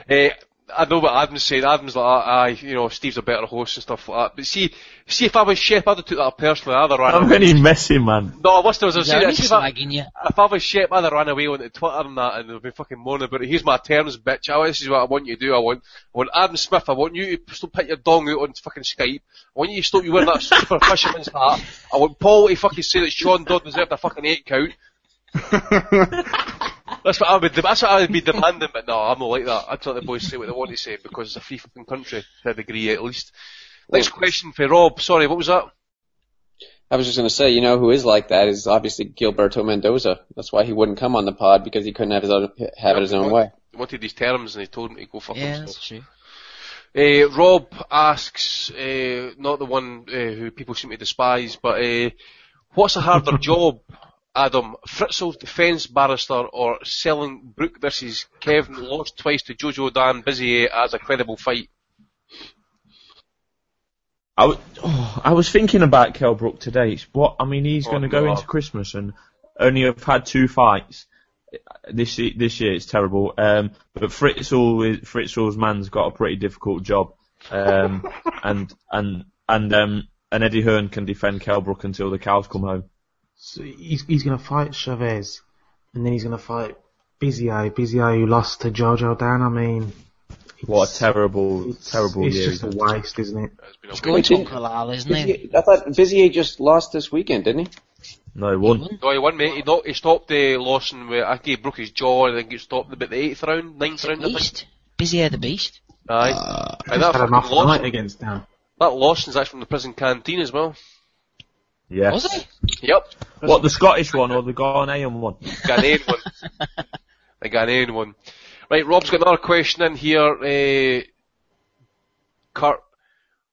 Uh, I know what Adam's saying. Adam's like, ah, aye, you know, Steve's a better host and stuff like that. But see, see if I was chef, I'd have took that personally. I'd have ran I'm away. only messing, man. No, listen, as I He's said, only see if I, slagging you. if I was chef, I'd have ran away onto Twitter and that, and they'll be fucking moaning about it. Here's my terms, bitch. This is what I want you to do. I want, I want Adam Smith. I want you to stop put your dong out on fucking Skype. I want you to stop you wearing that super fisherman's hat. I want Paul to fucking say that Sean Dodd deserved a fucking eight count. That's what I would. That's what I would be demanding. But no, I'm not like that. I'd let the boys say what they want to say because it's a free fucking country to a degree at least. Next question for Rob. Sorry, what was that? I was just going to say, you know, who is like that is obviously Gilberto Mendoza. That's why he wouldn't come on the pod because he couldn't have his own, have it his own way. He wanted these terms and he told him to go fuck Yeah, himself. that's true. Uh, Rob asks, uh, not the one uh, who people seem to despise, but uh, what's a harder job, Adam? Fritzl defence barrister or selling Brook versus Kevin lost twice to Jojo Dan Bizier as a credible fight? I, w- oh, I was thinking about Kell Brook today. It's What I mean, he's Oh, going to go into Christmas and only have had two fights this year. This year it's terrible. Um, but Fritzl, is- Fritzl's man's got a pretty difficult job, um, and and and um, and Eddie Hearn can defend Kell Brook until the cows come home. So he's he's going to fight Chavez, and then he's going to fight Bizier. Bizier who lost to Jojo Dan. I mean, What a terrible, terrible it's year. just a waste, isn't it? He's going to Uncle Al, isn't he? I thought Bizier just lost this weekend, didn't he? No, he won. No, he won, mate. He, not, he stopped uh, Lawson with, I think he broke his jaw and I think he stopped about the eighth round, ninth round, I think. Beast. Bizier the Beast. Aye. Uh, Aye, He's that had an fucking Lawson, night against Dan. that Lawson's actually from the prison canteen as well. Yeah. Was he? Yep. What the Scottish one or the Ghanaian one? Ghanaian one. the Ghanaian one. Right, Rob's got another question in here. Uh, Kurt,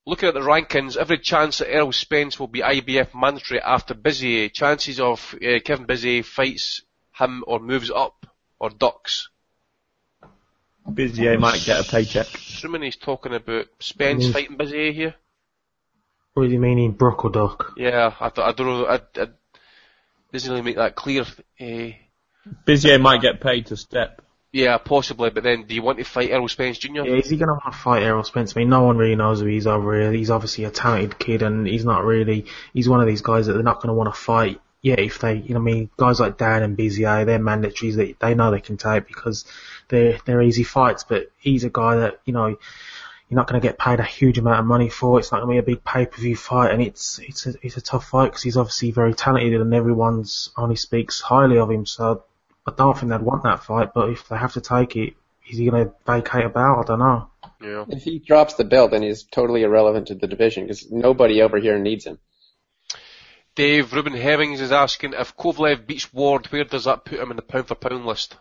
looking at the rankings, every chance that Errol Spence will be IBF mandatory after Bizier, chances of uh, Kevin Bizier fights him or moves up or ducks. Bizier might get a paycheck. Assuming he's talking about Spence Mm. fighting Bizier here. What do you mean, Brook or Duck? Yeah, I, th- I don't know. I, I, doesn't really make that clear. Uh, Bizier might get paid to step. yeah, possibly, but then do you want to fight Errol Spence Jr.? Yeah, is he going to want to fight Errol Spence? I mean, no one really knows who he's over here. He's obviously a talented kid, and he's not really. He's one of these guys that they're not going to want to fight. Yeah, if they, you know, what I mean, guys like Dan and Bizier, they're mandatories that they know they can take because they're they're easy fights. But he's a guy that you know you're not going to get paid a huge amount of money for. It's not going to be a big pay per view fight, and it's it's a it's a tough fight because he's obviously very talented, and everyone's only speaks highly of him. So I don't think they'd want that fight. But if they have to take it, is he going to vacate a belt? I don't know. Yeah. If he drops the belt, then he's totally irrelevant to the division because nobody over here needs him. Dave Ruben Hemmings is asking if Kovalev beats Ward, where does that put him in the pound for pound list?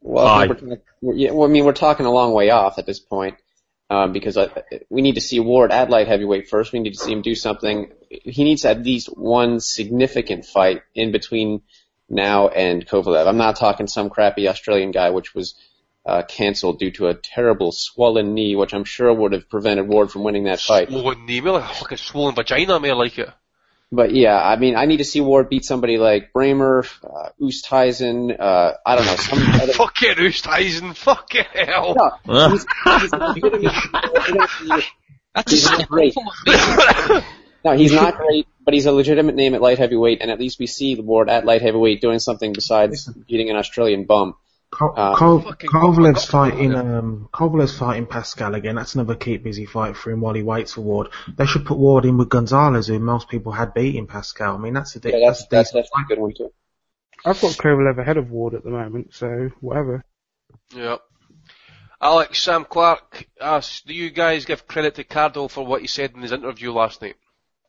Well, Aye. we're, we're- yeah, well, I mean, we're talking a long way off at this point um, because I, we need to see Ward at light heavyweight first. We need to see him do something. He needs at least one significant fight in between now and Kovalev. I'm not talking some crappy Australian guy, which was uh, canceled due to a terrible swollen knee, which I'm sure would have prevented Ward from winning that fight. Swollen knee, like a fucking swollen vagina, I like it. But yeah, I mean, I need to see Ward beat somebody like Brähmer, uh, Oosthuizen, uh, I don't know, some other. Fucking Oosthuizen, fucking hell. No, he's, he's legitimately- That's he's not great. up No, he's not great, but he's a legitimate name at light heavyweight, and at least we see the Ward at light heavyweight doing something besides beating an Australian bum. Ko- Uh, Ko- fucking fighting um Kovalev's fighting Pascal again. That's another keep busy fight for him while he waits for Ward. They should put Ward in with Gonzalez, who most people had beating Pascal. I mean, that's a di- Yeah, that's a that's decent definitely a good one too. I've got Kovalev ahead of Ward at the moment, so whatever. Yeah. Alex, Sam Clark asks, do you guys give credit to Cardle for what he said in his interview last night?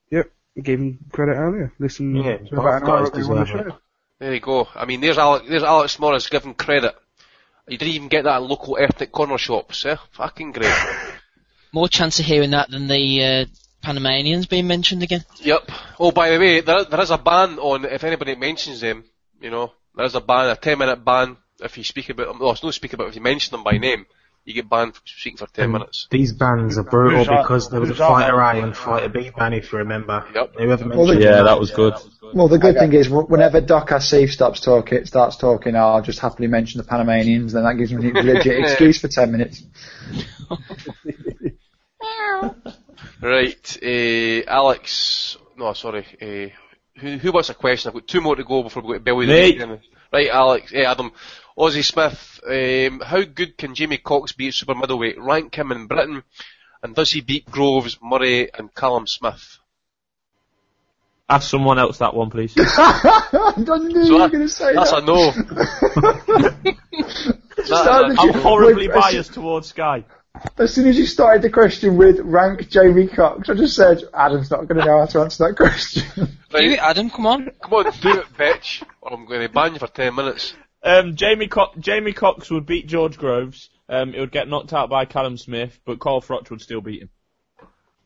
Yep, gave him credit earlier. Listen Yeah, to both about an hour ago on the show. There you go. I mean, there's Alex, there's Alex Morris giving credit. You didn't even get that at local ethnic corner shops, eh? Fucking great. More chance of hearing that than the uh, Panamanians being mentioned again. Yep. Oh, by the way, there, there is a ban on if anybody mentions them. You know, there is a ban, a ten minute ban if you speak about them, no, it's not speak about if you mention them by name, you get banned from speaking for ten And minutes. These bans are brutal Who's that? because there was a Who's that? fighter A and fighter B ban, if you remember. Yep. Whoever Well, mentioned the- Yeah, that was good. Well, the good thing is, whenever Doc Asif stops talking, starts talking, I'll just happily mention the Panamanians, then that gives me a legit excuse for 10 minutes. Right, uh, Alex. No, sorry. Uh, who, who wants a question? I've got two more to go before we go to Billy the Me. Weekend. Right, Alex. eh, Adam. Ozzy Smith. Um, how good can Jamie Cox be at super middleweight? Rank him in Britain, and does he beat Groves, Murray, and Callum Smith? Ask someone else that one, please. I knew you were going to say That's that. a no. Started I'm the- horribly with- biased towards Sky. As soon as you started the question with rank Jamie Cox, I just said, Adam's not going to know how to answer that question. Do it, Adam, come on. Come on, do it, bitch, or I'm going to ban you for ten minutes. Um, Jamie, Co- Jamie Cox would beat George Groves. Um, it would get knocked out by Callum Smith, but Carl Froch would still beat him.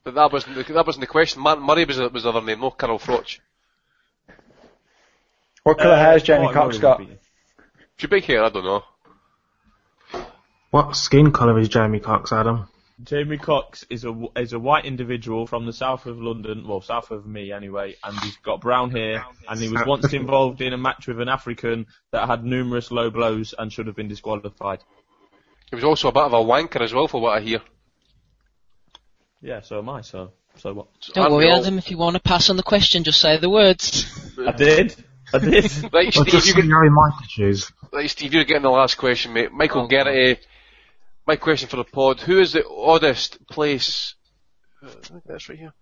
But that wasn't the, that wasn't the question. Martin Murray was was the other name, no Carol Froch. What colour Uh, hair has Jamie Cox got? would beat him. If you big hair, I don't know. What skin colour is Jamie Cox, Adam? Jamie Cox is a is a white individual from the south of London, well, south of me anyway, and he's got brown hair, and he was once involved in a match with an African that had numerous low blows and should have been disqualified. He was also a bit of a wanker as well, for what I hear. Yeah, so am I. So so what? Don't Aren't worry, all- Adam, if you want to pass on the question, just say the words. I did. I did. Right, Well, Steve, just you so get, you know in my right, Steve, you're getting the last question, mate. Michael oh, Gerrity. My question for the pod: Who is the oddest place? uh, I think that's right here.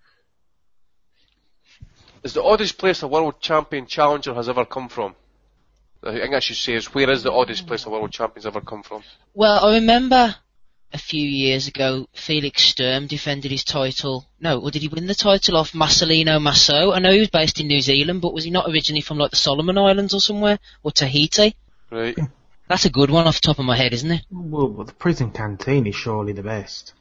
Is the oddest place a world champion challenger has ever come from? I think I should say is where is the oddest place a world champion's ever come from? Well, I remember a few years ago, Felix Sturm defended his title. No, or did he win the title off Maselino Masoe? I know he was based in New Zealand, but was he not originally from like the Solomon Islands or somewhere? Or Tahiti? Right. That's a good one off the top of my head, isn't it? Well, well, the prison canteen is surely the best.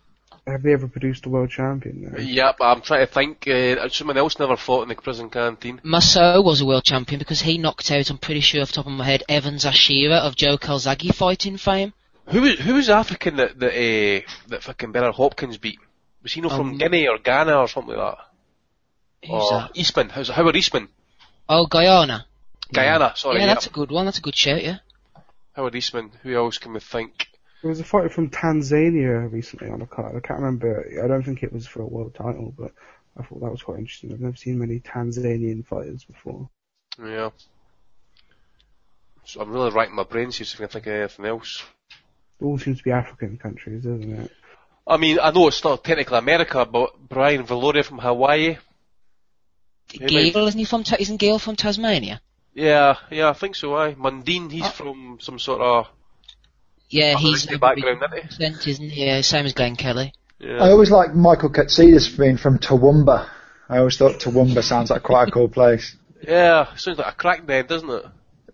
Have they ever produced a world champion? Though? Yep, I'm trying to think. Uh, someone else never fought in the prison canteen. Masoe was a world champion because he knocked out, I'm pretty sure off the top of my head, Evans Ashira of Joe Calzaghe fighting fame. Who was who was African that that uh, that fucking Bernard Hopkins beat? Was he no from Um, Guinea or Ghana or something like that? Who's or that? Eastman? How's Howard Eastman? Oh, Guyana. Guyana. Sorry. yeah, Yeah, that's a good one. That's a good shout, yeah. Howard Eastman. Who else can we think? There was a fighter from Tanzania recently on a card. I can't remember. I don't think it was for a world title, but I thought that was quite interesting. I've never seen many Tanzanian fighters before. Yeah. So I'm really racking my brain see if I can think of anything else. It all seems to be African countries, doesn't it? I mean, I know it's not technically America, but Brian Viloria from Hawaii. He Geale, isn't he from, isn't Geale from Tasmania? Yeah, yeah, I think so. Aye, Mundine. He's ah. from some sort of Yeah, he's Ricky background, isn't he? percent, isn't he? Yeah, same as Glenn Kelly. yeah. I always like Michael Katsidis being from Toowoomba. I always thought Toowoomba sounds like quite a cool place. Yeah, sounds like a crack den, doesn't it?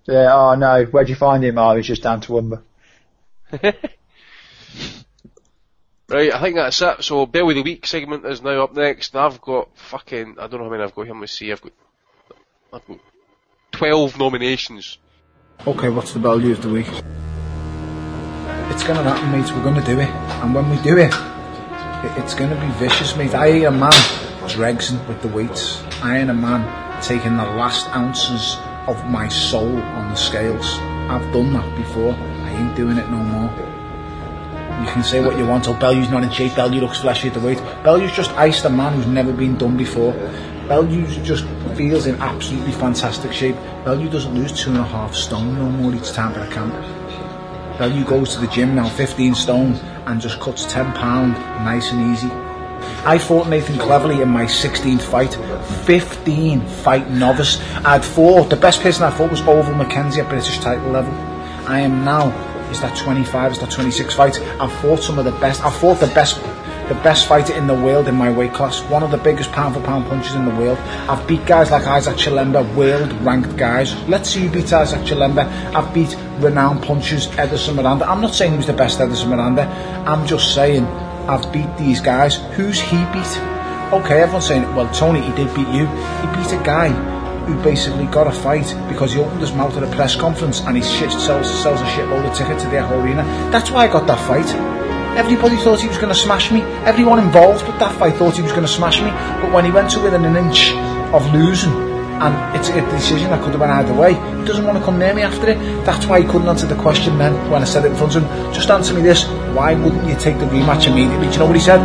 Yeah, oh no, where'd you find him? Oh, he's just down Toowoomba. Right, I think that's it. So, Bill of the Week segment is now up next, and I've got fucking, I don't know how many I've got here, let me see, I've got, I've got 12 nominations. Okay, what's the value of the week? It's gonna happen, mate. We're gonna do it, and when we do it, it- it's gonna be vicious, mate. I ain't a man dregsing with the weights. I ain't a man taking the last ounces of my soul on the scales. I've done that before. I ain't doing it no more. You can say what you want. Oh, Bellew's not in shape. Bellew looks fleshy at the weight. Bellew's just iced a man who's never been done before. Bellew just feels in absolutely fantastic shape. Bellew doesn't lose two and a half stone no more each time at a camp. Bellew goes to the gym now, 15 stone, and just cuts 10 pound, nice and easy. I fought Nathan Cleverly in my 16th fight. 15 fight novice. I had four. The best person I fought was Ovill McKenzie at British title level. I am now, is that 25, is that 26 fights? I've fought some of the best. I've fought the best the best fighter in the world in my weight class. One of the biggest pound for pound punchers in the world. I've beat guys like Isaac Chilemba, world ranked guys. Let's see you beat Isaac Chilemba. I've beat renowned punchers Edison Miranda. I'm not saying he was the best Edison Miranda. I'm just saying I've beat these guys. Who's he beat? Okay, everyone's saying, well, Tony, he did beat you. He beat a guy who basically got a fight because he opened his mouth at a press conference and he shit, sells, sells a shitload of tickets to the Arena. That's why I got that fight. Everybody thought he was going to smash me. Everyone involved with that fight thought he was going to smash me. But when he went to within an inch of losing, and it's a decision that could have went either way, he doesn't want to come near me after it. That's why he couldn't answer the question then when I said it in front of him. Just answer me this. Why wouldn't you take the rematch immediately? Do you know what he said?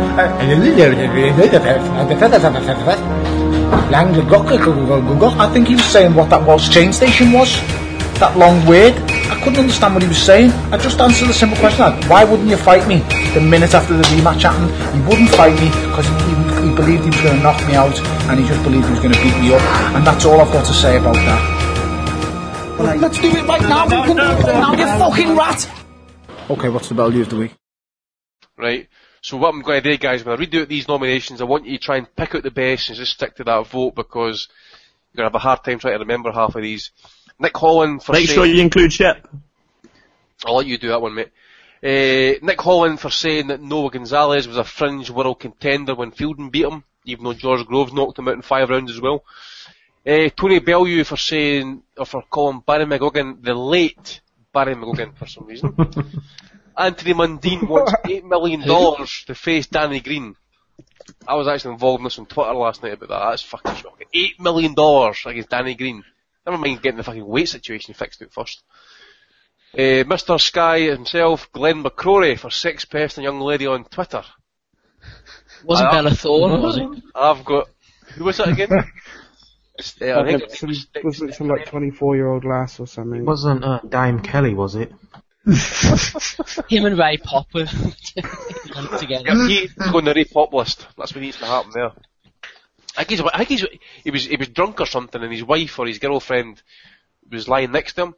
I think he was saying what that was train station was. That long word. I couldn't understand what he was saying. I just answered the simple question. Why wouldn't you fight me the minute after the rematch happened? He wouldn't fight me because he, he, he believed he was going to knock me out and he just believed he was going to beat me up. And that's all I've got to say about that. Well, let's do it right now. No, we can no, do it no, now, no, you no. fucking rat. Okay, what's the value of the week? Right. So what I'm going to do, guys, when I redo these nominations, I want you to try and pick out the best and just stick to that vote because you're going to have a hard time trying to remember half of these. Nick Holland for Make saying, sure you include Shep. I'll let you do that one, mate. Uh, Nick Holland for saying that Noah Gonzalez was a fringe world contender when Fielding beat him, even though George Groves knocked him out in five rounds as well. Uh, Tony Bellew for saying, or for calling Barry McGuigan the late Barry McGuigan for some reason. Anthony Mundine wants eight million dollars to face Danny Green. I was actually involved in this on Twitter last night about that. That's fucking shocking. Eight million dollars against Danny Green. I never mind getting the fucking weight situation fixed out first. Uh, Mr. Sky himself, Glenn McCrory for sex pest and young lady on Twitter. Wasn't Bella Thorne, was it? I've got. Who was that again? Yeah, I think it some, was it some like 24 year old lass or something? It wasn't uh, Dame Kelly, was it? Him and Ray Popper together. Yeah, he's going to Ray Pop list. That's what needs to happen there. I think, he's, I think he's, he was he was drunk or something, and his wife or his girlfriend was lying next to him,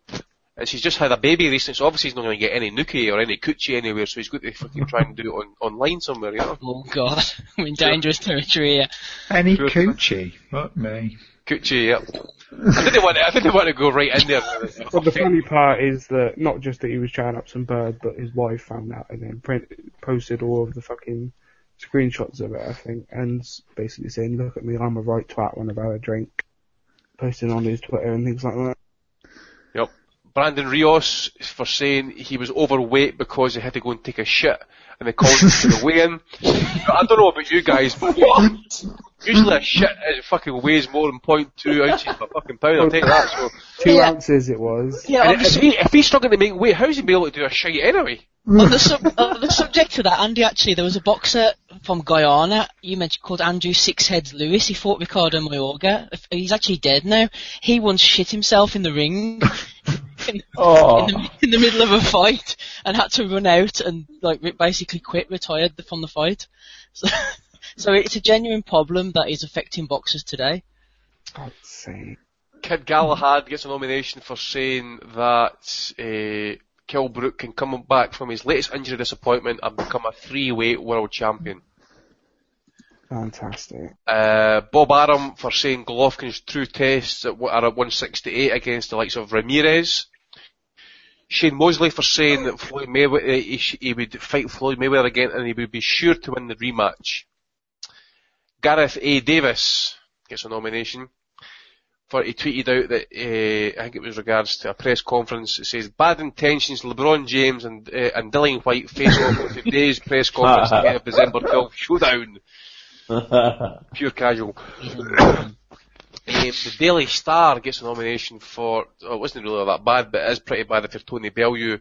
and she's just had a baby recently. So obviously he's not going to get any nookie or any coochie anywhere. So he's got to fucking try and do it on online somewhere, you know. Oh god, we're in dangerous territory here. Any Sure. coochie? Not me. Coochie, yeah. I didn't want to, I didn't want to go right in there. Well, the funny part is that not just that he was trying up some bird, but his wife found out and then print, posted all of the fucking screenshots of it, I think, and basically saying, "Look at me, I'm a right twat when I've had a drink." Posting on his Twitter and things like that. Yep. Brandon Rios for saying he was overweight because he had to go and take a shit, and they called him to the weigh-in. I don't know about you guys, but usually a shit is fucking weighs more than 0.2 ounces per fucking pound. I'll take that. So Two Yeah. ounces it was. Yeah, And if, he, if he's struggling to make weight, how's he be able to do a shite anyway? on the, sub- on the subject of that, Andy, actually, there was a boxer from Guyana you mentioned called Andrew Sixheads Lewis. He fought Ricardo Mayorga. He's actually dead now. He once shit himself in the ring in, Oh. in, the, in the middle of a fight and had to run out and like basically quit, retired from the fight. So, so it's a genuine problem that is affecting boxers today. God's sake. Kid Galahad gets a nomination for saying that uh, Kell Brook can come back from his latest injury disappointment and become a three-weight world champion. Fantastic. Uh, Bob Arum for saying Golovkin's true tests at, are at 168 against the likes of Ramirez. Shane Mosley for saying that Floyd Mayweather, uh, he, he would fight Floyd Mayweather again and he would be sure to win the rematch. Gareth A. Davis gets a nomination for he tweeted out that uh, I think it was regards to a press conference. It says bad intentions. LeBron James and uh, and Dillian Whyte face off at today's press conference ahead of December 12th showdown. Pure casual. um, the Daily Star gets a nomination for. Oh, it wasn't really that bad, but it is pretty bad if you're Tony Bellew.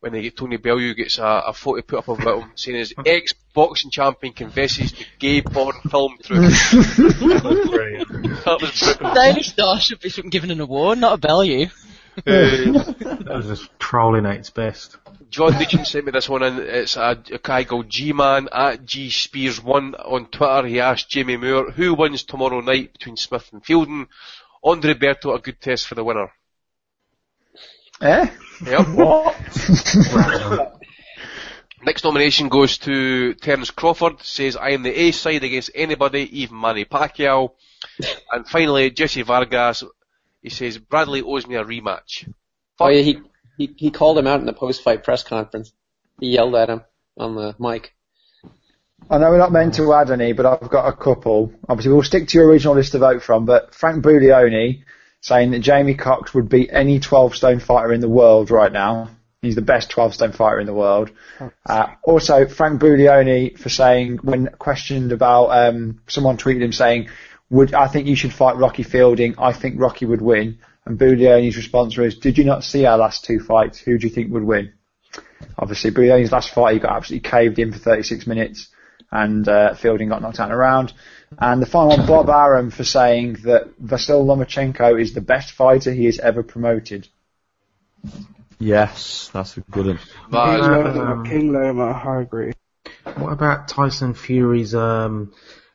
When they get Tony Bellew gets a, a photo put up of him saying his ex boxing champion confesses to gay porn film through. that was brutal. Daily Star should be given an award, not a Bellew. That was just trolling at its best. John Nugent sent me this one in. It's a, a guy called G-Man at G Spears one on Twitter. He asked Jamie Moore, who wins tomorrow night between Smith and Fielding? Andre Berto, a good test for the winner. Eh? Yep. Next nomination goes to Terence Crawford. Says I am the A side against anybody, even Manny Pacquiao. and finally, Jesse Vargas. He says Bradley owes me a rematch. Oh yeah, he, he he called him out in the post-fight press conference. He yelled at him on the mic. I know we're not meant to add any, but I've got a couple. Obviously, we'll stick to your original list to vote from, but Frank Buglioni saying that Jamie Cox would beat any 12 stone fighter in the world right now. He's the best 12 stone fighter in the world. Uh, also, Frank Buglioni for saying, when questioned about, um, someone tweeted him saying, would, I think you should fight Rocky Fielding. I think Rocky would win. And Buglioni's response was, did you not see our last two fights? Who do you think would win? Obviously, Buglioni's last fight, he got absolutely caved in for 36 minutes and uh, Fielding got knocked out in a round. And the final one, Bob Arum for saying that Vasyl Lomachenko is the best fighter he has ever promoted. Yes, that's a good one. King is- Loma, um, King Loma, I agree. What about Tyson Fury's um,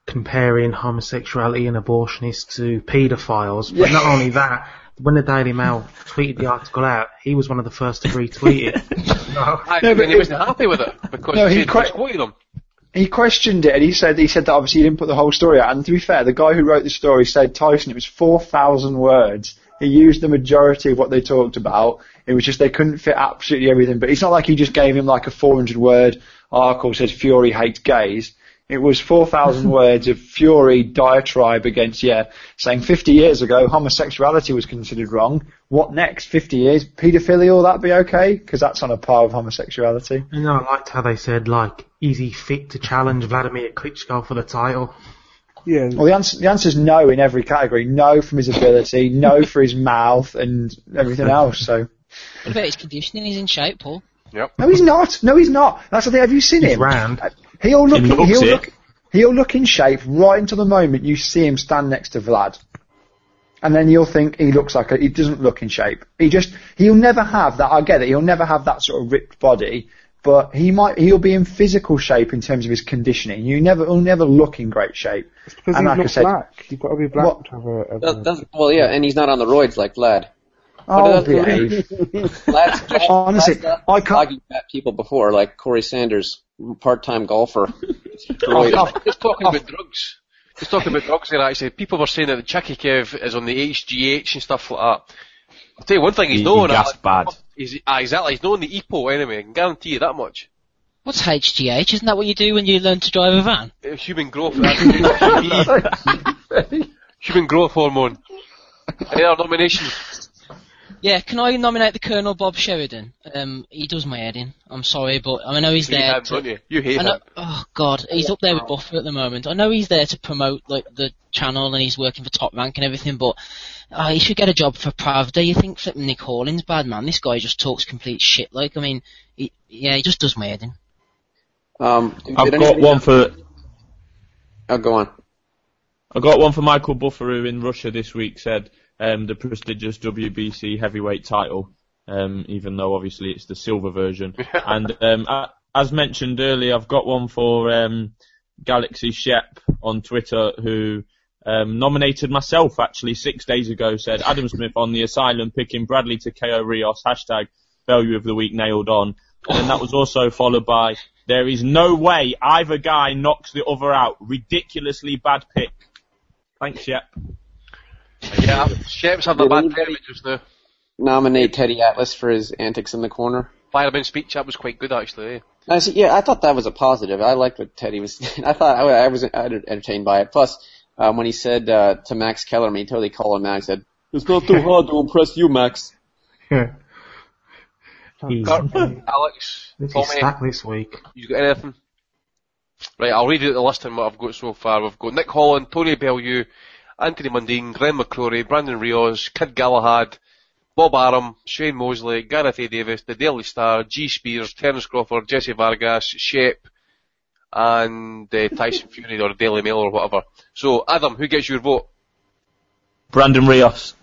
comparing homosexuality and abortionists to paedophiles? But Yeah. not only that, when the Daily Mail tweeted the article out, he was one of the first to retweet it. no. Actually, but and he wasn't happy with it because No, he he quite- quoted him. He questioned it and he said he said that obviously he didn't put the whole story out. And to be fair, the guy who wrote the story said Tyson it was four thousand words. He used the majority of what they talked about. It was just they couldn't fit absolutely everything. But it's not like he just gave him like a four hundred word article says Fury hates gays. It was 4,000 words of fury diatribe against, yeah, saying 50 years ago homosexuality was considered wrong. What next? 50 years? Paedophilia, will that be okay? Because that's on a par with homosexuality. You know, I liked how they said, like, is he fit to challenge Vladimir Klitschko for the title? Yeah. Well, the answer, the answer is no in every category. No from his ability, no for his mouth, and everything else. So, What about his conditioning? He's in shape, Paul. Yep. no, he's not. No, he's not. That's the thing. Have you seen He's him? round. Uh, He'll look. He looks he'll it. look. He'll look in shape right until the moment you see him stand next to Vlad, and then you'll think he looks like a, he doesn't look in shape. He just he'll never have that. I get it. He'll never have that sort of ripped body, but he might. He'll be in physical shape in terms of his conditioning. You never. He'll never look in great shape. Because And he's like I said- black. You've got to be black What? to have a. have That, that's, well, yeah, and he's not on the roids like Vlad. Oh, But, behave. Vlad's, Vlad's, Honestly, Vlad's I got can't. flogging fat people before, like Corey Sanders, part-time golfer. Oh, Just talking about drugs. Just talking about drugs there actually. People were saying that the Chakhkiev is on the HGH and stuff like that. I'll tell you one thing he's He- known. he gassed bad. He's, ah, exactly, he's known the EPO anyway, I can guarantee you that much. What's HGH? Isn't that what you do when you learn to drive a van? Uh, Human growth, Human growth hormone. Any other nominations? Yeah, can I nominate the Colonel Bob Sheridan? Um, he does my head in. I'm sorry, but I know he's You there. him, to- you? You hate know, him. oh God, he's up there with Buffer at the moment. I know he's there to promote like the channel and he's working for Top Rank and everything, but uh, he should get a job for Pravda. You think flipping Nick Hawlins bad man? This guy just talks complete shit. Like, I mean, he, yeah, he just does my head in. Um, I've got anybody- one for Oh, go on. I got one for Michael Buffer who in Russia this week said um, the prestigious WBC heavyweight title, um, even though obviously it's the silver version. and um, as mentioned earlier, I've got one for um, Galaxy Shep on Twitter who um, nominated myself actually six days ago. Said Adam Smith on the Asylum picking Bradley to KO Rios hashtag value of the week nailed on. And that was also followed by there is no way either guy knocks the other out. Ridiculously bad pick. Thanks, Shep. Yeah, Shep's having a bad anybody- just now. Nominate Teddy Atlas for his antics in the corner. Fireman speech, that was quite good actually. Eh? I see, yeah, I thought that was a positive. I liked what Teddy was. I thought I, I was entertained by it. Plus, um, when he said uh, to Max Kellerman, he totally called him out. and said, "It's not too hard to impress you, Max." Yeah. Alex, he's Tommy, stacked this week. you got anything? Right, I'll read out the list and what I've got so far. We've got Nick Holland, Tony Bellew, Anthony Mundine, Glenn McCrory, Brandon Rios, Kid Galahad, Bob Arum, Shane Mosley, Gareth A. Davis, The Daily Star, G. Spears, Terence Crawford, Jesse Vargas, Shep, and uh, Tyson Fury or Daily Mail or whatever. So, Adam, who gets your vote? Brandon Rios.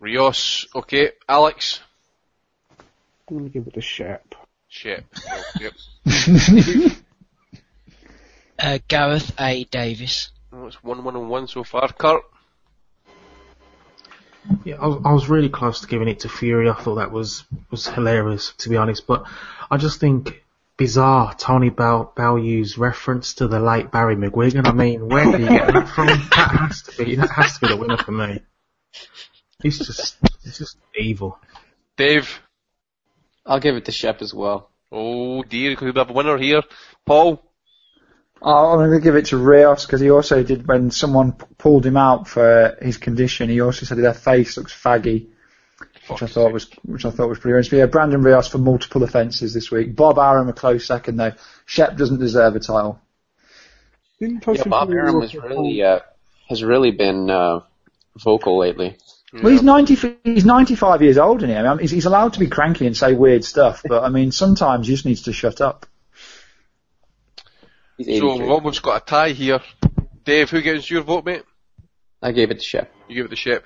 Rios, okay. Alex? I'm going to give it a Shep. Shep. yep. Uh, Gareth A. Davis. Well, it's one, one, and one so far. Kurt? Yeah, I was, I was really close to giving it to Fury. I thought that was was hilarious, to be honest. But I just think bizarre Tony Bell Bellew's reference to the late Barry McGuigan. I mean, where did he get that from? That has to be that has to be the winner for me. He's just he's just evil. Dave? I'll give it to Shep as well. Oh dear, could we have a winner here? Paul? Oh, I'm going to give it to Rios because he also did when someone p- pulled him out for his condition. He also said their face looks faggy, which I thought was which I thought was pretty honest. But yeah, Brandon Rios for multiple offences this week. Bob Arum a close second though. Shep doesn't deserve a title. Yeah, Bob Arum has really uh, has really been uh, vocal lately. Well, he's ninety. He's ninety-five years old, isn't he? I mean, he's, he's allowed to be cranky and say weird stuff, but I mean, sometimes he just needs to shut up. He's So 83. we've almost got a tie here. Dave, who gets your vote, mate? I gave it to Shep. You give it to Shep.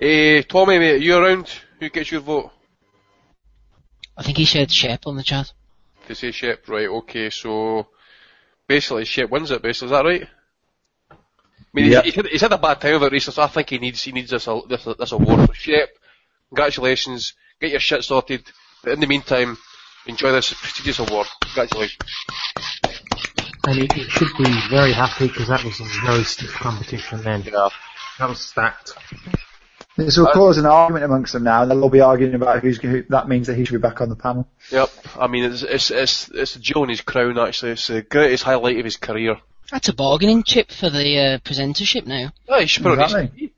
Eh, Tommy, mate, you around? Who gets your vote? I think he said Shep on the chat. To say Shep, right, okay, so basically Shep wins it, basically, is that right? I mean, Yep. he's, he's, had, he's had a bad time of it recently, so I think he needs he needs this this, this award. So Shep, congratulations, get your shit sorted. But in the meantime, enjoy this prestigious award. Congratulations. And he, he should be very happy because that was a very stiff competition then. Yeah. That was stacked. This will cause an argument amongst them now, and they'll all be arguing about who's who. That means that he should be back on the panel. Yep, I mean it's it's it's it's the jewel in his crown actually. It's the greatest highlight of his career. That's a bargaining chip for the uh, presentership now. Oh, he should put it on his Exactly.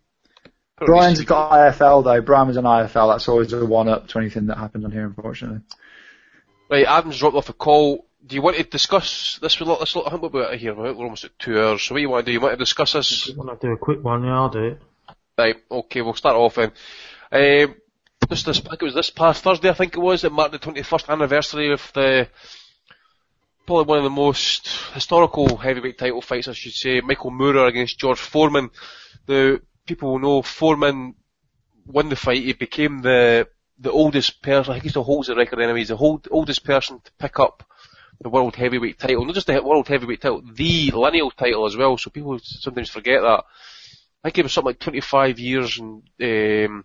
Brian's got IFL though. Brian was on IFL. That's always a one-up to anything that happens on here, unfortunately. Right, Adam's dropped off a call. Do you want to discuss this with this little hump about it here? We're almost at two hours. So what do you want to do? You want to discuss this? I want to do a quick one, yeah, I'll do it. Right, okay, we'll start off then. Um, this, this, I think it was this past Thursday, I think it was, it marked the 21st anniversary of the, probably one of the most historical heavyweight title fights, I should say, Michael Moorer against George Foreman. The people will know Foreman won the fight, he became the, the oldest person, I think he still holds the record anyway, he's the hold, oldest person to pick up the world heavyweight title, not just the world heavyweight title, the lineal title as well, so people sometimes forget that. I think it was something like 25 years and, um,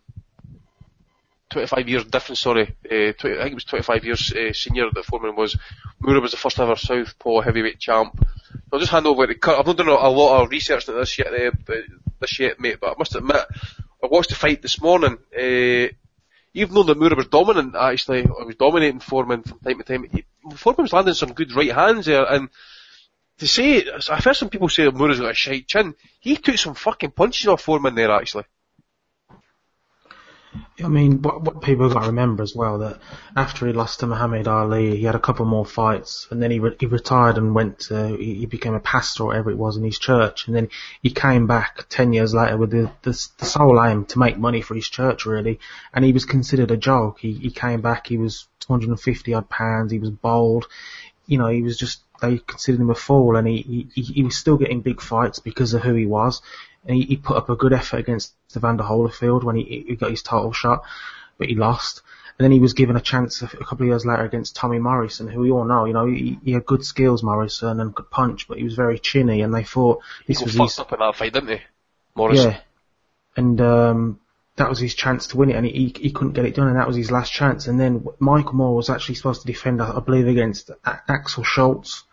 25 years difference, sorry, uh, 20, I think it was 25 years uh, senior that Foreman was. Moorer was the first ever Southpaw heavyweight champ. I'll just hand over to Kurt. I've not done a, lot of research into this yet, uh, but- this yet, mate, but I must admit, I watched the fight this morning, uh, even though that Moorer was dominant, actually, I was dominating Foreman from time to time, he, Foreman was landing some good right hands there, and to say, I've heard some people say that Moorer's got a shite chin, he took some fucking punches off Foreman there, actually. I mean, what, what people got to remember as well that after he lost to Muhammad Ali, he had a couple more fights, and then he re- he retired and went to he, he became a pastor or whatever it was in his church, and then he came back ten years later with the, the the sole aim to make money for his church really, and he was considered a joke. He he came back, he was 250 odd pounds, he was bold, you know, he was just they considered him a fool, and he he, he was still getting big fights because of who he was. And he, he put up a good effort against Evander Holyfield when he, he got his title shot, but he lost. And then he was given a chance a, couple of years later against Tommy Morrison, who we all know, you know, he, he had good skills, Morrison, and could punch, but he was very chinny, and they thought this He was his, up in that fight, didn't he? Morrison. yeah. And um, that was his chance to win it, and he, he couldn't get it done, and that was his last chance. And then Michael Moorer was actually supposed to defend, I believe, against A- Axel Schulz,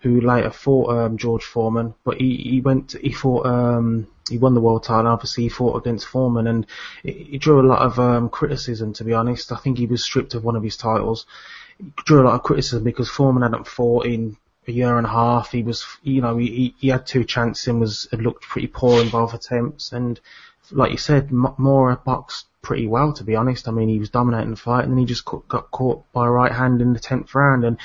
who later fought um, George Foreman, but he he went he fought um, he won the world title. Obviously, he fought against Foreman, and he drew a lot of um, criticism. To be honest, I think he was stripped of one of his titles. It drew a lot of criticism because Foreman hadn't fought in a year and a half. He was, you know, he, he- he had two chances and was looked pretty poor in both attempts. And like you said, M- Moorer boxed pretty well, to be honest. I mean, he was dominating the fight, and then he just got caught by a right hand in the tenth round. And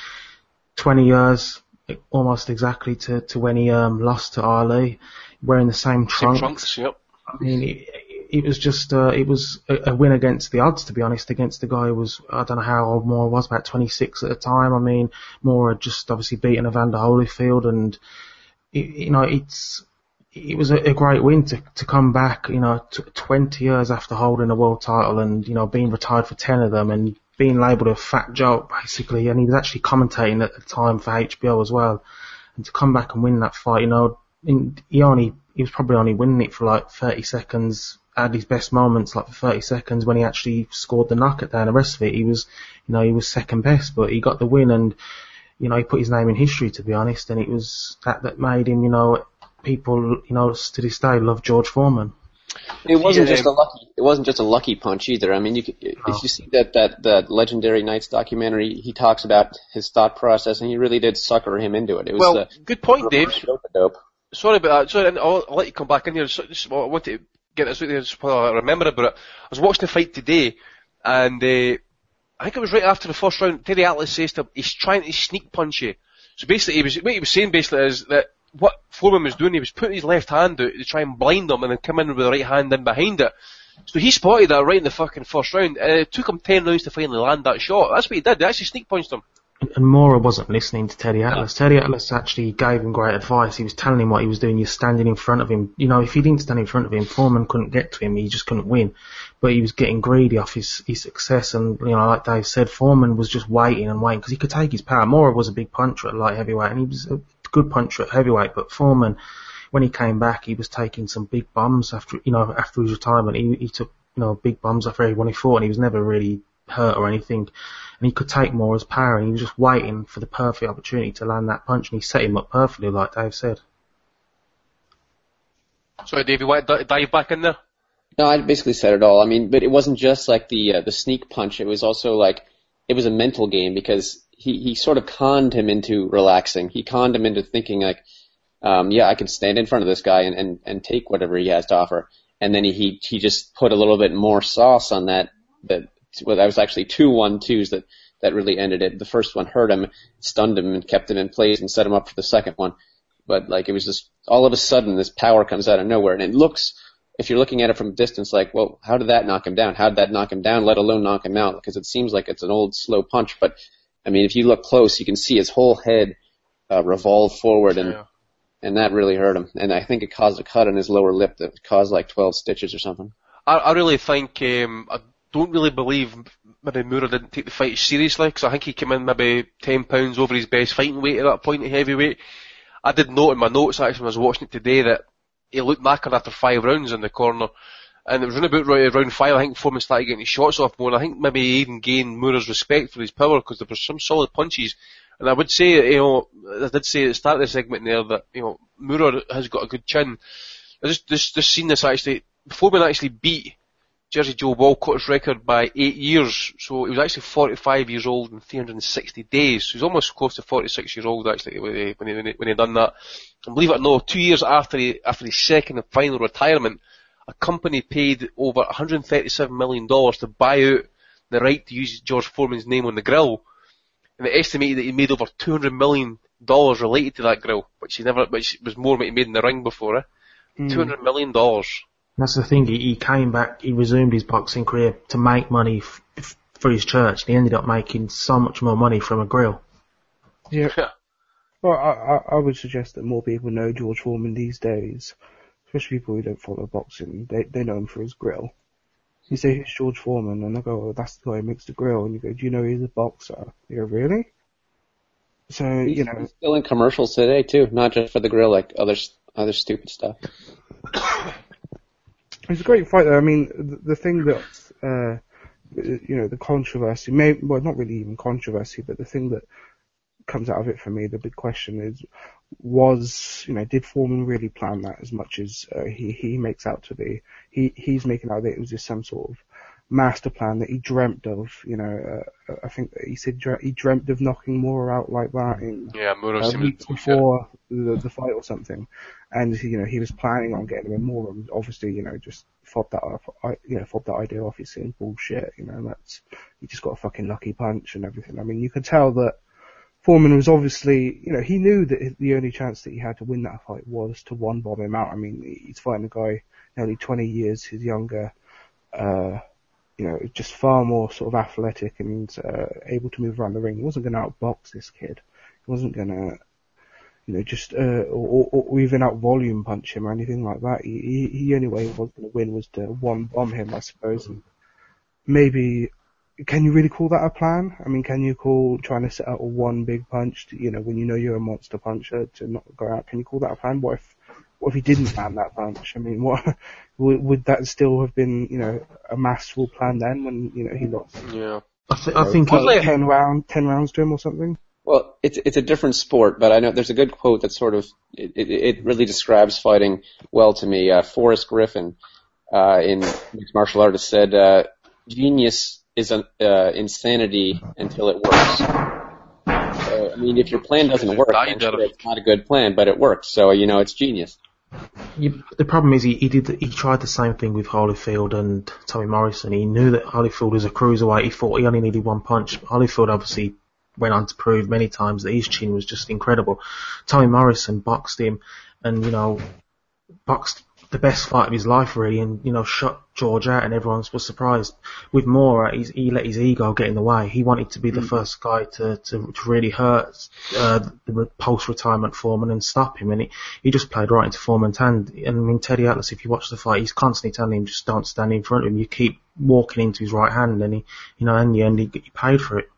20 years, almost exactly to, to when he um, lost to Ali, wearing the same Same trunks. trunks, yep. I mean, it, it was just, uh, it was a, a win against the odds, to be honest, against the guy who was, I don't know how old Moorer was, about 26 at the time. I mean, Moorer had just obviously beaten Evander Holyfield and, it, you know, it's, it was a, a great win to, to come back, you know, t- 20 years after holding a world title and, you know, being retired for 10 of them and being labelled a fat joke, basically. And he was actually commentating at the time for HBO as well. And to come back and win that fight, you know, he only, he was probably only winning it for like 30 seconds, had his best moments like for 30 seconds when he actually scored the knockout down. The rest of it, he was, you know, he was second best, but he got the win and, you know, he put his name in history to be honest, and it was that that made him, you know, people, you know, to this day love George Foreman. It wasn't Yeah, just a lucky. It wasn't just a lucky punch either. I mean, you could, if you see that that that legendary Knights documentary, he talks about his thought process, and he really did sucker him into it. It was Well, good point, Dave. dope. Sorry about that. Sorry, and I'll, I'll let you come back in here. So, just, I want to get this out there just while I remember about it. I was watching the fight today, and uh, I think it was right after the first round. Teddy Atlas says to him, he's trying to sneak punch you. So basically, he was what he was saying basically is that what Foreman was doing, he was putting his left hand out to try and blind him, and then come in with the right hand in behind it. So he spotted that right in the fucking first round, and it took him ten rounds to finally land that shot. That's what he did. He actually sneak punched him. And Moorer wasn't listening to Teddy Atlas. Teddy Atlas actually gave him great advice. He was telling him what he was doing. You're standing in front of him. You know, if he didn't stand in front of him, Foreman couldn't get to him. He just couldn't win. But he was getting greedy off his, his success. And, you know, like Dave said, Foreman was just waiting and waiting because he could take his power. Moorer was a big puncher at light heavyweight and he was a good puncher at heavyweight. But Foreman, when he came back, he was taking some big bums after, you know, after his retirement. He, he took, you know, big bums after everyone he fought and he was never really hurt or anything. And he could take Moorer's power and he was just waiting for the perfect opportunity to land that punch and he set him up perfectly like Dave said. Sorry, Dave, you want to dive back in there? No, I basically said it all. I mean, but it wasn't just like the uh, the sneak punch. It was also like it was a mental game because he he sort of conned him into relaxing. He conned him into thinking like, um, yeah, I can stand in front of this guy and and and take whatever he has to offer. And then he he, just put a little bit more sauce on that. That well, that was actually two one twos that that really ended it. The first one hurt him, stunned him, and kept him in place and set him up for the second one. But like it was just all of a sudden this power comes out of nowhere, and it looks if you're looking at it from a distance, like, well, how did that knock him down? How did that knock him down, let alone knock him out? Because it seems like it's an old slow punch, but I mean, if you look close, you can see his whole head uh, revolve forward, and and that really hurt him. And I think it caused a cut on his lower lip that caused like 12 stitches or something. I, I really think um, I don't really believe maybe Moorer didn't take the fight seriously because I think he came in maybe ten pounds over his best fighting weight at that point at heavyweight. I did note in my notes actually when I was watching it today that he looked knackered after five rounds in the corner. And it was around about right- round five, I think Foreman started getting his shots off more, and I think maybe he even gained Moorer's respect for his power, because there were some solid punches. And I would say, you know, I did say at the start of the segment there that, you know, Moorer has got a good chin. I just, just, just seen this actually, Foreman actually beat Jersey Joe Walcott's record by eight years, so he was actually 45 years old in 360 days. So he's almost close to 46 years old actually when he, when he, when he, when he done that. And believe it or not, two years after he, after his second and final retirement, a company paid over 137 million dollars to buy out the right to use George Foreman's name on the grill. And they estimated that he made over 200 million dollars related to that grill, which he never, which was more than he made in the ring before, eh? Mm. 200 million dollars. That's the thing. He, he came back. He resumed his boxing career to make money f- f- for his church. And he ended up making so much more money from a grill. Yeah. Well, I, I, I would suggest that more people know George Foreman these days, especially people who don't follow boxing. They they know him for his grill. You say who's George Foreman, and I go, oh, that's the guy who makes the grill. And you go, do you know he's a boxer? You go, really? So you know, He's still in commercials today too, not just for the grill, like other s- other stupid stuff. It's a great fight though. I mean, the, the thing that, uh, you know, the controversy, may, well, not really even controversy, but the thing that comes out of it for me, the big question is, was, you know, did Foreman really plan that as much as uh, he, he makes out to be? He, he's making out that it was just some sort of master plan that he dreamt of, you know, uh, I think that he said dre- he dreamt of knocking Moorer out like that in Yeah, uh, weeks before the, the fight or something. And, you know, he was planning on getting him in more and obviously, you know, just fobbed that off, I, you know, fobbed that idea off. He's saying bullshit, you know, that's, he just got a fucking lucky punch and everything. I mean, you can tell that Foreman was obviously, you know, he knew that the only chance that he had to win that fight was to one bomb him out. I mean, he's fighting a guy nearly 20 years his younger, uh, you know, just far more sort of athletic and uh, able to move around the ring. He wasn't going to outbox this kid. He wasn't going to, you know, just uh, or, or, even out volume punch him or anything like that. He, he, he only way he was going to win was to one bomb him, I suppose. And maybe, can you really call that a plan? I mean, can you call trying to set out a one big punch, to, you know, when you know you're a monster puncher to not go out? Can you call that a plan? What if, what if he didn't land that punch? I mean, what would, would that still have been, you know, a masterful plan then when you know he lost? Yeah. I, th- I think Like it, ten round, ten rounds to him or something. Well, it's it's a different sport, but I know there's a good quote that sort of it, it, it really describes fighting well to me. Uh, Forrest Griffin uh, in mixed martial artist said, uh, "Genius is an, uh, insanity until it works." So, I mean, if your plan doesn't work, sure, it's not a good plan, but it works. So you know, it's genius. You, the problem is he, he did he tried the same thing with Holyfield and Tommy Morrison. He knew that Holyfield was a cruiserweight. He thought he only needed one punch. Holyfield obviously went on to prove many times that his chin was just incredible. Tommy Morrison boxed him, and you know, boxed the best fight of his life really, and you know, shut George out, and everyone was surprised. With Moorer, he's, he let his ego get in the way. He wanted to be the first guy to to, to really hurt uh, the post-retirement Foreman and stop him, and he he just played right into Foreman's hand. And I mean, Teddy Atlas, if you watch the fight, he's constantly telling him just don't stand in front of him. You keep walking into his right hand, and he, you know, in the end, he, he paid for it.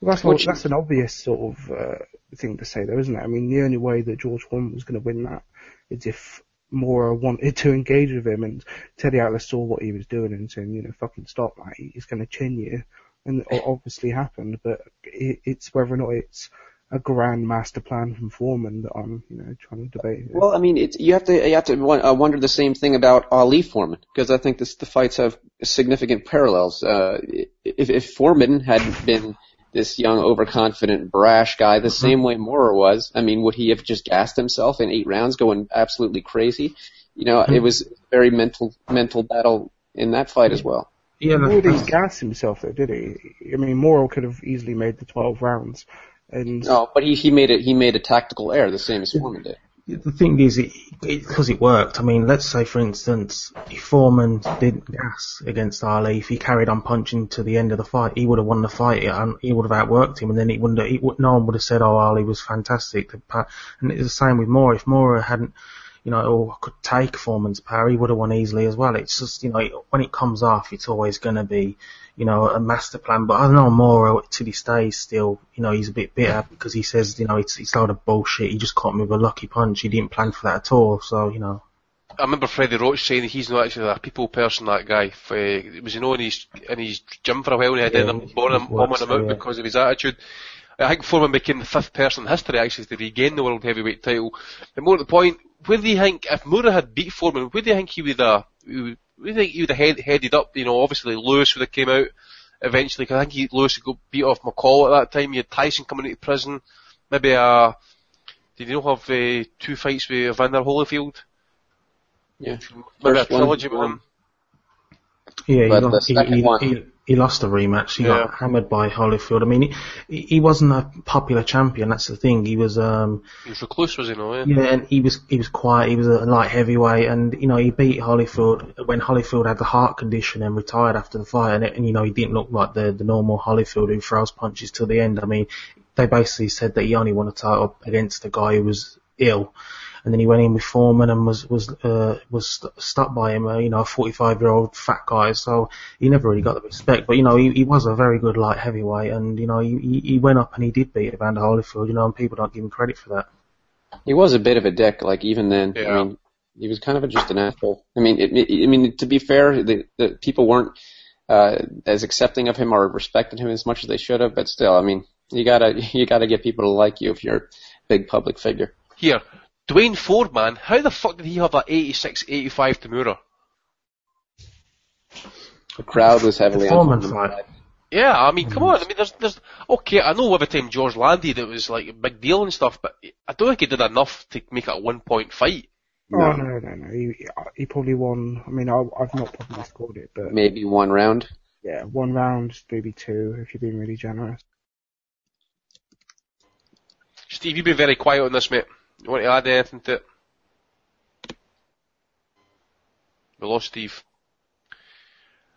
Well, that's, what, that's an obvious sort of uh, thing to say, though, isn't it? I mean, the only way that George Foreman was going to win that is if Moorer wanted to engage with him, and Teddy Atlas saw what he was doing and saying, you know, fucking stop, like, he's going to chin you. And it obviously happened, but it, it's whether or not it's a grand master plan from Foreman that I'm, you know, trying to debate. Well, I mean, it's, you have to you have to uh, wonder the same thing about Ali Foreman because I think this, the fights have significant parallels. Uh, if, if Foreman had been this young, overconfident, brash guy the mm-hmm. same way Moorer was. I mean, would he have just gassed himself in eight rounds, going absolutely crazy? You know, it mm-hmm. was a very mental mental battle in that fight as well. Yeah, nor did he gas himself though, did he? I mean, Moorer could have easily made the twelve rounds. And no, but he he made it he made a tactical error the same as Foreman did the thing is, it, because it, worked. I mean, let's say, for instance, if Foreman didn't gas against Ali, if he carried on punching to the end of the fight, he would have won the fight, and um, he would have outworked him, and then it wouldn't. It would, no one would have said, "Oh, Ali was fantastic." And it's the same with Moorer. If Moorer hadn't, you know, or could take Foreman's power, he would have won easily as well. It's just, you know, when it comes off, it's always going to be you know, a master plan. But I don't know Moorer to this day still, you know, he's a bit bitter because he says, you know, it's it's a lot of bullshit. He just caught me with a lucky punch. He didn't plan for that at all. So you know. I remember Freddie Roach saying he's not actually a people person. That guy uh, was, you know, in his in his gym for a while, and he had yeah, up bombing, bombing him out yeah. because of his attitude. I think Foreman became the fifth person in history actually to regain the world heavyweight title. And more to the point, where do you think if Moorer had beat Foreman, where do you think he would have we think he would have head, headed up. You know, obviously Lewis would have came out eventually. Cause I think he, Lewis would go beat off McCall at that time. You had Tyson coming into prison. Maybe uh, did you not have uh, two fights with Evander Holyfield? Yeah, maybe First a trilogy with him. Yeah, he, he, he, he lost the rematch. He yeah. got hammered by Holyfield. I mean, he, he wasn't a popular champion. That's the thing. He was. um He was recluse, was he? No, yeah. yeah, and he was he was quiet. He was a light heavyweight, and you know he beat Holyfield when Holyfield had the heart condition and retired after the fight, and, and you know he didn't look like the the normal Holyfield who throws punches till the end. I mean, they basically said that he only won a title against a guy who was ill and then he went in with Foreman and was was uh, was st- stuck by him, uh, you know, a 45 year old fat guy. So he never really got the respect. But you know, he, he was a very good light heavyweight, and you know, he he went up and he did beat Evander Holyfield. You know, and people don't give him credit for that. He was a bit of a dick, like even then. Yeah. I mean, he was kind of just an asshole. I mean, it, it, I mean, to be fair, the, the people weren't uh, as accepting of him or respected him as much as they should have. But still, I mean, you gotta you gotta get people to like you if you're a big public figure. Here, Duane Ford, man, how the fuck did he have that 86, 85 to Moorer? The crowd was heavily on him. Yeah, I mean, come mm-hmm. on. I mean, there's, there's, okay, I know every time George landed it was like a big deal and stuff, but I don't think he did enough to make it a one point fight. Oh, no, no, no. He, he probably won, I mean, I, I've not probably scored it, but. Maybe one round? Yeah, one round, maybe two, if you're being really generous. Steve, you've been very quiet on this, mate. You want to add anything to it? We lost Steve.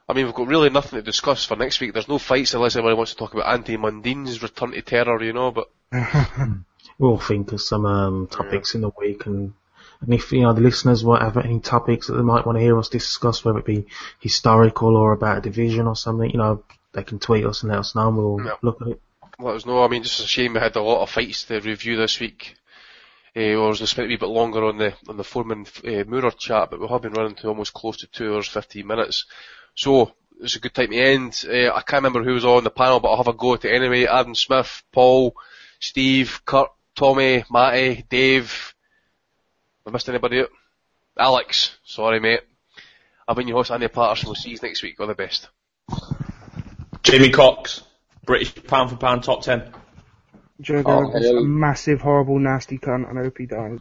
I mean, we've got really nothing to discuss for next week. There's no fights unless anybody wants to talk about Anthony Mundine's return to terror, you know, but. we'll think of some um, topics yeah. in the week and and if you know the listeners have any topics that they might want to hear us discuss, whether it be historical or about a division or something, you know, they can tweet us and let us know and we'll yeah. look at it. Let us know. I mean, just a shame we had a lot of fights to review this week uh, or was spent a wee bit longer on the on the Foreman uh, Moorer chat, but we have been running to almost close to two hours fifteen minutes. So it's a good time to end. Uh, I can't remember who was on the panel, but I'll have a go at it anyway. Adam Smith, Paul, Steve, Kurt, Tommy, Matty, Dave. Have I missed anybody out? Alex, sorry mate. I've been your host, Andy Patterson. We'll see you next week. All the best. Jamie Cox, British pound for pound top ten. Joe Oh, Gallagher's a massive, horrible, nasty cunt, and I hope he dies.